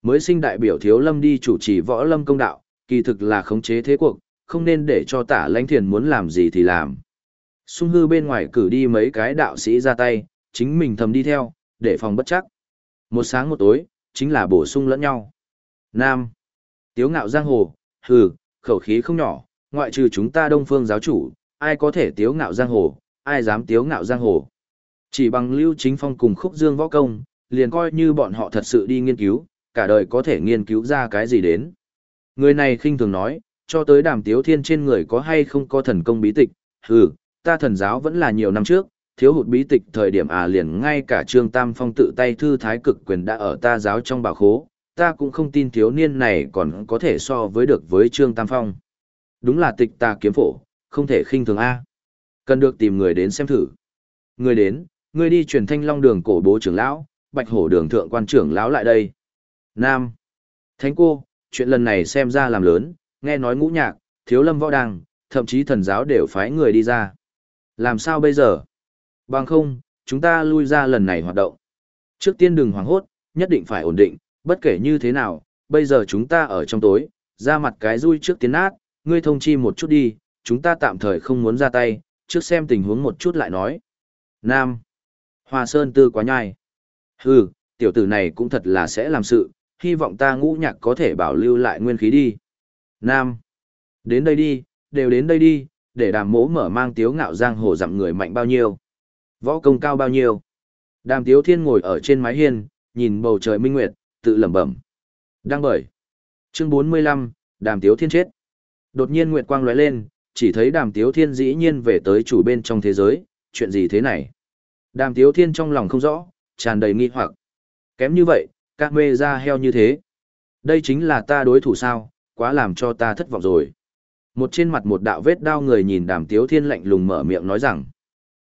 Mới sinh đại biểu thiếu lâm đi chủ trì võ lâm công đạo, kỳ thực là khống chế thế cuộc, không nên để cho tả lãnh thiền muốn làm gì thì làm. Sung hư bên ngoài cử đi mấy cái đạo sĩ ra tay, chính mình thầm đi theo, để phòng bất chắc. Một sáng một tối, chính là bổ sung lẫn nhau. Nam. Tiếu ngạo giang hồ, hừ, khẩu khí không nhỏ, ngoại trừ chúng ta đông phương giáo chủ, ai có thể tiếu ngạo giang hồ, ai dám tiếu ngạo giang hồ. Chỉ bằng lưu chính phong cùng khúc dương võ công, liền coi như bọn họ thật sự đi nghiên cứu, cả đời có thể nghiên cứu ra cái gì đến. Người này khinh thường nói, cho tới đàm tiếu thiên trên người có hay không có thần công bí tịch, hừ, ta thần giáo vẫn là nhiều năm trước, thiếu hụt bí tịch thời điểm à liền ngay cả trương tam phong tự tay thư thái cực quyền đã ở ta giáo trong bảo khố, ta cũng không tin thiếu niên này còn có thể so với được với trương tam phong. Đúng là tịch ta kiếm phổ, không thể khinh thường A. Cần được tìm người đến xem thử. Người đến, người đi truyền thanh long đường cổ bố trưởng lão, bạch hổ đường thượng quan trưởng lão lại đây. Nam. Thánh cô, chuyện lần này xem ra làm lớn, nghe nói ngũ nhạc, thiếu lâm võ đàng, thậm chí thần giáo đều phái người đi ra. Làm sao bây giờ? Bằng không, chúng ta lui ra lần này hoạt động. Trước tiên đừng hoảng hốt, nhất định phải ổn định, bất kể như thế nào, bây giờ chúng ta ở trong tối, ra mặt cái rui trước tiến át, ngươi thông chi một chút đi, chúng ta tạm thời không muốn ra tay, trước xem tình huống một chút lại nói. Nam. Hoa Sơn Tư quá nhai. Hừ, tiểu tử này cũng thật là sẽ làm sự, hy vọng ta ngũ nhạc có thể bảo lưu lại nguyên khí đi. Nam. Đến đây đi, đều đến đây đi, để đàm mỗ mở mang tiếu ngạo giang hồ dặm người mạnh bao nhiêu. Võ công cao bao nhiêu. Đàm tiếu thiên ngồi ở trên mái hiên, nhìn bầu trời minh nguyệt, tự lẩm bẩm. Đang bởi. Chương 45, đàm tiếu thiên chết. Đột nhiên nguyệt quang lóe lên, chỉ thấy đàm tiếu thiên dĩ nhiên về tới chủ bên trong thế giới, chuyện gì thế này? Đàm tiếu thiên trong lòng không rõ, tràn đầy nghi hoặc. Kém như vậy, các mê ra heo như thế. Đây chính là ta đối thủ sao, quá làm cho ta thất vọng rồi. Một trên mặt một đạo vết đau người nhìn đàm tiếu thiên lạnh lùng mở miệng nói rằng.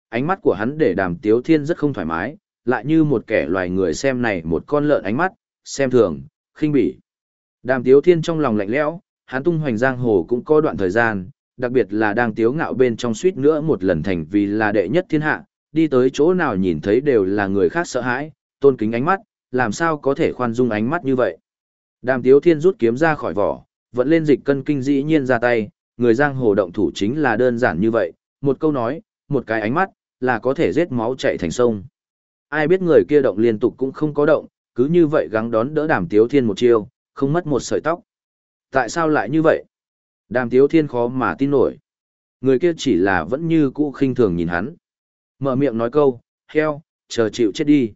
Ánh mắt của hắn để đàm tiếu thiên rất không thoải mái, lại như một kẻ loài người xem này một con lợn ánh mắt, xem thường, khinh bỉ. Đàm tiếu thiên trong lòng lạnh lẽo, hắn tung hoành giang hồ cũng có đoạn thời gian, đặc biệt là đang tiếu ngạo bên trong suýt nữa một lần thành vì là đệ nhất thiên hạ, đi tới chỗ nào nhìn thấy đều là người khác sợ hãi, tôn kính ánh mắt, làm sao có thể khoan dung ánh mắt như vậy. Đàm tiếu thiên rút kiếm ra khỏi vỏ, vẫn lên dịch cân kinh dĩ nhiên ra tay, người giang hồ động thủ chính là đơn giản như vậy, một câu nói, một cái ánh mắt, là có thể giết máu chạy thành sông. Ai biết người kia động liên tục cũng không có động, cứ như vậy gắng đón đỡ đàm tiếu thiên một chiêu, không mất một sợi tóc. Tại sao lại như vậy? Đàm tiếu thiên khó mà tin nổi. Người kia chỉ là vẫn như cũ khinh thường nhìn hắn. Mở miệng nói câu, heo, chờ chịu chết đi.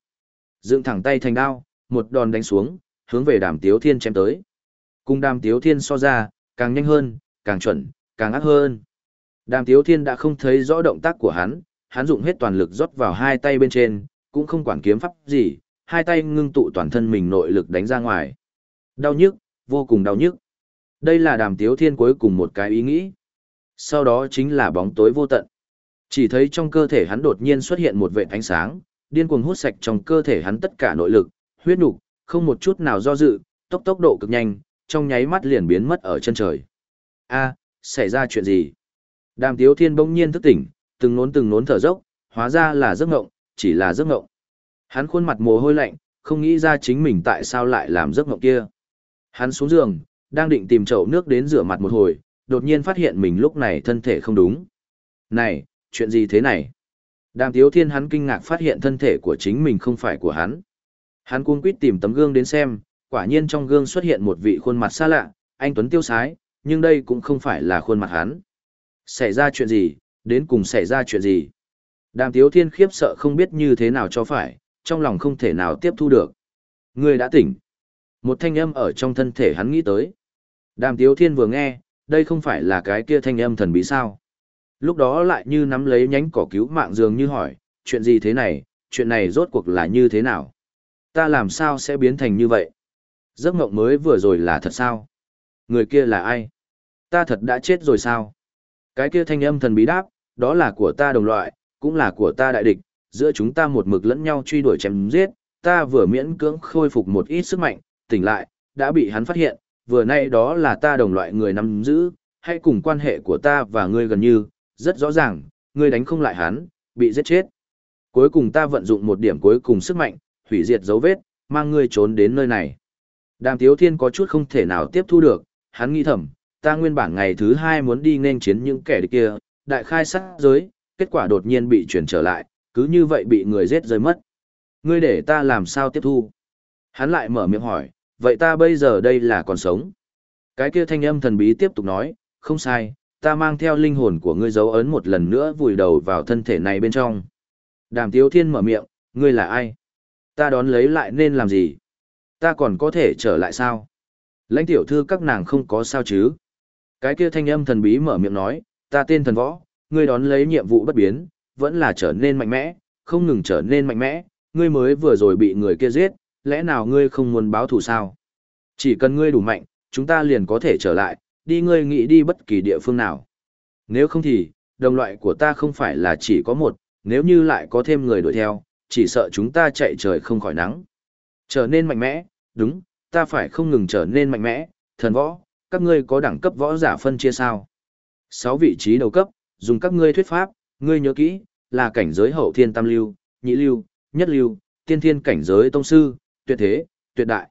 Dựng thẳng tay thành đao, một đòn đánh xuống, hướng về đàm tiếu thiên chém tới. Cùng đàm tiếu thiên so ra, càng nhanh hơn, càng chuẩn, càng ác hơn. Đàm tiếu thiên đã không thấy rõ động tác của hắn, hắn dùng hết toàn lực rót vào hai tay bên trên, cũng không quản kiếm pháp gì, hai tay ngưng tụ toàn thân mình nội lực đánh ra ngoài. Đau nhức, vô cùng đau nhức. Đây là đàm tiếu thiên cuối cùng một cái ý nghĩ. Sau đó chính là bóng tối vô tận. Chỉ thấy trong cơ thể hắn đột nhiên xuất hiện một vệt ánh sáng, điên cuồng hút sạch trong cơ thể hắn tất cả nội lực, huyết nục, không một chút nào do dự, tốc tốc độ cực nhanh, trong nháy mắt liền biến mất ở chân trời. A, xảy ra chuyện gì? Đàm Tiếu Thiên bỗng nhiên thức tỉnh, từng nốn từng nốn thở dốc, hóa ra là giấc ngộng, chỉ là giấc ngộng. Hắn khuôn mặt mồ hôi lạnh, không nghĩ ra chính mình tại sao lại làm giấc ngộng kia. Hắn xuống giường, đang định tìm chậu nước đến rửa mặt một hồi, đột nhiên phát hiện mình lúc này thân thể không đúng. Này, chuyện gì thế này? Đàm Tiếu Thiên hắn kinh ngạc phát hiện thân thể của chính mình không phải của hắn. Hắn cuống quýt tìm tấm gương đến xem, quả nhiên trong gương xuất hiện một vị khuôn mặt xa lạ, anh Tuấn tiêu sái, nhưng đây cũng không phải là khuôn mặt hắn. Xảy ra chuyện gì, đến cùng xảy ra chuyện gì? Đàm Tiếu Thiên khiếp sợ không biết như thế nào cho phải, trong lòng không thể nào tiếp thu được. Người đã tỉnh. Một thanh âm ở trong thân thể hắn nghĩ tới. Đàm Tiếu Thiên vừa nghe, đây không phải là cái kia thanh âm thần bí sao. Lúc đó lại như nắm lấy nhánh cỏ cứu mạng dường như hỏi, chuyện gì thế này, chuyện này rốt cuộc là như thế nào? Ta làm sao sẽ biến thành như vậy? Giấc mộng mới vừa rồi là thật sao? Người kia là ai? Ta thật đã chết rồi sao? Cái kia thanh âm thần bí đáp, đó là của ta đồng loại, cũng là của ta đại địch, giữa chúng ta một mực lẫn nhau truy đuổi chém giết, ta vừa miễn cưỡng khôi phục một ít sức mạnh, tỉnh lại, đã bị hắn phát hiện, vừa nay đó là ta đồng loại người nắm giữ, hay cùng quan hệ của ta và ngươi gần như, rất rõ ràng, ngươi đánh không lại hắn, bị giết chết. Cuối cùng ta vận dụng một điểm cuối cùng sức mạnh, hủy diệt dấu vết, mang ngươi trốn đến nơi này. Đàm Tiếu Thiên có chút không thể nào tiếp thu được, hắn nghĩ thầm, ta nguyên bản ngày thứ hai muốn đi nên chiến những kẻ địch kia, đại khai sát giới, kết quả đột nhiên bị chuyển trở lại, cứ như vậy bị người giết rơi mất. Ngươi để ta làm sao tiếp thu? Hắn lại mở miệng hỏi, vậy ta bây giờ đây là còn sống? Cái kia thanh âm thần bí tiếp tục nói, không sai, ta mang theo linh hồn của ngươi dấu ấn một lần nữa vùi đầu vào thân thể này bên trong. Đàm Tiếu Thiên mở miệng, ngươi là ai? Ta đón lấy lại nên làm gì? Ta còn có thể trở lại sao? Lãnh tiểu thư các nàng không có sao chứ? Cái kia thanh âm thần bí mở miệng nói, ta tên thần võ, ngươi đón lấy nhiệm vụ bất biến, vẫn là trở nên mạnh mẽ, không ngừng trở nên mạnh mẽ, ngươi mới vừa rồi bị người kia giết, lẽ nào ngươi không muốn báo thù sao? Chỉ cần ngươi đủ mạnh, chúng ta liền có thể trở lại, đi ngươi nghĩ đi bất kỳ địa phương nào. Nếu không thì, đồng loại của ta không phải là chỉ có một, nếu như lại có thêm người đuổi theo, chỉ sợ chúng ta chạy trời không khỏi nắng. Trở nên mạnh mẽ, đúng, ta phải không ngừng trở nên mạnh mẽ, thần võ, các ngươi có đẳng cấp võ giả phân chia sao? Sáu vị trí đầu cấp, dùng các ngươi thuyết pháp, ngươi nhớ kỹ, là cảnh giới hậu thiên tam lưu, nhị lưu, nhất lưu, tiên thiên cảnh giới tông sư, tuyệt thế, tuyệt đại.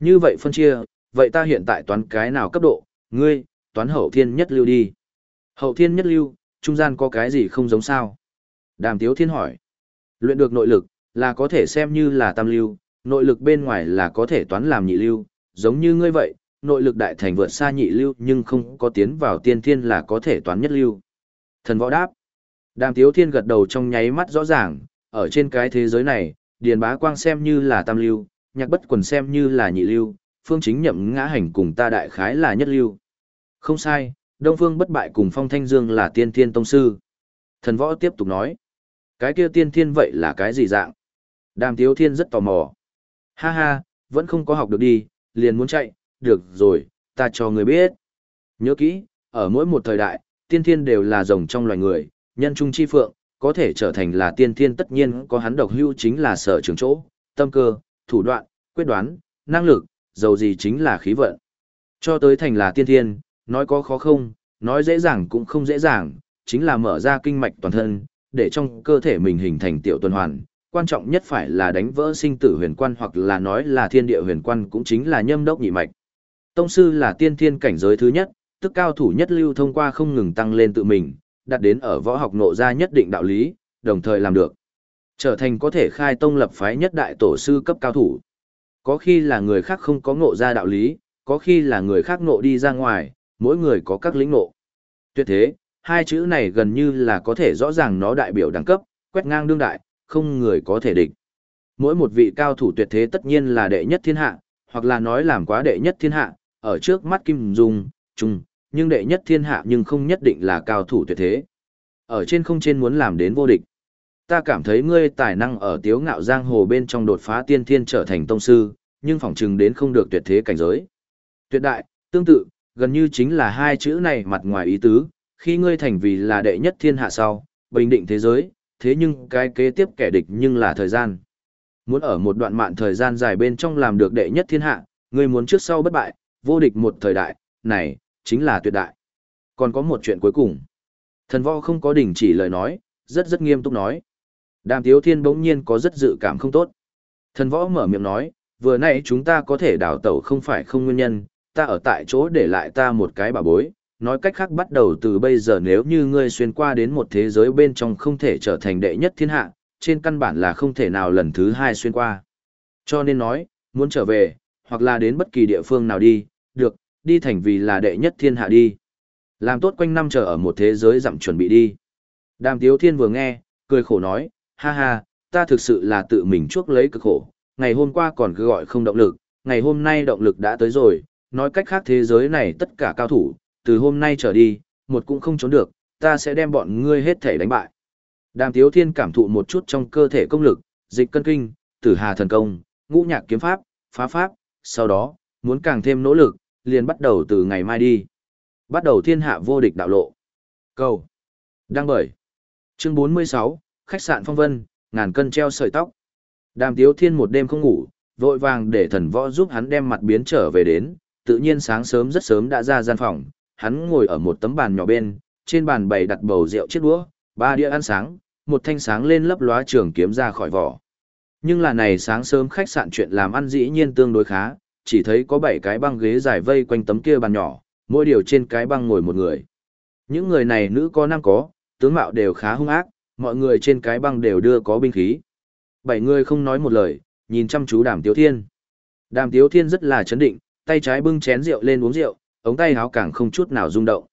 Như vậy phân chia, vậy ta hiện tại toán cái nào cấp độ, ngươi, toán hậu thiên nhất lưu đi. Hậu thiên nhất lưu, trung gian có cái gì không giống sao? Đàm Tiếu Thiên hỏi. Luyện được nội lực, là có thể xem như là tam lưu, nội lực bên ngoài là có thể toán làm nhị lưu, giống như ngươi vậy, nội lực đại thành vượt xa nhị lưu nhưng không có tiến vào tiên thiên là có thể toán nhất lưu. Thần võ đáp. Đàm Tiếu Thiên gật đầu trong nháy mắt rõ ràng, ở trên cái thế giới này, Điền Bá Quang xem như là tam lưu, nhạc bất quần xem như là nhị lưu, phương chính nhậm ngã hành cùng ta đại khái là nhất lưu. Không sai, Đông Phương bất bại cùng Phong Thanh Dương là tiên thiên tông sư. Thần võ tiếp tục nói. Cái kia tiên thiên vậy là cái gì dạng? Đàm Tiếu Thiên rất tò mò. Ha ha, vẫn không có học được đi, liền muốn chạy, được rồi, ta cho người biết. Nhớ kỹ, ở mỗi một thời đại, tiên thiên đều là rồng trong loài người, nhân trung chi phượng, có thể trở thành là tiên thiên tất nhiên có hắn độc hưu chính là sở trường chỗ, tâm cơ, thủ đoạn, quyết đoán, năng lực, dầu gì chính là khí vận. Cho tới thành là tiên thiên, nói có khó không, nói dễ dàng cũng không dễ dàng, chính là mở ra kinh mạch toàn thân, để trong cơ thể mình hình thành tiểu tuần hoàn. Quan trọng nhất phải là đánh vỡ sinh tử huyền quan hoặc là nói là thiên địa huyền quan cũng chính là nhâm đốc nhị mạch. Tông sư là tiên thiên cảnh giới thứ nhất, tức cao thủ nhất lưu thông qua không ngừng tăng lên tự mình, đạt đến ở võ học nộ ra nhất định đạo lý, đồng thời làm được. Trở thành có thể khai tông lập phái nhất đại tổ sư cấp cao thủ. Có khi là người khác không có ngộ ra đạo lý, có khi là người khác ngộ đi ra ngoài, mỗi người có các lĩnh ngộ. Tuyệt thế, hai chữ này gần như là có thể rõ ràng nó đại biểu đẳng cấp, quét ngang đương đại, không người có thể địch. Mỗi một vị cao thủ tuyệt thế tất nhiên là đệ nhất thiên hạ, hoặc là nói làm quá đệ nhất thiên hạ, ở trước mắt Kim Dung, Trung, nhưng đệ nhất thiên hạ nhưng không nhất định là cao thủ tuyệt thế. Ở trên không trên muốn làm đến vô địch. Ta cảm thấy ngươi tài năng ở tiếu ngạo giang hồ bên trong đột phá tiên thiên trở thành tông sư, nhưng phỏng chừng đến không được tuyệt thế cảnh giới. Tuyệt đại, tương tự, gần như chính là hai chữ này mặt ngoài ý tứ, khi ngươi thành vì là đệ nhất thiên hạ sau, bình định thế giới, thế nhưng cái kế tiếp kẻ địch nhưng là thời gian. Muốn ở một đoạn mạn thời gian dài bên trong làm được đệ nhất thiên hạ, ngươi muốn trước sau bất bại, vô địch một thời đại, này, chính là tuyệt đại. Còn có một chuyện cuối cùng. Thần võ không có đình chỉ lời nói, rất rất nghiêm túc nói. Đàm Tiếu Thiên bỗng nhiên có rất dự cảm không tốt. Thần võ mở miệng nói, vừa nãy chúng ta có thể đào tẩu không phải không nguyên nhân, ta ở tại chỗ để lại ta một cái bà bối. Nói cách khác bắt đầu từ bây giờ nếu như ngươi xuyên qua đến một thế giới bên trong không thể trở thành đệ nhất thiên hạ, trên căn bản là không thể nào lần thứ hai xuyên qua. Cho nên nói, muốn trở về, hoặc là đến bất kỳ địa phương nào đi, được, đi thành vì là đệ nhất thiên hạ đi. Làm tốt quanh năm chờ ở một thế giới dặm chuẩn bị đi. Đàm Tiếu Thiên vừa nghe, cười khổ nói, ha ha, ta thực sự là tự mình chuốc lấy cực khổ, ngày hôm qua còn cứ gọi không động lực, ngày hôm nay động lực đã tới rồi, nói cách khác thế giới này tất cả cao thủ, từ hôm nay trở đi, một cũng không trốn được, ta sẽ đem bọn ngươi hết thể đánh bại. Đàm Tiếu Thiên cảm thụ một chút trong cơ thể công lực, dịch cân kinh, tử hà thần công, ngũ nhạc kiếm pháp, phá pháp, sau đó, muốn càng thêm nỗ lực, liền bắt đầu từ ngày mai đi. Bắt đầu thiên hạ vô địch đạo lộ. Cầu. Đăng bởi. Chương 46, khách sạn phong vân, ngàn cân treo sợi tóc. Đàm Tiếu Thiên một đêm không ngủ, vội vàng để thần võ giúp hắn đem mặt biến trở về đến, tự nhiên sáng sớm rất sớm đã ra gian phòng, hắn ngồi ở một tấm bàn nhỏ bên, trên bàn bày đặt bầu rượu chiếc đũa, ba đĩa ăn sáng, một thanh sáng lên lấp lóa trường kiếm ra khỏi vỏ. Nhưng là này sáng sớm khách sạn chuyện làm ăn dĩ nhiên tương đối khá, chỉ thấy có bảy cái băng ghế dài vây quanh tấm kia bàn nhỏ, mỗi điều trên cái băng ngồi một người. Những người này nữ có nam có, tướng mạo đều khá hung ác, mọi người trên cái băng đều đưa có binh khí. Bảy người không nói một lời, nhìn chăm chú đàm tiếu thiên. Đàm tiếu thiên rất là chấn định, tay trái bưng chén rượu lên uống rượu, ống tay áo càng không chút nào rung động.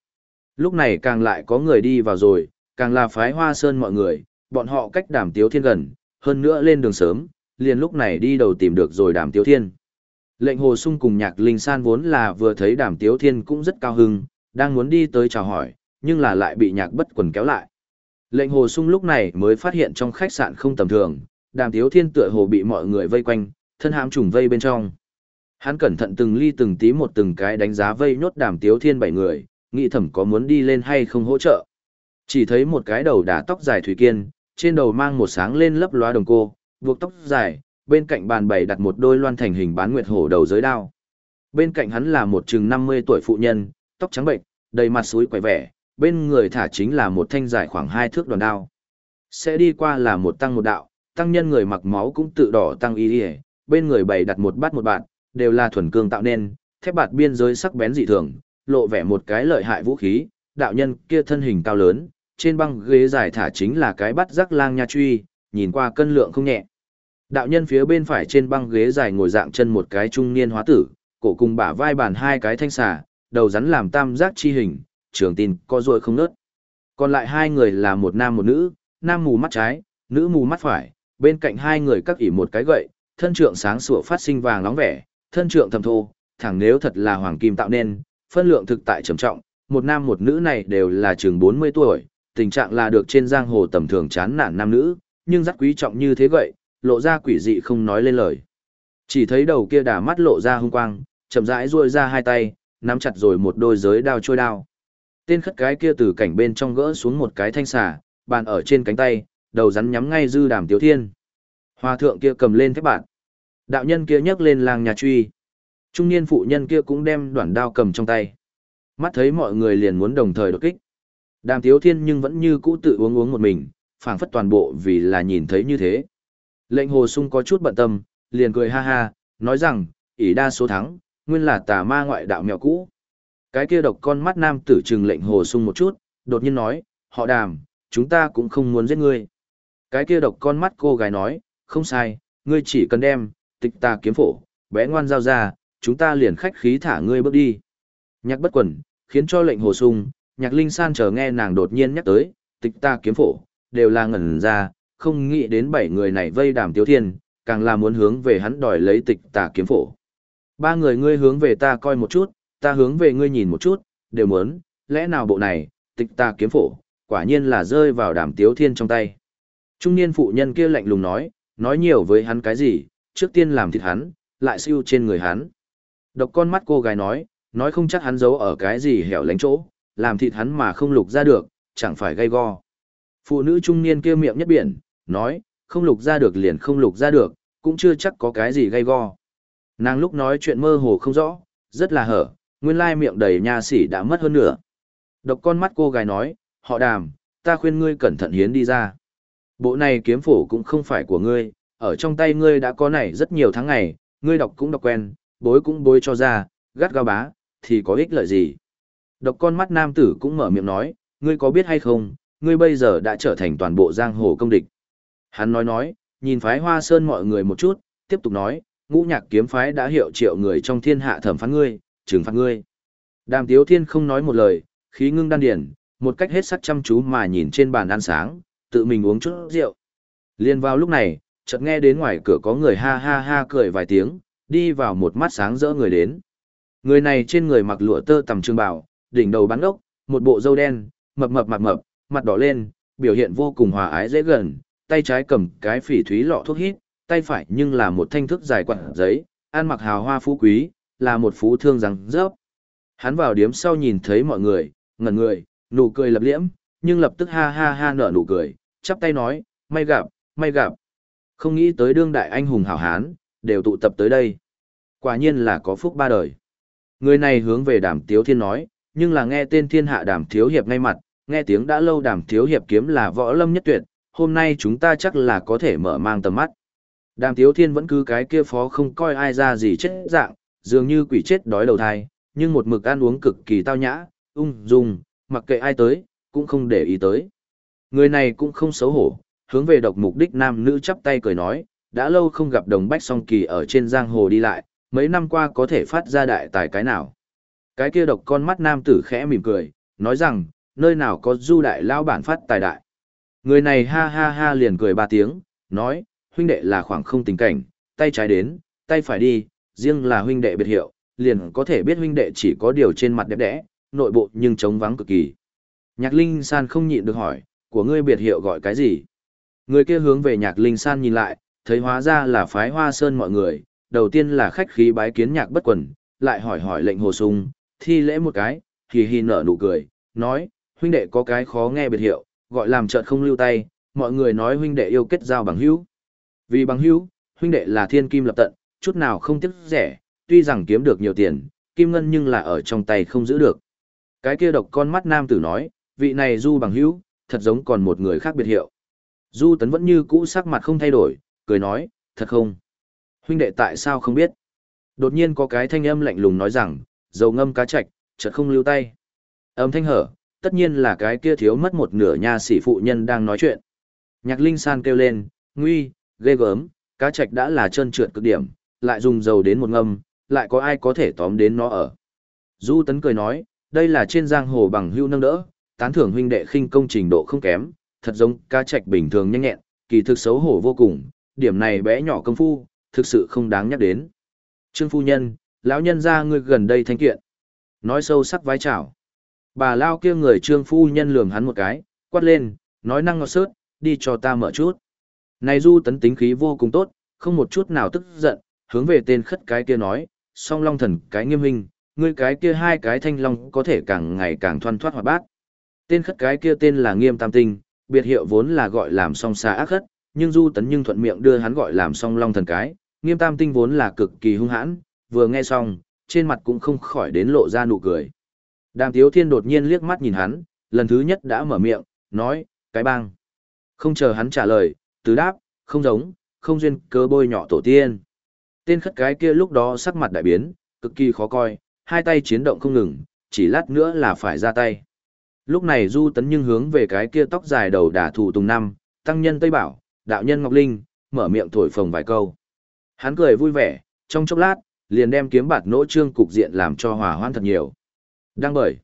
Lúc này càng lại có người đi vào rồi, càng là phái hoa sơn mọi người, bọn họ cách đàm tiếu thiên gần, hơn nữa lên đường sớm, liền lúc này đi đầu tìm được rồi đàm tiếu thiên. Lệnh hồ sung cùng nhạc linh san vốn là vừa thấy đàm tiếu thiên cũng rất cao hưng, đang muốn đi tới chào hỏi, nhưng là lại bị nhạc bất quần kéo lại. Lệnh hồ sung lúc này mới phát hiện trong khách sạn không tầm thường, đàm tiếu thiên tựa hồ bị mọi người vây quanh, thân hãm trùng vây bên trong. Hắn cẩn thận từng ly từng tí một từng cái đánh giá vây nhốt đàm tiếu thiên bảy người, nghĩ thầm có muốn đi lên hay không hỗ trợ. Chỉ thấy một cái đầu đá tóc dài thủy kiên, trên đầu mang một sáng lên lấp loa đồng cô, buộc tóc dài, bên cạnh bàn bày đặt một đôi loan thành hình bán nguyệt hổ đầu giới đao. Bên cạnh hắn là một chừng 50 tuổi phụ nhân, tóc trắng bệnh, đầy mặt suối quẻ vẻ, bên người thả chính là một thanh dài khoảng hai thước đoàn đao. Sẽ đi qua là một tăng một đạo, tăng nhân người mặc máu cũng tự đỏ tăng y y, bên người bày đặt một bát một bạn, đều là thuần cương tạo nên, thép bạt biên giới sắc bén dị thường, lộ vẻ một cái lợi hại vũ khí, đạo nhân kia thân hình cao lớn, trên băng ghế dài thả chính là cái bắt rắc lang nha truy, nhìn qua cân lượng không nhẹ. Đạo nhân phía bên phải trên băng ghế dài ngồi dạng chân một cái trung niên hóa tử, cổ cùng bả vai bàn hai cái thanh xà, đầu rắn làm tam giác chi hình, trường tin co ruồi không nớt. Còn lại hai người là một nam một nữ, nam mù mắt trái, nữ mù mắt phải, bên cạnh hai người các ỉ một cái gậy, thân trượng sáng sủa phát sinh vàng nóng vẻ, thân trượng thầm thô, thẳng nếu thật là hoàng kim tạo nên, phân lượng thực tại trầm trọng, một nam một nữ này đều là chừng 40 tuổi, tình trạng là được trên giang hồ tầm thường chán nản nam nữ, nhưng rất quý trọng như thế vậy, lộ ra quỷ dị không nói lên lời. Chỉ thấy đầu kia đà mắt lộ ra hung quang, chậm rãi duỗi ra hai tay, nắm chặt rồi một đôi giới đao trôi đao. Tên khất cái kia từ cảnh bên trong gỡ xuống một cái thanh xà, bàn ở trên cánh tay, đầu rắn nhắm ngay dư đàm tiếu thiên. Hòa thượng kia cầm lên thép bạn. Đạo nhân kia nhấc lên làng nhà truy. Trung niên phụ nhân kia cũng đem đoạn đao cầm trong tay. Mắt thấy mọi người liền muốn đồng thời đột kích. Đàm tiếu thiên nhưng vẫn như cũ tự uống uống một mình, phảng phất toàn bộ vì là nhìn thấy như thế. Lệnh hồ sung có chút bận tâm, liền cười ha ha, nói rằng, ỷ đa số thắng, nguyên là tà ma ngoại đạo mèo cũ. Cái kia độc con mắt nam tử trừng lệnh hồ sung một chút, đột nhiên nói, họ đàm, chúng ta cũng không muốn giết ngươi. Cái kia độc con mắt cô gái nói, không sai, ngươi chỉ cần đem, tịch ta kiếm phổ, bé ngoan giao ra, chúng ta liền khách khí thả ngươi bước đi. Nhạc bất quần, khiến cho lệnh hồ sung, nhạc linh san chờ nghe nàng đột nhiên nhắc tới, tịch ta kiếm phổ, đều là ngẩn ra, không nghĩ đến bảy người này vây đàm tiếu thiên, càng là muốn hướng về hắn đòi lấy tịch ta kiếm phổ. Ba người ngươi hướng về ta coi một chút, ta hướng về ngươi nhìn một chút, đều muốn, lẽ nào bộ này, tịch ta kiếm phổ, quả nhiên là rơi vào đàm tiếu thiên trong tay. Trung niên phụ nhân kia lạnh lùng nói, nói nhiều với hắn cái gì, trước tiên làm thịt hắn, lại siêu trên người hắn. Độc con mắt cô gái nói, nói không chắc hắn giấu ở cái gì hẻo lánh chỗ, làm thịt hắn mà không lục ra được, chẳng phải gây go. Phụ nữ trung niên kia miệng nhất biển, nói, không lục ra được liền không lục ra được, cũng chưa chắc có cái gì gây go. Nàng lúc nói chuyện mơ hồ không rõ, rất là hở, nguyên lai miệng đầy nhà sỉ đã mất hơn nửa. Độc con mắt cô gái nói, họ đàm, ta khuyên ngươi cẩn thận hiến đi ra. Bộ này kiếm phổ cũng không phải của ngươi, ở trong tay ngươi đã có này rất nhiều tháng ngày, ngươi đọc cũng đọc quen, bối cũng bối cho ra, gắt gao bá, thì có ích lợi gì. Độc con mắt nam tử cũng mở miệng nói, ngươi có biết hay không, ngươi bây giờ đã trở thành toàn bộ giang hồ công địch. Hắn nói nói, nhìn phái hoa sơn mọi người một chút, tiếp tục nói, ngũ nhạc kiếm phái đã hiệu triệu người trong thiên hạ thẩm phán ngươi, trừng phạt ngươi. Đàm tiếu thiên không nói một lời, khí ngưng đan điển, một cách hết sắc chăm chú mà nhìn trên bàn ăn sáng, tự mình uống chút rượu. Liên vào lúc này, chợt nghe đến ngoài cửa có người ha ha ha cười vài tiếng, đi vào một mắt sáng rỡ người đến. Người này trên người mặc lụa tơ tầm trương bào, đỉnh đầu bắn ốc, một bộ râu đen, mập mập mập mập, mặt đỏ lên, biểu hiện vô cùng hòa ái dễ gần, tay trái cầm cái phỉ thúy lọ thuốc hít, tay phải nhưng là một thanh thức dài quạt giấy, ăn mặc hào hoa phú quý, là một phú thương răng rớp. Hắn vào điếm sau nhìn thấy mọi người, ngẩn người, nụ cười lập liễm, nhưng lập tức ha ha ha nở nụ cười, chắp tay nói, may gặp, may gặp. Không nghĩ tới đương đại anh hùng hảo hán, đều tụ tập tới đây. Quả nhiên là có phúc ba đời. Người này hướng về đàm tiếu thiên nói, nhưng là nghe tên thiên hạ đàm thiếu hiệp ngay mặt, nghe tiếng đã lâu đàm thiếu hiệp kiếm là võ lâm nhất tuyệt, hôm nay chúng ta chắc là có thể mở mang tầm mắt. Đàm Tiếu Thiên vẫn cứ cái kia phó không coi ai ra gì chết dạng, dường như quỷ chết đói đầu thai, nhưng một mực ăn uống cực kỳ tao nhã, ung dung, mặc kệ ai tới, cũng không để ý tới. Người này cũng không xấu hổ, hướng về độc mục đích nam nữ chắp tay cười nói, đã lâu không gặp đồng bách song kỳ ở trên giang hồ đi lại, mấy năm qua có thể phát ra đại tài cái nào. Cái kia độc con mắt nam tử khẽ mỉm cười, nói rằng, nơi nào có du đại lao bản phát tài đại. Người này ha ha ha liền cười ba tiếng, nói, huynh đệ là khoảng không tình cảnh, tay trái đến, tay phải đi, riêng là huynh đệ biệt hiệu, liền có thể biết huynh đệ chỉ có điều trên mặt đẹp đẽ, nội bộ nhưng trống vắng cực kỳ. Nhạc Linh San không nhịn được hỏi, của ngươi biệt hiệu gọi cái gì? Người kia hướng về Nhạc Linh San nhìn lại, thấy hóa ra là phái hoa sơn mọi người, đầu tiên là khách khí bái kiến nhạc bất quần, lại hỏi hỏi lệnh hồ sung, thi lễ một cái, hì hì nở nụ cười, nói, huynh đệ có cái khó nghe biệt hiệu, gọi làm trợt không lưu tay, mọi người nói huynh đệ yêu kết giao bằng hữu. Vì bằng hữu, huynh đệ là thiên kim lập tận, chút nào không tiếc rẻ, tuy rằng kiếm được nhiều tiền, kim ngân nhưng là ở trong tay không giữ được. Cái kia độc con mắt nam tử nói, vị này du bằng hữu, thật giống còn một người khác biệt hiệu. Du tấn vẫn như cũ sắc mặt không thay đổi, cười nói, thật không? Huynh đệ tại sao không biết? Đột nhiên có cái thanh âm lạnh lùng nói rằng, dầu ngâm cá chạch, chợt không lưu tay. Âm thanh hở, tất nhiên là cái kia thiếu mất một nửa nha sĩ phụ nhân đang nói chuyện. Nhạc Linh San kêu lên, nguy, ghê gớm, cá chạch đã là chân trượt cực điểm, lại dùng dầu đến một ngâm, lại có ai có thể tóm đến nó ở. Du Tấn cười nói, đây là trên giang hồ bằng hưu nâng đỡ, tán thưởng huynh đệ khinh công trình độ không kém, thật giống cá trạch bình thường nhanh nhẹn, kỳ thực xấu hổ vô cùng, điểm này bé nhỏ công phu, thực sự không đáng nhắc đến. Trương phu nhân, lão nhân ra ngươi gần đây thanh kiện. Nói sâu sắc vái chào. Bà lao kia người trương phu nhân lườm hắn một cái, quát lên, nói năng ngọt sớt, đi cho ta mở chút. Này du tấn tính khí vô cùng tốt, không một chút nào tức giận, hướng về tên khất cái kia nói, song long thần cái nghiêm hình, ngươi cái kia hai cái thanh long có thể càng ngày càng thoăn thoát hoạt bát. Tên khất cái kia tên là nghiêm tam tinh, biệt hiệu vốn là gọi làm song xa ác khất, nhưng du tấn nhưng thuận miệng đưa hắn gọi làm song long thần cái, nghiêm tam tinh vốn là cực kỳ hung hãn, vừa nghe xong, trên mặt cũng không khỏi đến lộ ra nụ cười. Đàm Tiếu Thiên đột nhiên liếc mắt nhìn hắn, lần thứ nhất đã mở miệng, nói, cái bang. Không chờ hắn trả lời, tứ đáp, không giống, không duyên cơ bôi nhọ tổ tiên. Tên khất cái kia lúc đó sắc mặt đại biến, cực kỳ khó coi, hai tay chiến động không ngừng, chỉ lát nữa là phải ra tay. Lúc này Du Tấn nhưng hướng về cái kia tóc dài đầu đả thủ tùng năm, tăng nhân Tây Bảo, đạo nhân Ngọc Linh, mở miệng thổi phồng vài câu. Hắn cười vui vẻ, trong chốc lát, liền đem kiếm bạt nỗ trương cục diện làm cho hòa hoãn thật nhiều. Đang bởi.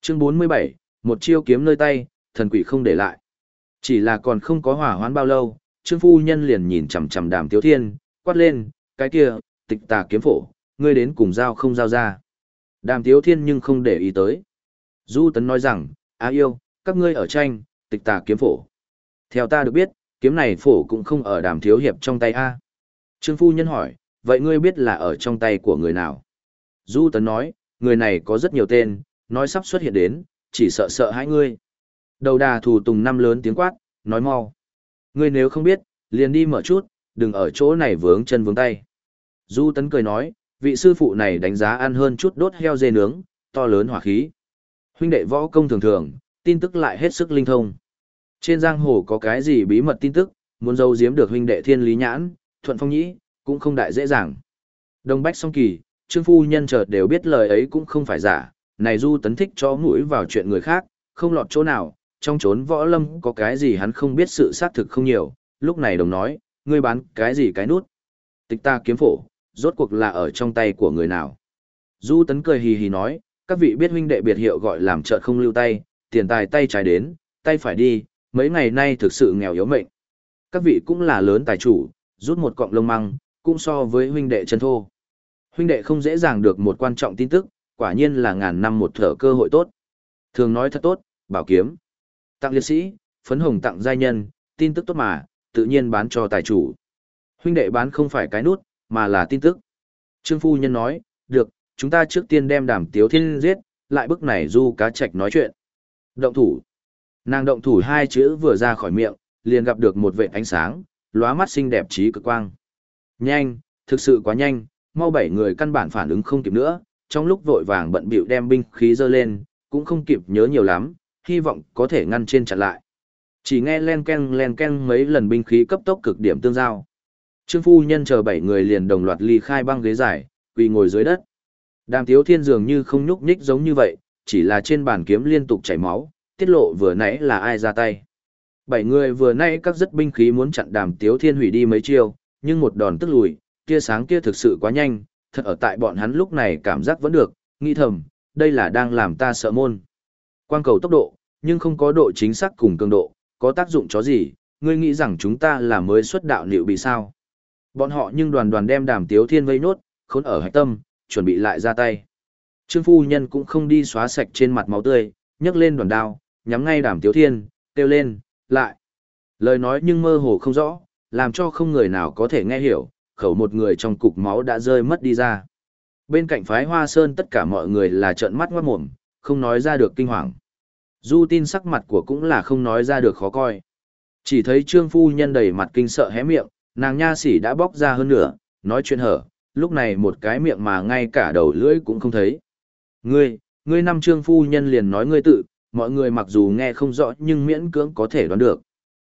Chương 47, một chiêu kiếm nơi tay, thần quỷ không để lại. Chỉ là còn không có hòa hoãn bao lâu, Trương phu nhân liền nhìn chằm chằm Đàm Tiếu Thiên, quát lên, cái kia, tịch tà kiếm phổ, ngươi đến cùng giao không giao ra. Đàm Tiếu Thiên nhưng không để ý tới. Du Tấn nói rằng, á yêu, các ngươi ở tranh, tịch tà kiếm phổ. Theo ta được biết, kiếm này phổ cũng không ở Đàm Thiếu Hiệp trong tay A. Trương phu nhân hỏi, vậy ngươi biết là ở trong tay của người nào? Du Tấn nói, người này có rất nhiều tên, nói sắp xuất hiện đến, chỉ sợ sợ hãi ngươi. Đầu đà thủ tùng năm lớn tiếng quát, nói mau. Ngươi nếu không biết, liền đi mở chút, đừng ở chỗ này vướng chân vướng tay. Du Tấn cười nói, vị sư phụ này đánh giá ăn hơn chút đốt heo dê nướng, to lớn hỏa khí. Huynh đệ võ công thường thường, tin tức lại hết sức linh thông. Trên giang hồ có cái gì bí mật tin tức, muốn giấu giếm được huynh đệ thiên lý nhãn, thuận phong nhĩ, cũng không đại dễ dàng. Đông Bách song kỳ, Trương Phu Nhân chợt đều biết lời ấy cũng không phải giả, này Du Tấn thích cho mũi vào chuyện người khác, không lọt chỗ nào, trong chốn võ lâm có cái gì hắn không biết sự xác thực không nhiều, lúc này đồng nói, ngươi bán cái gì cái nút. Tịch ta kiếm phổ, rốt cuộc là ở trong tay của người nào. Du Tấn cười hì hì nói, các vị biết huynh đệ biệt hiệu gọi làm chợt không lưu tay, tiền tài tay trái đến, tay phải đi, mấy ngày nay thực sự nghèo yếu mệnh. Các vị cũng là lớn tài chủ, rút một cọng lông măng, cũng so với huynh đệ chân thô. Huynh đệ không dễ dàng được một quan trọng tin tức, quả nhiên là ngàn năm một thở cơ hội tốt. Thường nói thật tốt, bảo kiếm. Tặng liệt sĩ, phấn hồng tặng giai nhân, tin tức tốt mà, tự nhiên bán cho tài chủ. Huynh đệ bán không phải cái nút, mà là tin tức. Trương Phu Nhân nói, được, chúng ta trước tiên đem đàm tiếu thiên giết, lại bức này du cá trạch nói chuyện. Động thủ. Nàng động thủ hai chữ vừa ra khỏi miệng, liền gặp được một vệ ánh sáng, lóa mắt xinh đẹp trí cực quang. Nhanh, thực sự quá nhanh, mau bảy người căn bản phản ứng không kịp nữa, trong lúc vội vàng bận bịu đem binh khí dơ lên, cũng không kịp nhớ nhiều lắm, hy vọng có thể ngăn trên chặn lại. Chỉ nghe len ken len ken mấy lần binh khí cấp tốc cực điểm tương giao. Trương phu nhân chờ bảy người liền đồng loạt ly khai băng ghế dài, quỳ ngồi dưới đất. Đàm Tiếu Thiên dường như không nhúc nhích giống như vậy, chỉ là trên bàn kiếm liên tục chảy máu, tiết lộ vừa nãy là ai ra tay. Bảy người vừa nãy các rất binh khí muốn chặn Đàm Tiếu Thiên hủy đi mấy chiêu, nhưng một đòn tức lùi, tia sáng kia thực sự quá nhanh, thật ở tại bọn hắn lúc này cảm giác vẫn được, nghĩ thầm, đây là đang làm ta sợ môn. Quang cầu tốc độ, nhưng không có độ chính xác cùng cường độ, có tác dụng chó gì, ngươi nghĩ rằng chúng ta là mới xuất đạo liệu bị sao. Bọn họ nhưng đoàn đoàn đem đàm tiếu thiên vây nốt, khốn ở hạch tâm, chuẩn bị lại ra tay. Trương phu nhân cũng không đi xóa sạch trên mặt máu tươi, nhấc lên đoàn đao, nhắm ngay đàm tiếu thiên, kêu lên, lại. Lời nói nhưng mơ hồ không rõ, làm cho không người nào có thể nghe hiểu, khẩu một người trong cục máu đã rơi mất đi ra. Bên cạnh phái hoa sơn tất cả mọi người là trợn mắt ngoát mồm, không nói ra được kinh hoàng. Du tin sắc mặt của cũng là không nói ra được khó coi. Chỉ thấy trương phu nhân đầy mặt kinh sợ hé miệng, nàng nha sĩ đã bóc ra hơn nửa, nói chuyện hở, lúc này một cái miệng mà ngay cả đầu lưỡi cũng không thấy. Ngươi, ngươi năm trương phu nhân liền nói ngươi tự, mọi người mặc dù nghe không rõ nhưng miễn cưỡng có thể đoán được.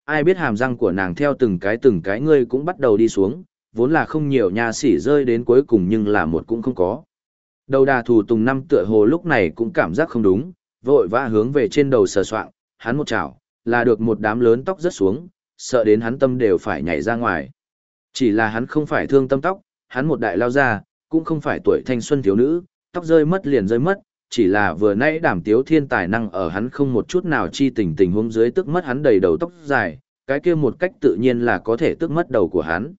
Ai biết hàm răng của nàng theo từng cái từng cái ngươi cũng bắt đầu đi xuống, vốn là không nhiều nha sỉ rơi đến cuối cùng nhưng là một cũng không có. Đầu đà thủ tùng năm tựa hồ lúc này cũng cảm giác không đúng, vội vã hướng về trên đầu sờ soạng, hắn một chảo, là được một đám lớn tóc rớt xuống, sợ đến hắn tâm đều phải nhảy ra ngoài. Chỉ là hắn không phải thương tâm tóc, hắn một đại lao ra, cũng không phải tuổi thanh xuân thiếu nữ, tóc rơi mất liền rơi mất, chỉ là vừa nãy đảm tiếu thiên tài năng ở hắn không một chút nào chi tình tình huống dưới tức mất hắn đầy đầu tóc dài, cái kia một cách tự nhiên là có thể tức mất đầu của hắn.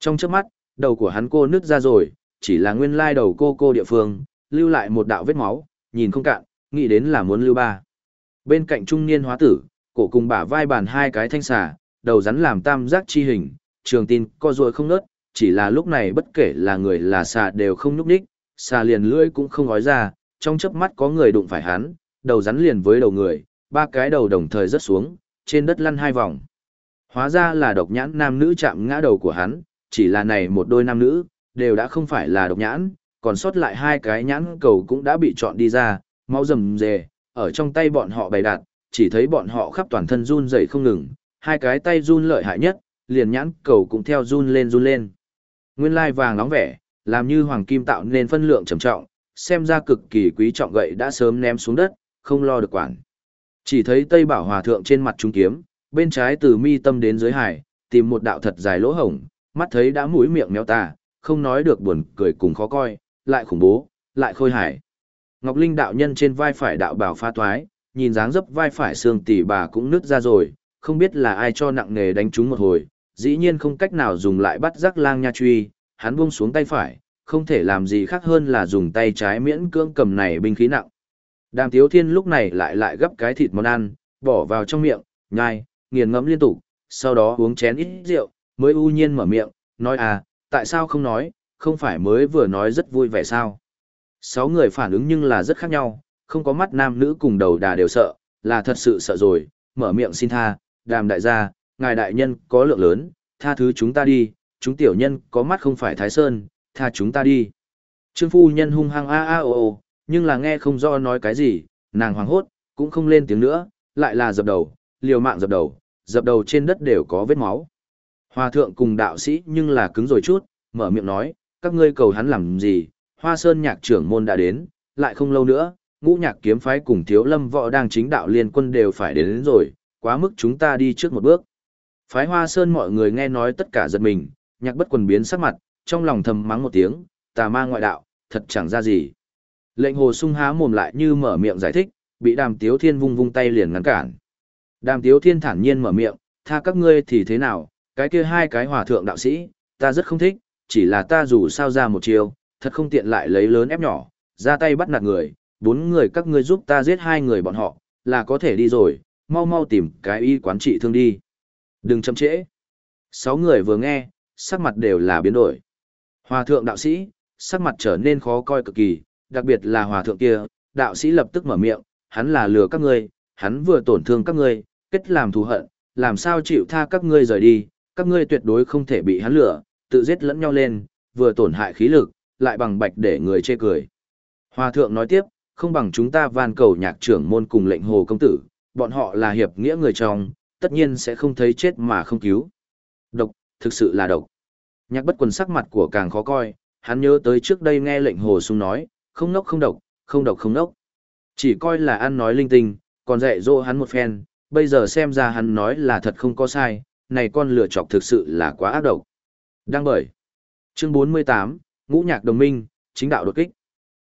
Trong trước mắt, đầu của hắn cô nứt ra rồi, chỉ là nguyên lai đầu cô cô địa phương, lưu lại một đạo vết máu, nhìn không cạn, nghĩ đến là muốn lưu ba. Bên cạnh trung niên hóa tử, cổ cùng bả vai bàn hai cái thanh xà, đầu rắn làm tam giác chi hình, trường tin co ruồi không nớt, chỉ là lúc này bất kể là người là xà đều không nhúc đích, xà liền lưỡi cũng không gói ra, trong chớp mắt có người đụng phải hắn, đầu rắn liền với đầu người, ba cái đầu đồng thời rớt xuống, trên đất lăn hai vòng. Hóa ra là độc nhãn nam nữ chạm ngã đầu của hắn, chỉ là này một đôi nam nữ, đều đã không phải là độc nhãn, còn sót lại hai cái nhãn cầu cũng đã bị chọn đi ra, máu rầm rề, ở trong tay bọn họ bày đặt, chỉ thấy bọn họ khắp toàn thân run rẩy không ngừng, hai cái tay run lợi hại nhất, liền nhãn cầu cũng theo run lên run lên. Nguyên lai vàng nóng vẻ, làm như hoàng kim tạo nên phân lượng trầm trọng, xem ra cực kỳ quý trọng gậy đã sớm ném xuống đất, không lo được quản. Chỉ thấy Tây Bảo Hòa Thượng trên mặt trung kiếm, bên trái từ mi tâm đến dưới hải, tìm một đạo thật dài lỗ hổng, mắt thấy đã mũi miệng méo tà, không nói được buồn cười cùng khó coi, lại khủng bố, lại khôi hài. Ngọc Linh đạo nhân trên vai phải đạo bảo pha toái, nhìn dáng dấp vai phải xương tỷ bà cũng nứt ra rồi, không biết là ai cho nặng nề đánh trúng một hồi, dĩ nhiên không cách nào dùng lại bắt rắc lang nha truy, hắn buông xuống tay phải, không thể làm gì khác hơn là dùng tay trái miễn cưỡng cầm này binh khí nặng. Đàm Tiếu Thiên lúc này lại lại gấp cái thịt món ăn, bỏ vào trong miệng, nhai, nghiền ngẫm liên tục, sau đó uống chén ít rượu, mới u nhiên mở miệng, nói à, tại sao không nói, không phải mới vừa nói rất vui vẻ sao. Sáu người phản ứng nhưng là rất khác nhau, không có mắt nam nữ cùng đầu đà đều sợ, là thật sự sợ rồi, mở miệng xin tha, đàm đại gia, ngài đại nhân có lượng lớn, tha thứ chúng ta đi, chúng tiểu nhân có mắt không phải thái sơn, tha chúng ta đi. Trương phu nhân hung hăng a a o o, nhưng là nghe không rõ nói cái gì, nàng hoảng hốt, cũng không lên tiếng nữa, lại là dập đầu, liều mạng dập đầu, dập đầu trên đất đều có vết máu. Hòa thượng cùng đạo sĩ nhưng là cứng rồi chút, mở miệng nói, các ngươi cầu hắn làm gì, hoa sơn nhạc trưởng môn đã đến, lại không lâu nữa, ngũ nhạc kiếm phái cùng thiếu lâm võ đang chính đạo liên quân đều phải đến, đến rồi, quá mức chúng ta đi trước một bước. Phái hoa sơn mọi người nghe nói tất cả giật mình, nhạc bất quần biến sắc mặt, trong lòng thầm mắng một tiếng, tà ma ngoại đạo, thật chẳng ra gì. Lệnh hồ sung há mồm lại như mở miệng giải thích, bị đàm tiếu thiên vung vung tay liền ngăn cản. Đàm tiếu thiên thản nhiên mở miệng, tha các ngươi thì thế nào, cái kia hai cái hòa thượng đạo sĩ, ta rất không thích, chỉ là ta dù sao ra một chiều, thật không tiện lại lấy lớn ép nhỏ, ra tay bắt nạt người, bốn người các ngươi giúp ta giết hai người bọn họ, là có thể đi rồi, mau mau tìm cái y quán trị thương đi. Đừng chậm trễ. Sáu người vừa nghe, sắc mặt đều là biến đổi. Hòa thượng đạo sĩ, sắc mặt trở nên khó coi cực kỳ, đặc biệt là hòa thượng kia, đạo sĩ lập tức mở miệng, hắn là lừa các ngươi, hắn vừa tổn thương các ngươi, kết làm thù hận, làm sao chịu tha các ngươi rời đi, các ngươi tuyệt đối không thể bị hắn lừa, tự giết lẫn nhau lên, vừa tổn hại khí lực, lại bằng bạch để người chê cười. Hòa thượng nói tiếp, không bằng chúng ta van cầu nhạc trưởng môn cùng lệnh hồ công tử, bọn họ là hiệp nghĩa người trong, tất nhiên sẽ không thấy chết mà không cứu. Độc, thực sự là độc. Nhạc bất quần sắc mặt của càng khó coi, hắn nhớ tới trước đây nghe lệnh hồ sung nói, không nốc không độc, không độc không nốc. Chỉ coi là ăn nói linh tinh, còn dạy dỗ hắn một phen, bây giờ xem ra hắn nói là thật không có sai, này con lửa chọc thực sự là quá ác độc. Đăng bởi. Chương 48, Ngũ nhạc đồng minh, chính đạo đột kích.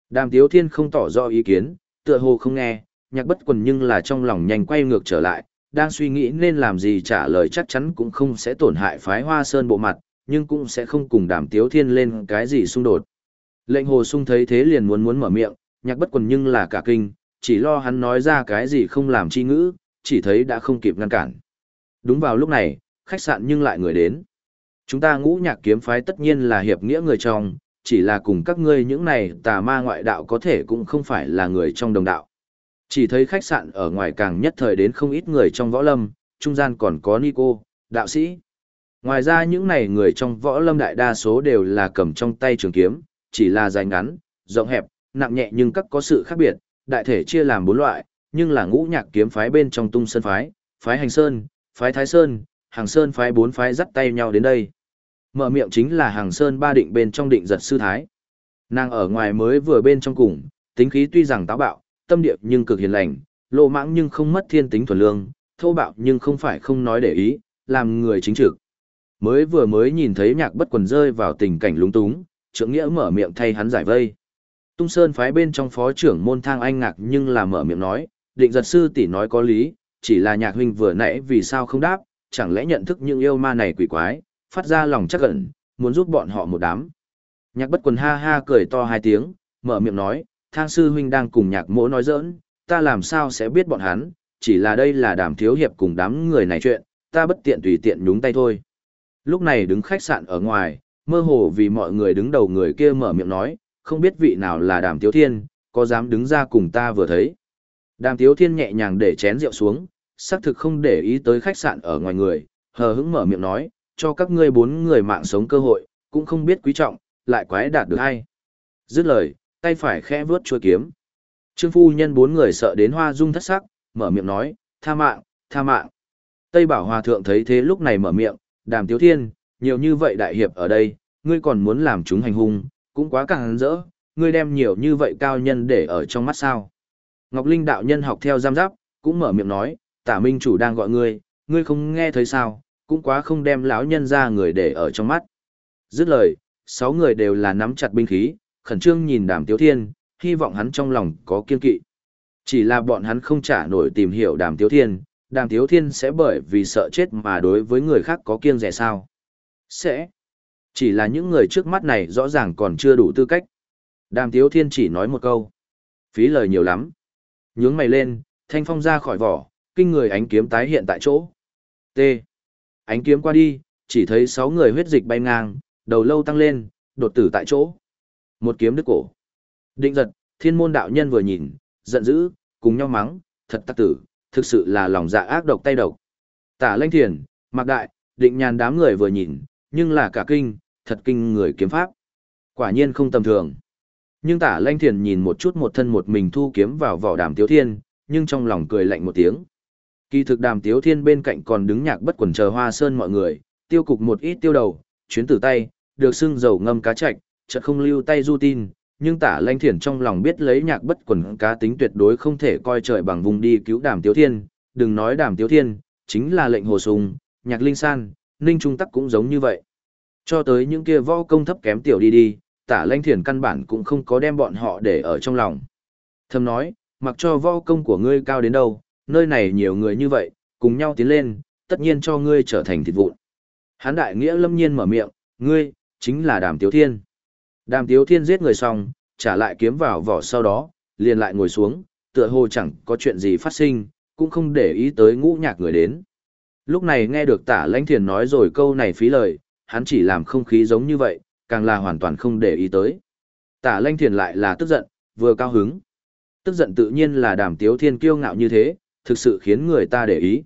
Đàm Tiếu Thiên không tỏ rõ ý kiến, tựa hồ không nghe, nhạc bất quần nhưng là trong lòng nhanh quay ngược trở lại, đang suy nghĩ nên làm gì trả lời chắc chắn cũng không sẽ tổn hại phái hoa sơn bộ mặt, nhưng cũng sẽ không cùng đàm tiếu thiên lên cái gì xung đột. Lệnh hồ sung thấy thế liền muốn muốn mở miệng, nhạc bất quần nhưng là cả kinh, chỉ lo hắn nói ra cái gì không làm chi ngữ, chỉ thấy đã không kịp ngăn cản. Đúng vào lúc này, khách sạn nhưng lại người đến. Chúng ta ngũ nhạc kiếm phái tất nhiên là hiệp nghĩa người trong, chỉ là cùng các ngươi những này tà ma ngoại đạo có thể cũng không phải là người trong đồng đạo. Chỉ thấy khách sạn ở ngoài càng nhất thời đến không ít người trong võ lâm, trung gian còn có Nico, đạo sĩ. Ngoài ra những này người trong võ lâm đại đa số đều là cầm trong tay trường kiếm, chỉ là dài ngắn, rộng hẹp, nặng nhẹ nhưng các có sự khác biệt, đại thể chia làm bốn loại, nhưng là ngũ nhạc kiếm phái bên trong tung sơn phái, phái hành sơn, phái thái sơn, hàng sơn phái bốn phái dắt tay nhau đến đây. Mở miệng chính là hàng sơn ba định bên trong định giật sư thái. Nàng ở ngoài mới vừa bên trong cùng, tính khí tuy rằng táo bạo, tâm địa nhưng cực hiền lành, lộ mãng nhưng không mất thiên tính thuần lương, thô bạo nhưng không phải không nói để ý, làm người chính trực. Mới vừa mới nhìn thấy nhạc bất quần rơi vào tình cảnh lúng túng, trưởng nghĩa mở miệng thay hắn giải vây. Tung Sơn phái bên trong phó trưởng môn thang anh ngạc nhưng là mở miệng nói, định giật sư tỷ nói có lý, chỉ là nhạc huynh vừa nãy vì sao không đáp, chẳng lẽ nhận thức những yêu ma này quỷ quái, phát ra lòng chắc ẩn, muốn giúp bọn họ một đám. Nhạc bất quần ha ha cười to hai tiếng, mở miệng nói, thang sư huynh đang cùng nhạc mỗ nói giỡn, ta làm sao sẽ biết bọn hắn, chỉ là đây là đàm thiếu hiệp cùng đám người này chuyện, ta bất tiện tùy tiện nhúng tay thôi. Lúc này đứng khách sạn ở ngoài, mơ hồ vì mọi người đứng đầu người kia mở miệng nói, không biết vị nào là đàm thiếu thiên, có dám đứng ra cùng ta vừa thấy. Đàm thiếu thiên nhẹ nhàng để chén rượu xuống, xác thực không để ý tới khách sạn ở ngoài người, hờ hững mở miệng nói, cho các ngươi bốn người mạng sống cơ hội, cũng không biết quý trọng, lại quái đạt được hay. Dứt lời, tay phải khẽ vướt chuôi kiếm. Trương phu nhân bốn người sợ đến hoa dung thất sắc, mở miệng nói, tha mạng, tha mạng. Tây Bảo Hòa Thượng thấy thế lúc này mở miệng, đàm tiếu thiên, nhiều như vậy đại hiệp ở đây, ngươi còn muốn làm chúng hành hung, cũng quá càng rỡ, ngươi đem nhiều như vậy cao nhân để ở trong mắt sao. Ngọc Linh đạo nhân học theo giam giáp, cũng mở miệng nói, tả minh chủ đang gọi ngươi, ngươi không nghe thấy sao, cũng quá không đem lão nhân ra người để ở trong mắt. Dứt lời, sáu người đều là nắm chặt binh khí, khẩn trương nhìn đàm tiếu thiên, hy vọng hắn trong lòng có kiên kỵ. Chỉ là bọn hắn không trả nổi tìm hiểu đàm tiếu thiên, đàm tiếu thiên sẽ bởi vì sợ chết mà đối với người khác có kiêng rẻ sao. Sẽ. Chỉ là những người trước mắt này rõ ràng còn chưa đủ tư cách. Đàm tiếu thiên chỉ nói một câu. Phí lời nhiều lắm. Nhướng mày lên, thanh phong ra khỏi vỏ, kinh người ánh kiếm tái hiện tại chỗ. T. Ánh kiếm qua đi, chỉ thấy sáu người huyết dịch bay ngang, đầu lâu tăng lên, đột tử tại chỗ. Một kiếm đứt cổ. Định giật, thiên môn đạo nhân vừa nhìn, giận dữ, cùng nhau mắng, thật tắc tử, thực sự là lòng dạ ác độc tay độc. Tả lanh thiền, mặc đại, định nhàn đám người vừa nhìn, nhưng là cả kinh, thật kinh người kiếm pháp. Quả nhiên không tầm thường. Nhưng tả lanh thiền nhìn một chút một thân một mình thu kiếm vào vỏ đàm tiếu thiên, nhưng trong lòng cười lạnh một tiếng. Kỳ thực đàm tiếu thiên bên cạnh còn đứng nhạc bất quần chờ hoa sơn mọi người, tiêu cục một ít tiêu đầu, chuyến tử tay, được xưng dầu ngâm cá chạch, chợt không lưu tay du tin, nhưng tả lanh Thiển trong lòng biết lấy nhạc bất quần cá tính tuyệt đối không thể coi trời bằng vùng đi cứu đàm tiếu thiên, đừng nói đàm tiếu thiên, chính là lệnh hồ sùng, nhạc linh san, ninh trung tắc cũng giống như vậy. Cho tới những kia võ công thấp kém tiểu đi đi, tả lanh Thiển căn bản cũng không có đem bọn họ để ở trong lòng. Thầm nói, mặc cho võ công của ngươi cao đến đâu, nơi này nhiều người như vậy, cùng nhau tiến lên, tất nhiên cho ngươi trở thành thịt vụn. Hán đại nghĩa lâm nhiên mở miệng, ngươi, chính là đàm tiếu thiên. Đàm tiếu thiên giết người xong, trả lại kiếm vào vỏ sau đó, liền lại ngồi xuống, tựa hồ chẳng có chuyện gì phát sinh, cũng không để ý tới ngũ nhạc người đến. Lúc này nghe được tả lãnh thiền nói rồi câu này phí lời, hắn chỉ làm không khí giống như vậy, càng là hoàn toàn không để ý tới. Tả lãnh thiền lại là tức giận, vừa cao hứng. Tức giận tự nhiên là đàm tiếu thiên kiêu ngạo như thế, thực sự khiến người ta để ý.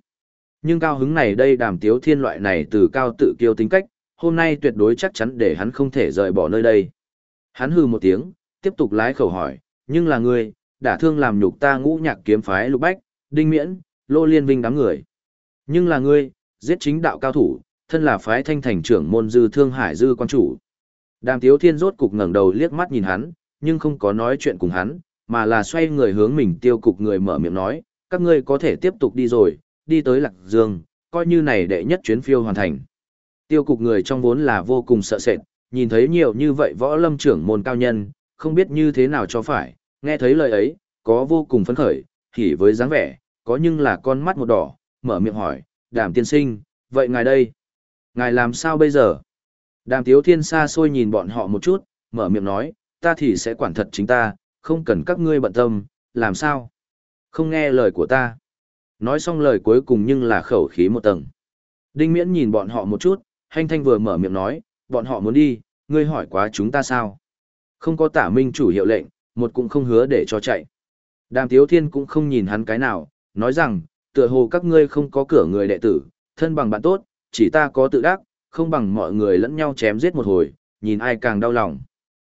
Nhưng cao hứng này đây đàm tiếu thiên loại này từ cao tự kiêu tính cách, hôm nay tuyệt đối chắc chắn để hắn không thể rời bỏ nơi đây. Hắn hừ một tiếng, tiếp tục lái khẩu hỏi, nhưng là ngươi, đã thương làm nhục ta ngũ nhạc kiếm phái lục bách, đinh miễn, lô liên vinh đám người. Nhưng là ngươi, giết chính đạo cao thủ, thân là phái thanh thành trưởng môn dư thương hải dư quan chủ. Đàm tiếu thiên rốt cục ngẩng đầu liếc mắt nhìn hắn, nhưng không có nói chuyện cùng hắn, mà là xoay người hướng mình tiêu cục người mở miệng nói, các ngươi có thể tiếp tục đi rồi, đi tới Lạc Dương, coi như này đệ nhất chuyến phiêu hoàn thành. Tiêu cục người trong vốn là vô cùng sợ sệt, nhìn thấy nhiều như vậy võ lâm trưởng môn cao nhân, không biết như thế nào cho phải, nghe thấy lời ấy, có vô cùng phấn khởi, hỉ với dáng vẻ, có nhưng là con mắt một đỏ, mở miệng hỏi, đàm tiên sinh, vậy ngài đây? Ngài làm sao bây giờ? Đàm tiếu thiên xa xôi nhìn bọn họ một chút, mở miệng nói, ta thì sẽ quản thật chính ta, không cần các ngươi bận tâm, làm sao? Không nghe lời của ta. Nói xong lời cuối cùng nhưng là khẩu khí một tầng. Đinh miễn nhìn bọn họ một chút, hành thanh vừa mở miệng nói, bọn họ muốn đi, ngươi hỏi quá chúng ta sao? Không có tả minh chủ hiệu lệnh, một cũng không hứa để cho chạy. Đàm Tiếu Thiên cũng không nhìn hắn cái nào, nói rằng, tựa hồ các ngươi không có cửa người đệ tử, thân bằng bạn tốt, chỉ ta có tự đắc, không bằng mọi người lẫn nhau chém giết một hồi, nhìn ai càng đau lòng.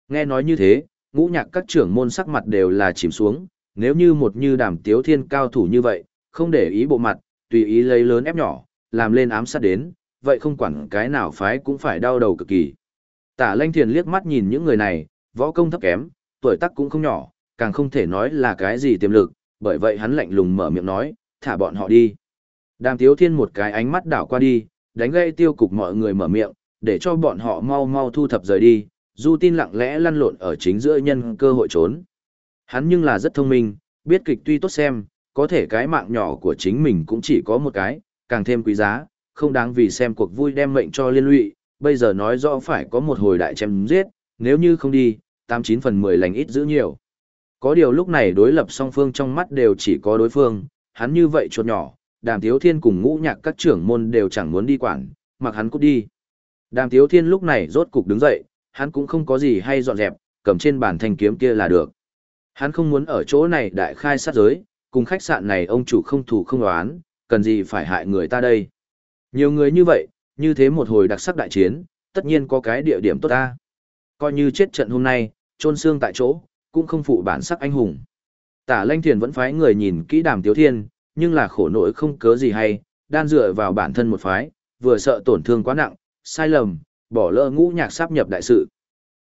Nghe nói như thế, ngũ nhạc các trưởng môn sắc mặt đều là chìm xuống, nếu như một như đàm tiếu thiên cao thủ như vậy, không để ý bộ mặt, tùy ý lấy lớn ép nhỏ, làm lên ám sát đến, vậy không quản cái nào phái cũng phải đau đầu cực kỳ. Tả lanh thiền liếc mắt nhìn những người này, võ công thấp kém, tuổi tác cũng không nhỏ, càng không thể nói là cái gì tiềm lực, bởi vậy hắn lạnh lùng mở miệng nói, thả bọn họ đi. Đàm tiếu thiên một cái ánh mắt đảo qua đi, đánh gây tiêu cục mọi người mở miệng, để cho bọn họ mau mau thu thập rời đi, du tin lặng lẽ lăn lộn ở chính giữa nhân cơ hội trốn. Hắn nhưng là rất thông minh, biết kịch tuy tốt xem, có thể cái mạng nhỏ của chính mình cũng chỉ có một cái, càng thêm quý giá, không đáng vì xem cuộc vui đem mệnh cho liên lụy, bây giờ nói rõ phải có một hồi đại chém giết, nếu như không đi, 89 phần 10 lành ít giữ nhiều. Có điều lúc này đối lập song phương trong mắt đều chỉ có đối phương, hắn như vậy chuột nhỏ, đàm tiếu thiên cùng ngũ nhạc các trưởng môn đều chẳng muốn đi quản, mặc hắn cút đi. Đàm tiếu thiên lúc này rốt cục đứng dậy, hắn cũng không có gì hay dọn dẹp, cầm trên bàn thanh kiếm kia là được. Hắn không muốn ở chỗ này đại khai sát giới, cùng khách sạn này ông chủ không thủ không đoán, cần gì phải hại người ta đây. Nhiều người như vậy, như thế một hồi đặc sắc đại chiến, tất nhiên có cái địa điểm tốt ta. Coi như chết trận hôm nay, trôn xương tại chỗ, cũng không phụ bản sắc anh hùng. Tả lanh thiền vẫn phái người nhìn kỹ đàm tiếu thiên, nhưng là khổ nỗi không cớ gì hay, đan dựa vào bản thân một phái, vừa sợ tổn thương quá nặng, sai lầm, bỏ lỡ ngũ nhạc sắp nhập đại sự.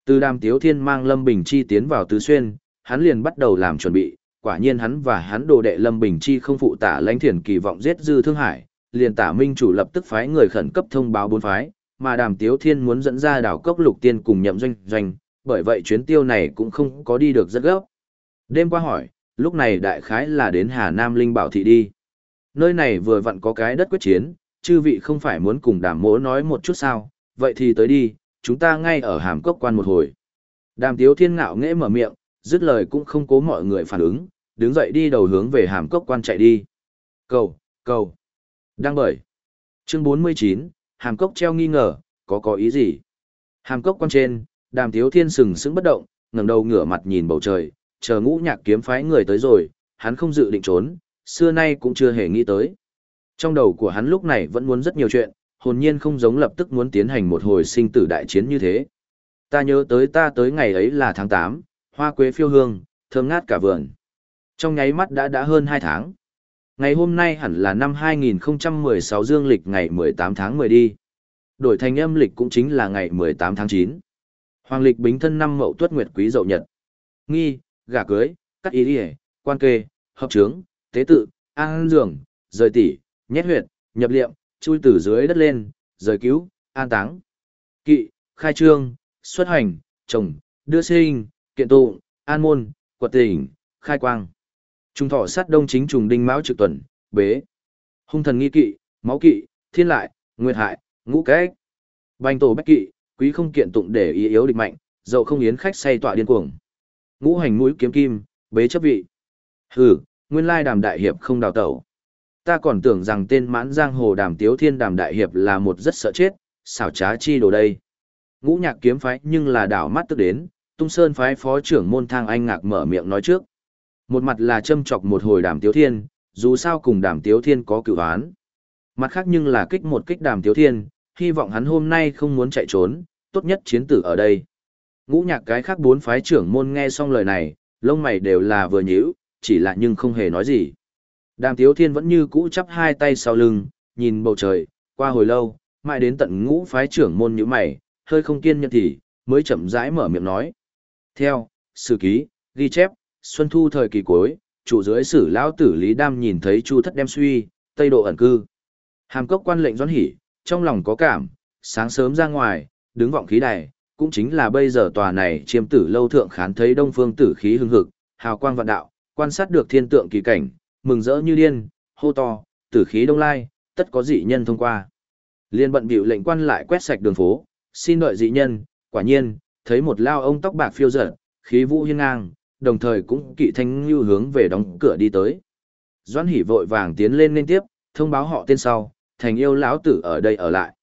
Từ đàm tiếu thiên mang Lâm Bình Chi tiến vào Tứ Xuyên, hắn liền bắt đầu làm chuẩn bị, quả nhiên hắn và hắn đồ đệ Lâm Bình Chi không phụ tả Lanh thiền kỳ vọng giết dư thương hải, liền tả minh chủ lập tức phái người khẩn cấp thông báo bốn phái, mà đàm tiếu thiên muốn dẫn ra đảo cốc lục tiên cùng nhậm doanh doanh, bởi vậy chuyến tiêu này cũng không có đi được rất gấp. Đêm qua hỏi, lúc này đại khái là đến Hà Nam Linh Bảo Thị đi. Nơi này vừa vặn có cái đất quyết chiến, chư vị không phải muốn cùng đàm mỗ nói một chút sao, vậy thì tới đi, chúng ta ngay ở hàm cốc quan một hồi. Đàm tiếu thiên ngạo nghễ mở miệng, dứt lời cũng không cố mọi người phản ứng, đứng dậy đi đầu hướng về hàm cốc quan chạy đi. Cầu, cầu. Đang bởi. Chương 49, hàm cốc treo nghi ngờ, có có ý gì? Hàm cốc quan trên, đàm thiếu thiên sừng sững bất động, ngẩng đầu ngửa mặt nhìn bầu trời, chờ ngũ nhạc kiếm phái người tới rồi, hắn không dự định trốn, xưa nay cũng chưa hề nghĩ tới. Trong đầu của hắn lúc này vẫn muốn rất nhiều chuyện, hồn nhiên không giống lập tức muốn tiến hành một hồi sinh tử đại chiến như thế. Ta nhớ tới ta tới ngày ấy là tháng 8, hoa quế phiêu hương, thơm ngát cả vườn. Trong nháy mắt đã đã hơn 2 tháng. Ngày hôm nay hẳn là năm 2016 dương lịch ngày 18 tháng 10 đi. Đổi thành âm lịch cũng chính là ngày 18 tháng 9. Hoàng lịch bính thân năm mậu tuất nguyệt quý dậu nhật. Nghi, gả cưới, cắt ý đi quan kê, hợp trướng, tế tự, an dường, rời tỷ, nhét huyệt, nhập liệm, chui từ dưới đất lên, rời cứu, an táng. Kỵ, khai trương, xuất hành, trồng, đưa sinh, kiện tụ, an môn, quật tỉnh, khai quang. Trung thọ sát đông chính trùng đinh máu trực tuần, bế. Hung thần nghi kỵ, máu kỵ, thiên lại, nguyệt hại, ngũ cách. Bành tổ bách kỵ, quý không kiện tụng để ý yếu địch mạnh, dậu không yến khách say tọa điên cuồng. Ngũ hành mũi kiếm kim, bế chấp vị. Hừ, nguyên lai đàm đại hiệp không đào tẩu. Ta còn tưởng rằng tên mãn giang hồ đàm tiếu thiên đàm đại hiệp là một rất sợ chết, xảo trá chi đồ đây. Ngũ nhạc kiếm phái nhưng là đảo mắt tức đến, tung sơn phái phó trưởng môn thang anh ngạc mở miệng nói trước. Một mặt là châm chọc một hồi đàm tiếu thiên, dù sao cùng đàm tiếu thiên có cựu án. Mặt khác nhưng là kích một kích đàm tiếu thiên, hy vọng hắn hôm nay không muốn chạy trốn, tốt nhất chiến tử ở đây. Ngũ nhạc cái khác bốn phái trưởng môn nghe xong lời này, lông mày đều là vừa nhíu, chỉ là nhưng không hề nói gì. Đàm tiếu thiên vẫn như cũ chắp hai tay sau lưng, nhìn bầu trời, qua hồi lâu, mãi đến tận ngũ phái trưởng môn như mày, hơi không kiên nhẫn thì, mới chậm rãi mở miệng nói. Theo, sử ký, ghi chép, xuân thu thời kỳ cuối, chủ dưới sử lão tử Lý Đam nhìn thấy Chu thất đem suy, tây độ ẩn cư. Hàm cốc quan lệnh doãn hỉ, trong lòng có cảm, sáng sớm ra ngoài, đứng vọng khí đài, cũng chính là bây giờ tòa này chiêm tử lâu thượng khán thấy đông phương tử khí hưng hực, hào quang vạn đạo, quan sát được thiên tượng kỳ cảnh, mừng rỡ như điên, hô to, tử khí đông lai, tất có dị nhân thông qua. Liên bận biểu lệnh quan lại quét sạch đường phố, xin đợi dị nhân, quả nhiên, thấy một lao ông tóc bạc phiêu dở, khí vũ hiên ngang, đồng thời cũng kỵ thanh lưu hướng về đóng cửa đi tới. Doãn hỉ vội vàng tiến lên liên tiếp, thông báo họ tên sau, thành yêu lão tử ở đây ở lại.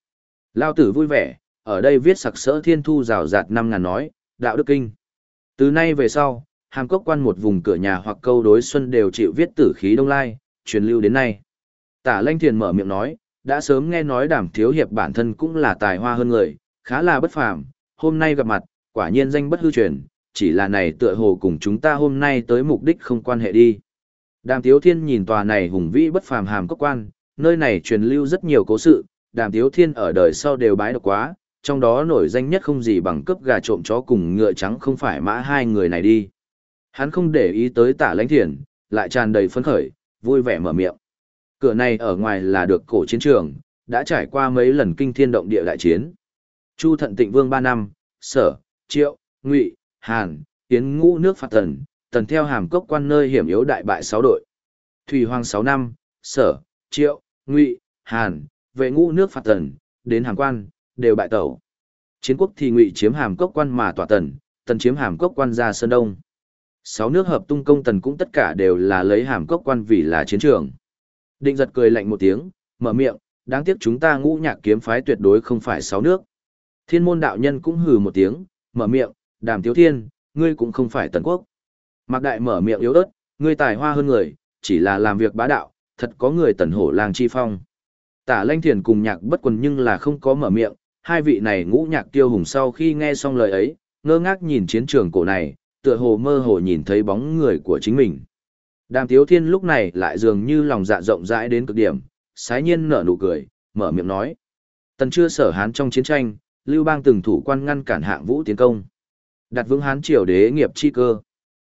Lão tử vui vẻ, ở đây viết sặc sỡ thiên thu rào rạt năm ngàn nói, đạo đức kinh. Từ nay về sau, hàm cốc quan một vùng cửa nhà hoặc câu đối xuân đều chịu viết tử khí đông lai, truyền lưu đến nay. Tả Lanh Thiền mở miệng nói, đã sớm nghe nói đàm thiếu hiệp bản thân cũng là tài hoa hơn người, khá là bất phàm, hôm nay gặp mặt, quả nhiên danh bất hư truyền, chỉ là này tựa hồ cùng chúng ta hôm nay tới mục đích không quan hệ đi. Đàm Tiếu Thiên nhìn tòa này hùng vĩ bất phàm hàm cốc quan, nơi này truyền lưu rất nhiều cố sự, Đàm Tiếu Thiên ở đời sau đều bái được quá, trong đó nổi danh nhất không gì bằng cướp gà trộm chó cùng ngựa trắng không phải mã hai người này đi. Hắn không để ý tới tả lãnh thiền, lại tràn đầy phấn khởi, vui vẻ mở miệng. Cửa này ở ngoài là được cổ chiến trường, đã trải qua mấy lần kinh thiên động địa đại chiến. Chu thận tịnh vương ba năm, sở, triệu, ngụy, hàn, Yến ngũ nước phạt tần, tần theo hàm cốc quan nơi hiểm yếu đại bại sáu đội. Thủy hoàng sáu năm, sở, triệu, ngụy, hàn, vệ ngũ nước phạt tần, đến hàm quan, đều bại tẩu. Chiến quốc thì ngụy chiếm hàm cốc quan mà tỏa tần, tần chiếm hàm cốc quan ra sơn đông. Sáu nước hợp tung công tần cũng tất cả đều là lấy hàm cốc quan vì là chiến trường. Định giật cười lạnh một tiếng, mở miệng, đáng tiếc chúng ta ngũ nhạc kiếm phái tuyệt đối không phải sáu nước. Thiên môn đạo nhân cũng hừ một tiếng, mở miệng, đàm tiếu thiên, ngươi cũng không phải tần quốc. Mạc đại mở miệng yếu ớt, ngươi tài hoa hơn người, chỉ là làm việc bá đạo, thật có người tần hổ làng chi phong. Tả lanh thiền cùng nhạc bất quần nhưng là không có mở miệng, hai vị này ngũ nhạc tiêu hùng sau khi nghe xong lời ấy, ngơ ngác nhìn chiến trường cổ này, tựa hồ mơ hồ nhìn thấy bóng người của chính mình. Đàm Tiếu Thiên lúc này lại dường như lòng dạ rộng rãi đến cực điểm, sái nhiên nở nụ cười, mở miệng nói. Tần chưa sở hán trong chiến tranh, Lưu Bang từng thủ quan ngăn cản hạng vũ tiến công. Đặt vững hán triều đế nghiệp chi cơ.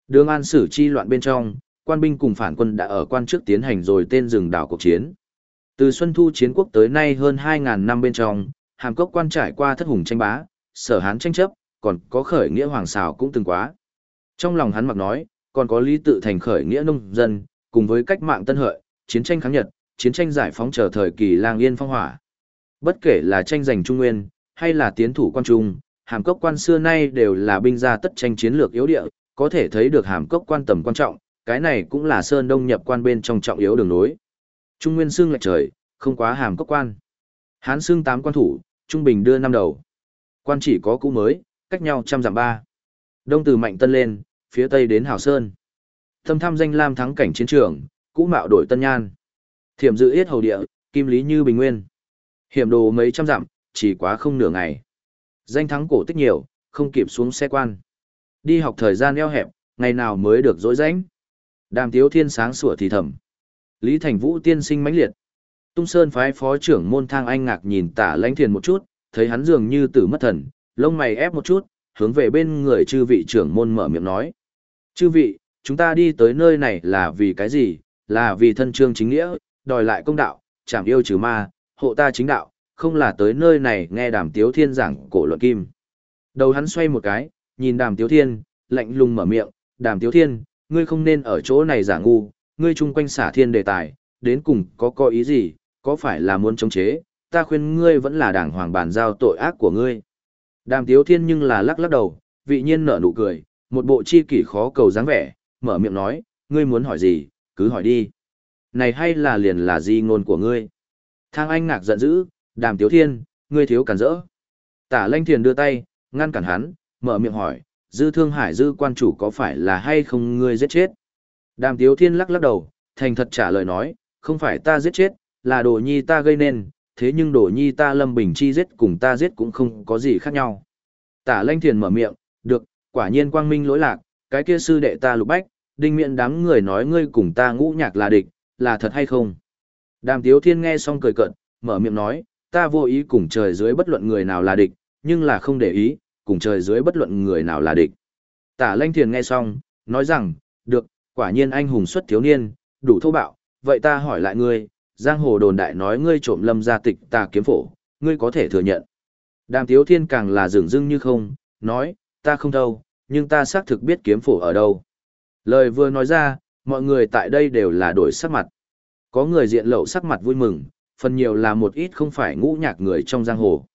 Đường an sử chi loạn bên trong, quan binh cùng phản quân đã ở quan trước tiến hành rồi tên rừng đảo cuộc chiến. Từ Xuân Thu chiến quốc tới nay hơn 2.000 năm bên trong, hàm cốc quan trải qua thất hùng tranh bá, sở hán tranh chấp, còn có khởi nghĩa hoàng xào cũng từng quá. Trong lòng hắn mặc nói, còn có lý tự thành khởi nghĩa nông dân, cùng với cách mạng tân hợi, chiến tranh kháng Nhật, chiến tranh giải phóng chờ thời kỳ lang yên phong hỏa. Bất kể là tranh giành Trung Nguyên, hay là tiến thủ quan trung, hàm cốc quan xưa nay đều là binh gia tất tranh chiến lược yếu địa, có thể thấy được hàm cốc quan tầm quan trọng, cái này cũng là sơn đông nhập quan bên trong trọng yếu đường nối. Trung Nguyên xương lệch trời, không quá hàm cốc quan. Hán xương tám quan thủ, trung bình đưa năm đầu. Quan chỉ có cũ mới, cách nhau trăm dặm ba. Đông từ Mạnh Tân lên, phía tây đến Hào Sơn. Thâm tham danh lam thắng cảnh chiến trường, cũ mạo đổi Tân Nhan. Thiểm dự yết hầu địa, kim lý như bình nguyên. Hiểm đồ mấy trăm dặm, chỉ quá không nửa ngày. Danh thắng cổ tích nhiều, không kịp xuống xe quan. Đi học thời gian eo hẹp, ngày nào mới được dỗi rãnh. Đàm tiếu thiên sáng sủa thì thầm. Lý Thành Vũ tiên sinh mãnh liệt. Tung Sơn phái phó trưởng môn thang anh ngạc nhìn tả lãnh thiền một chút, thấy hắn dường như tử mất thần, lông mày ép một chút, hướng về bên người chư vị trưởng môn mở miệng nói. Chư vị, chúng ta đi tới nơi này là vì cái gì? Là vì thân trương chính nghĩa, đòi lại công đạo, chảm yêu trừ ma, hộ ta chính đạo, không là tới nơi này nghe đàm tiếu thiên giảng cổ luận kim. Đầu hắn xoay một cái, nhìn đàm tiếu thiên, lạnh lùng mở miệng, đàm tiếu thiên, ngươi không nên ở chỗ này giả ngu, ngươi chung quanh xả thiên đề tài, đến cùng có có ý gì, có phải là muốn chống chế, ta khuyên ngươi vẫn là đảng hoàng bàn giao tội ác của ngươi. Đàm tiếu thiên nhưng là lắc lắc đầu, vị nhiên nở nụ cười, một bộ chi kỷ khó cầu dáng vẻ, mở miệng nói, ngươi muốn hỏi gì, cứ hỏi đi. Này hay là liền là di ngôn của ngươi? Thang anh ngạc giận dữ, đàm tiếu thiên, ngươi thiếu cản rỡ. Tả lanh thiền đưa tay, ngăn cản hắn, mở miệng hỏi, dư thương hải dư quan chủ có phải là hay không ngươi giết chết? Đàm tiếu thiên lắc lắc đầu, thành thật trả lời nói, không phải ta giết chết, là đồ nhi ta gây nên, thế nhưng đồ nhi ta lâm bình chi giết cùng ta giết cũng không có gì khác nhau. Tả lanh thiền mở miệng, được, quả nhiên quang minh lỗi lạc, cái kia sư đệ ta lục bách, đinh miệng đám người nói ngươi cùng ta ngũ nhạc là địch, là thật hay không? Đàm tiếu thiên nghe xong cười cận, mở miệng nói, ta vô ý cùng trời dưới bất luận người nào là địch, nhưng là không để ý, cùng trời dưới bất luận người nào là địch. Tả lanh thiền nghe xong, nói rằng, được, quả nhiên anh hùng xuất thiếu niên, đủ thô bạo, vậy ta hỏi lại ngươi, giang hồ đồn đại nói ngươi trộm lâm gia tịch ta kiếm phổ, ngươi có thể thừa nhận. Đàm tiếu thiên càng là dường dưng như không, nói, ta không đâu, nhưng ta xác thực biết kiếm phổ ở đâu. Lời vừa nói ra, mọi người tại đây đều là đổi sắc mặt. Có người diện lậu sắc mặt vui mừng, phần nhiều là một ít không phải ngũ nhạc người trong giang hồ.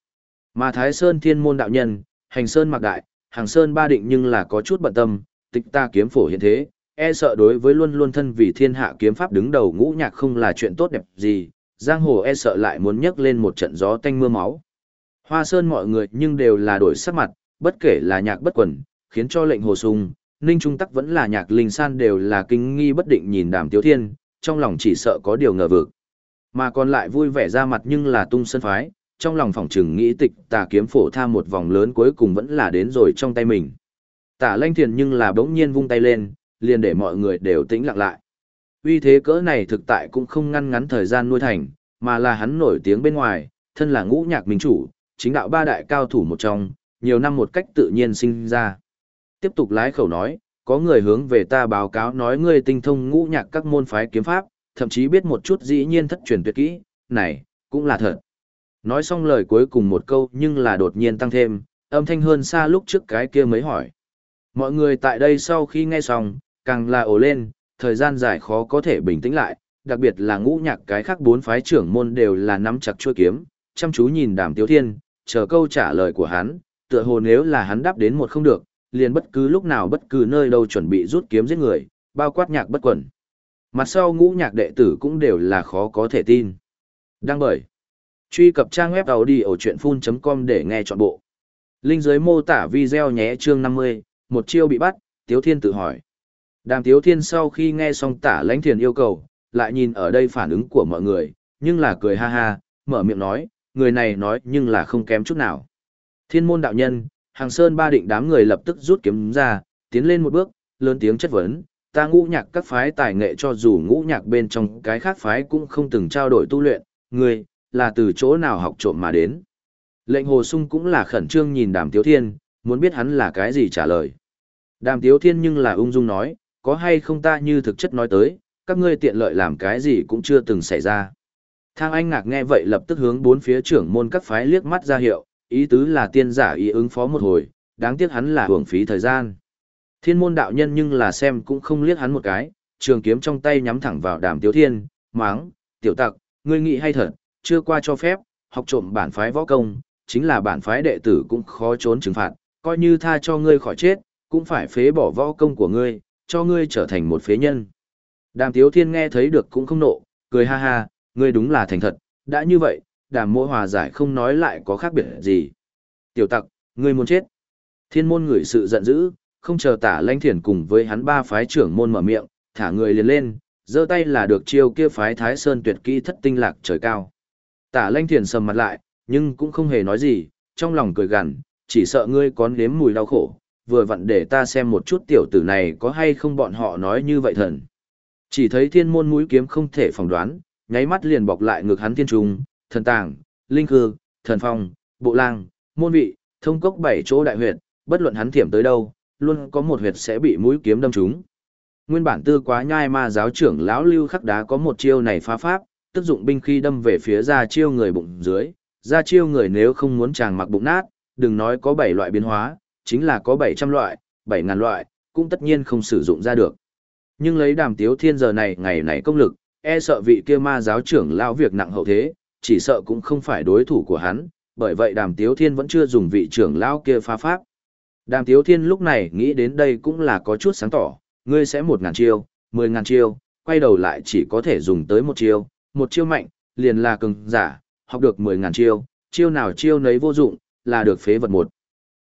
Mà Thái Sơn thiên môn đạo nhân, hành Sơn mặc đại, hàng Sơn ba định nhưng là có chút bận tâm, tịch ta kiếm phổ hiện thế, e sợ đối với luôn luôn thân vì thiên hạ kiếm pháp đứng đầu ngũ nhạc không là chuyện tốt đẹp gì, giang hồ e sợ lại muốn nhấc lên một trận gió tanh mưa máu. Hoa Sơn mọi người nhưng đều là đổi sắc mặt, bất kể là nhạc bất quần, khiến cho lệnh hồ sung, ninh trung tắc vẫn là nhạc linh san đều là kinh nghi bất định nhìn đàm tiếu thiên, trong lòng chỉ sợ có điều ngờ vực. Mà còn lại vui vẻ ra mặt nhưng là tung sân phái, trong lòng phòng trừng nghĩ tịch tà kiếm phổ tha một vòng lớn cuối cùng vẫn là đến rồi trong tay mình. Tả lanh thiền nhưng là bỗng nhiên vung tay lên, liền để mọi người đều tĩnh lặng lại. Uy thế cỡ này thực tại cũng không ngăn ngắn thời gian nuôi thành, mà là hắn nổi tiếng bên ngoài, thân là ngũ nhạc minh chủ, chính đạo ba đại cao thủ một trong, nhiều năm một cách tự nhiên sinh ra. Tiếp tục lái khẩu nói, có người hướng về ta báo cáo nói ngươi tinh thông ngũ nhạc các môn phái kiếm pháp, thậm chí biết một chút dĩ nhiên thất truyền tuyệt kỹ, này, cũng là thật. Nói xong lời cuối cùng một câu nhưng là đột nhiên tăng thêm, âm thanh hơn xa lúc trước cái kia mới hỏi. Mọi người tại đây sau khi nghe xong, càng là ồ lên, thời gian dài khó có thể bình tĩnh lại, đặc biệt là ngũ nhạc cái khác bốn phái trưởng môn đều là nắm chặt chuôi kiếm, chăm chú nhìn đàm tiếu thiên, chờ câu trả lời của hắn, tựa hồ nếu là hắn đáp đến một không được, liền bất cứ lúc nào bất cứ nơi đâu chuẩn bị rút kiếm giết người, bao quát nhạc bất quẩn. Mặt sau ngũ nhạc đệ tử cũng đều là khó có thể tin. Đăng bởi. Truy cập trang web đầu đi ở chuyện full.com để nghe trọn bộ. Linh dưới mô tả video nhé chương 50, một chiêu bị bắt, Tiếu Thiên tự hỏi. Đàm Tiếu Thiên sau khi nghe xong tả lãnh thiền yêu cầu, lại nhìn ở đây phản ứng của mọi người, nhưng là cười ha ha, mở miệng nói, người này nói nhưng là không kém chút nào. Thiên môn đạo nhân, hàng sơn ba định đám người lập tức rút kiếm ra, tiến lên một bước, lớn tiếng chất vấn, ta ngũ nhạc các phái tài nghệ cho dù ngũ nhạc bên trong cái khác phái cũng không từng trao đổi tu luyện, ngươi là từ chỗ nào học trộm mà đến. Lệnh hồ sung cũng là khẩn trương nhìn đàm tiếu thiên, muốn biết hắn là cái gì trả lời. Đàm tiếu thiên nhưng là ung dung nói, có hay không ta như thực chất nói tới, các ngươi tiện lợi làm cái gì cũng chưa từng xảy ra. Thang Anh Ngạc nghe vậy lập tức hướng bốn phía trưởng môn các phái liếc mắt ra hiệu, ý tứ là tiên giả ý ứng phó một hồi, đáng tiếc hắn là hưởng phí thời gian. Thiên môn đạo nhân nhưng là xem cũng không liếc hắn một cái, trường kiếm trong tay nhắm thẳng vào đàm tiếu thiên, máng, tiểu tặc, ngươi nghĩ hay thật, chưa qua cho phép, học trộm bản phái võ công, chính là bản phái đệ tử cũng khó trốn trừng phạt, coi như tha cho ngươi khỏi chết, cũng phải phế bỏ võ công của ngươi, cho ngươi trở thành một phế nhân. Đàm Tiếu Thiên nghe thấy được cũng không nộ, cười ha ha, ngươi đúng là thành thật, đã như vậy, đàm mỗi hòa giải không nói lại có khác biệt gì. Tiểu tặc, ngươi muốn chết. Thiên môn ngửi sự giận dữ, không chờ tả lãnh thiền cùng với hắn ba phái trưởng môn mở miệng, thả người liền lên, giơ tay là được chiêu kia phái Thái Sơn tuyệt kỹ thất tinh lạc trời cao. Tả lãnh thiền sầm mặt lại, nhưng cũng không hề nói gì, trong lòng cười gằn, chỉ sợ ngươi có nếm mùi đau khổ, vừa vặn để ta xem một chút tiểu tử này có hay không bọn họ nói như vậy thần. Chỉ thấy thiên môn mũi kiếm không thể phỏng đoán, nháy mắt liền bọc lại ngực hắn thiên trung, thần tàng, linh cư, thần phong, bộ lang, môn vị, thông cốc bảy chỗ đại huyệt, bất luận hắn thiểm tới đâu, luôn có một huyệt sẽ bị mũi kiếm đâm trúng. Nguyên bản tư quá nhai ma giáo trưởng lão lưu khắc đá có một chiêu này phá pháp, tức dụng binh khi đâm về phía ra chiêu người bụng dưới, ra chiêu người nếu không muốn chàng mặc bụng nát, đừng nói có bảy loại biến hóa, chính là có 700 loại, 7000 loại, cũng tất nhiên không sử dụng ra được. Nhưng lấy đàm tiếu thiên giờ này ngày này công lực, e sợ vị kia ma giáo trưởng lão việc nặng hậu thế, chỉ sợ cũng không phải đối thủ của hắn, bởi vậy đàm tiếu thiên vẫn chưa dùng vị trưởng lão kia phá pháp. Đàm tiếu thiên lúc này nghĩ đến đây cũng là có chút sáng tỏ, ngươi sẽ một ngàn chiêu, mười ngàn chiêu, quay đầu lại chỉ có thể dùng tới một chiêu, một chiêu mạnh, liền là cường giả, học được mười ngàn chiêu, chiêu nào chiêu nấy vô dụng, là được phế vật một.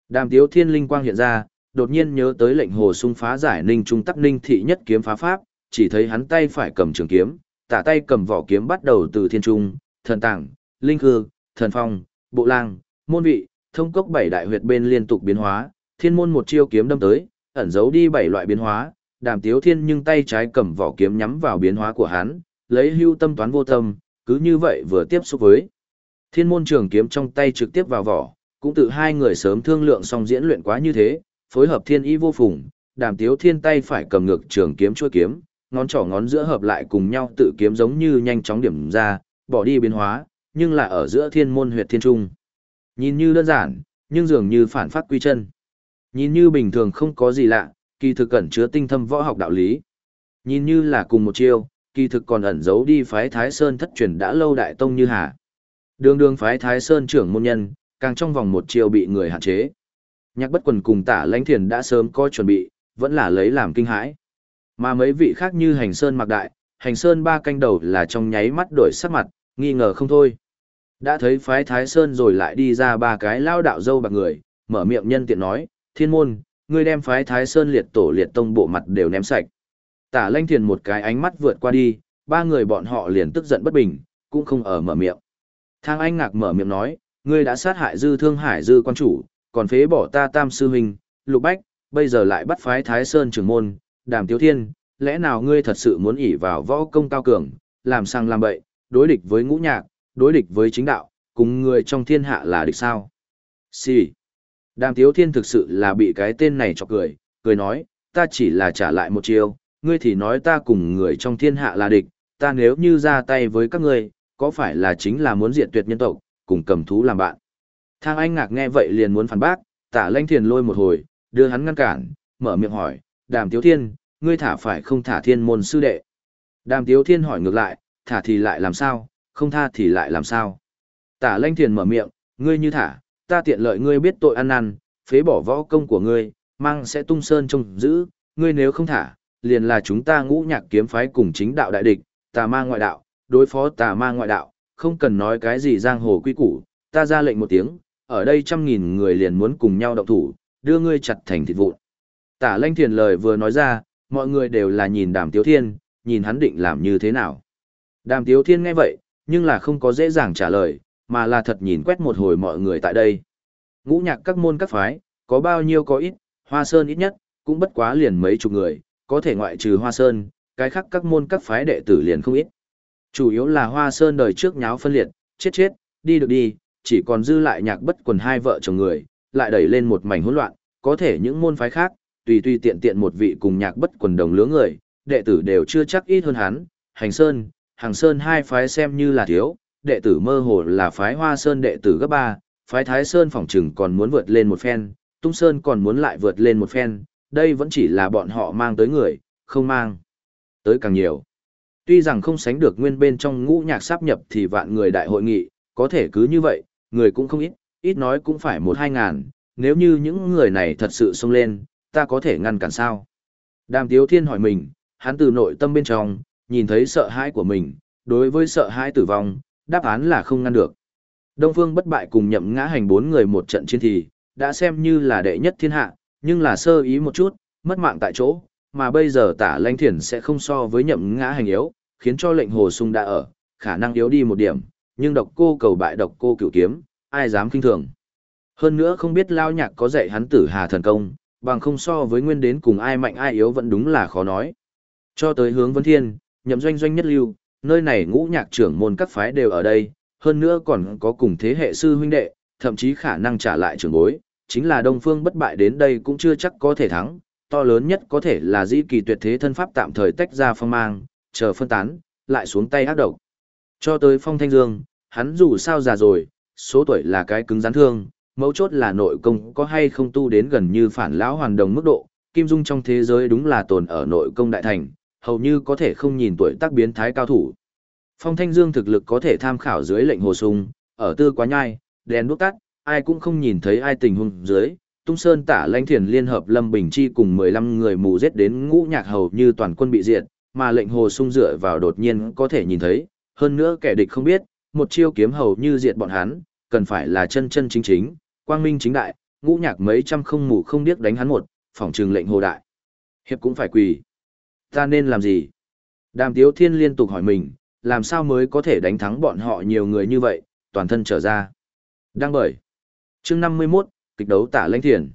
Đàm tiếu thiên linh quang hiện ra, đột nhiên nhớ tới lệnh hồ sung phá giải ninh trung tắc ninh thị nhất kiếm phá pháp, chỉ thấy hắn tay phải cầm trường kiếm, tả tay cầm vỏ kiếm bắt đầu từ thiên trung, thần tảng, linh hư, thần phong, bộ lang, môn vị, thông cốc bảy đại huyệt bên liên tục biến hóa, thiên môn một chiêu kiếm đâm tới, ẩn giấu đi bảy loại biến hóa, đàm tiếu thiên nhưng tay trái cầm vỏ kiếm nhắm vào biến hóa của hắn, lấy hưu tâm toán vô tâm, cứ như vậy vừa tiếp xúc với. Thiên môn trường kiếm trong tay trực tiếp vào vỏ, cũng tự hai người sớm thương lượng xong diễn luyện quá như thế, phối hợp thiên ý vô phùng, đàm tiếu thiên tay phải cầm ngược trường kiếm chuôi kiếm, ngón trỏ ngón giữa hợp lại cùng nhau tự kiếm giống như nhanh chóng điểm ra, bỏ đi biến hóa, nhưng là ở giữa thiên môn huyệt thiên trung. Nhìn như đơn giản, nhưng dường như phản phát quy chân. Nhìn như bình thường không có gì lạ, kỳ thực ẩn chứa tinh thâm võ học đạo lý. Nhìn như là cùng một chiêu, kỳ thực còn ẩn giấu đi phái Thái Sơn thất truyền đã lâu đại tông như hà. Đường đường phái Thái Sơn trưởng môn nhân, càng trong vòng một chiều bị người hạn chế. Nhạc bất quần cùng tả lãnh thiền đã sớm có chuẩn bị, vẫn là lấy làm kinh hãi. Mà mấy vị khác như hành sơn mặc đại, hành sơn ba canh đầu là trong nháy mắt đổi sắc mặt, nghi ngờ không thôi. Đã thấy phái Thái Sơn rồi lại đi ra ba cái lao đạo dâu bạc người, mở miệng nhân tiện nói, thiên môn, ngươi đem phái Thái Sơn liệt tổ liệt tông bộ mặt đều ném sạch. Tả lanh thiền một cái ánh mắt vượt qua đi, ba người bọn họ liền tức giận bất bình, cũng không ở mở miệng. Thang Anh Ngạc mở miệng nói, ngươi đã sát hại dư thương hải dư quan chủ, còn phế bỏ ta tam sư huynh, lục bách, bây giờ lại bắt phái Thái Sơn trưởng môn, đàm tiếu thiên, lẽ nào ngươi thật sự muốn ỉ vào võ công cao cường, làm sang làm bậy, đối địch với ngũ nhạc, đối địch với chính đạo, cùng người trong thiên hạ là địch sao? Sì. Đàm tiếu thiên thực sự là bị cái tên này chọc cười, cười nói, ta chỉ là trả lại một chiêu, ngươi thì nói ta cùng người trong thiên hạ là địch, ta nếu như ra tay với các ngươi, có phải là chính là muốn diệt tuyệt nhân tộc, cùng cầm thú làm bạn. Thang Anh ngạc nghe vậy liền muốn phản bác, tả lanh thiền lôi một hồi, đưa hắn ngăn cản, mở miệng hỏi, đàm tiếu thiên, ngươi thả phải không thả thiên môn sư đệ. Đàm tiếu thiên hỏi ngược lại, thả thì lại làm sao, không tha thì lại làm sao. Tả lanh thiền mở miệng, ngươi như thả, ta tiện lợi ngươi biết tội ăn năn, phế bỏ võ công của ngươi, mang sẽ tung sơn trông giữ, ngươi nếu không thả, liền là chúng ta ngũ nhạc kiếm phái cùng chính đạo đại địch, tà ma ngoại đạo, đối phó tà ma ngoại đạo, không cần nói cái gì giang hồ quy củ, ta ra lệnh một tiếng, ở đây trăm nghìn người liền muốn cùng nhau động thủ, đưa ngươi chặt thành thịt vụn. Tả lanh thiền lời vừa nói ra, mọi người đều là nhìn đàm tiếu thiên, nhìn hắn định làm như thế nào. Đàm tiếu thiên nghe vậy, nhưng là không có dễ dàng trả lời, mà là thật nhìn quét một hồi mọi người tại đây. Ngũ nhạc các môn các phái, có bao nhiêu có ít, hoa sơn ít nhất, cũng bất quá liền mấy chục người, có thể ngoại trừ hoa sơn, cái khác các môn các phái đệ tử liền không ít. Chủ yếu là hoa sơn đời trước nháo phân liệt, chết chết, đi được đi, chỉ còn dư lại nhạc bất quần hai vợ chồng người, lại đẩy lên một mảnh hỗn loạn, có thể những môn phái khác, tùy tùy tiện tiện một vị cùng nhạc bất quần đồng lứa người, đệ tử đều chưa chắc ít hơn hắn, hành sơn, hàng sơn hai phái xem như là thiếu, đệ tử mơ hồ là phái hoa sơn đệ tử gấp ba, phái thái sơn phỏng chừng còn muốn vượt lên một phen, tung sơn còn muốn lại vượt lên một phen, đây vẫn chỉ là bọn họ mang tới người, không mang tới càng nhiều. Tuy rằng không sánh được nguyên bên trong ngũ nhạc sáp nhập thì vạn người đại hội nghị, có thể cứ như vậy, người cũng không ít, ít nói cũng phải một hai ngàn, nếu như những người này thật sự xông lên, ta có thể ngăn cản sao? Đàm Tiếu Thiên hỏi mình, hắn từ nội tâm bên trong, nhìn thấy sợ hãi của mình, đối với sợ hãi tử vong, đáp án là không ngăn được. Đông Phương bất bại cùng nhậm ngã hành bốn người một trận chiến thì, đã xem như là đệ nhất thiên hạ, nhưng là sơ ý một chút, mất mạng tại chỗ, mà bây giờ tả lanh thiền sẽ không so với nhậm ngã hành yếu, khiến cho lệnh hồ sung đã ở, khả năng yếu đi một điểm, nhưng độc cô cầu bại độc cô cửu kiếm, ai dám kinh thường. Hơn nữa không biết lao nhạc có dạy hắn tử hà thần công, bằng không so với nguyên đến cùng ai mạnh ai yếu vẫn đúng là khó nói. Cho tới hướng vấn thiên, nhậm doanh doanh nhất lưu, nơi này ngũ nhạc trưởng môn các phái đều ở đây, hơn nữa còn có cùng thế hệ sư huynh đệ, thậm chí khả năng trả lại trưởng bối, chính là Đông Phương bất bại đến đây cũng chưa chắc có thể thắng, to lớn nhất có thể là dĩ kỳ tuyệt thế thân pháp tạm thời tách ra phong mang, chờ phân tán, lại xuống tay ác độc. Cho tới Phong Thanh Dương, hắn dù sao già rồi, số tuổi là cái cứng rắn thương, mấu chốt là nội công có hay không tu đến gần như phản lão hoàn đồng mức độ, Kim Dung trong thế giới đúng là tồn ở nội công đại thành, hầu như có thể không nhìn tuổi tác biến thái cao thủ. Phong Thanh Dương thực lực có thể tham khảo dưới lệnh hồ sung, ở tư quá nhai, đèn đuốc tắt, ai cũng không nhìn thấy ai tình huống dưới. Tung Sơn tả lãnh thiền liên hợp Lâm Bình Chi cùng 15 người mù giết đến ngũ nhạc hầu như toàn quân bị diệt, mà lệnh hồ sung dựa vào đột nhiên có thể nhìn thấy, hơn nữa kẻ địch không biết, một chiêu kiếm hầu như diệt bọn hắn, cần phải là chân chân chính chính, quang minh chính đại, ngũ nhạc mấy trăm không mù không điếc đánh hắn một, phỏng trường lệnh hồ đại. Hiệp cũng phải quỳ. Ta nên làm gì? Đàm Tiếu Thiên liên tục hỏi mình, làm sao mới có thể đánh thắng bọn họ nhiều người như vậy, toàn thân trở ra. Đang bởi. chương 51, kịch đấu tả lãnh thiền.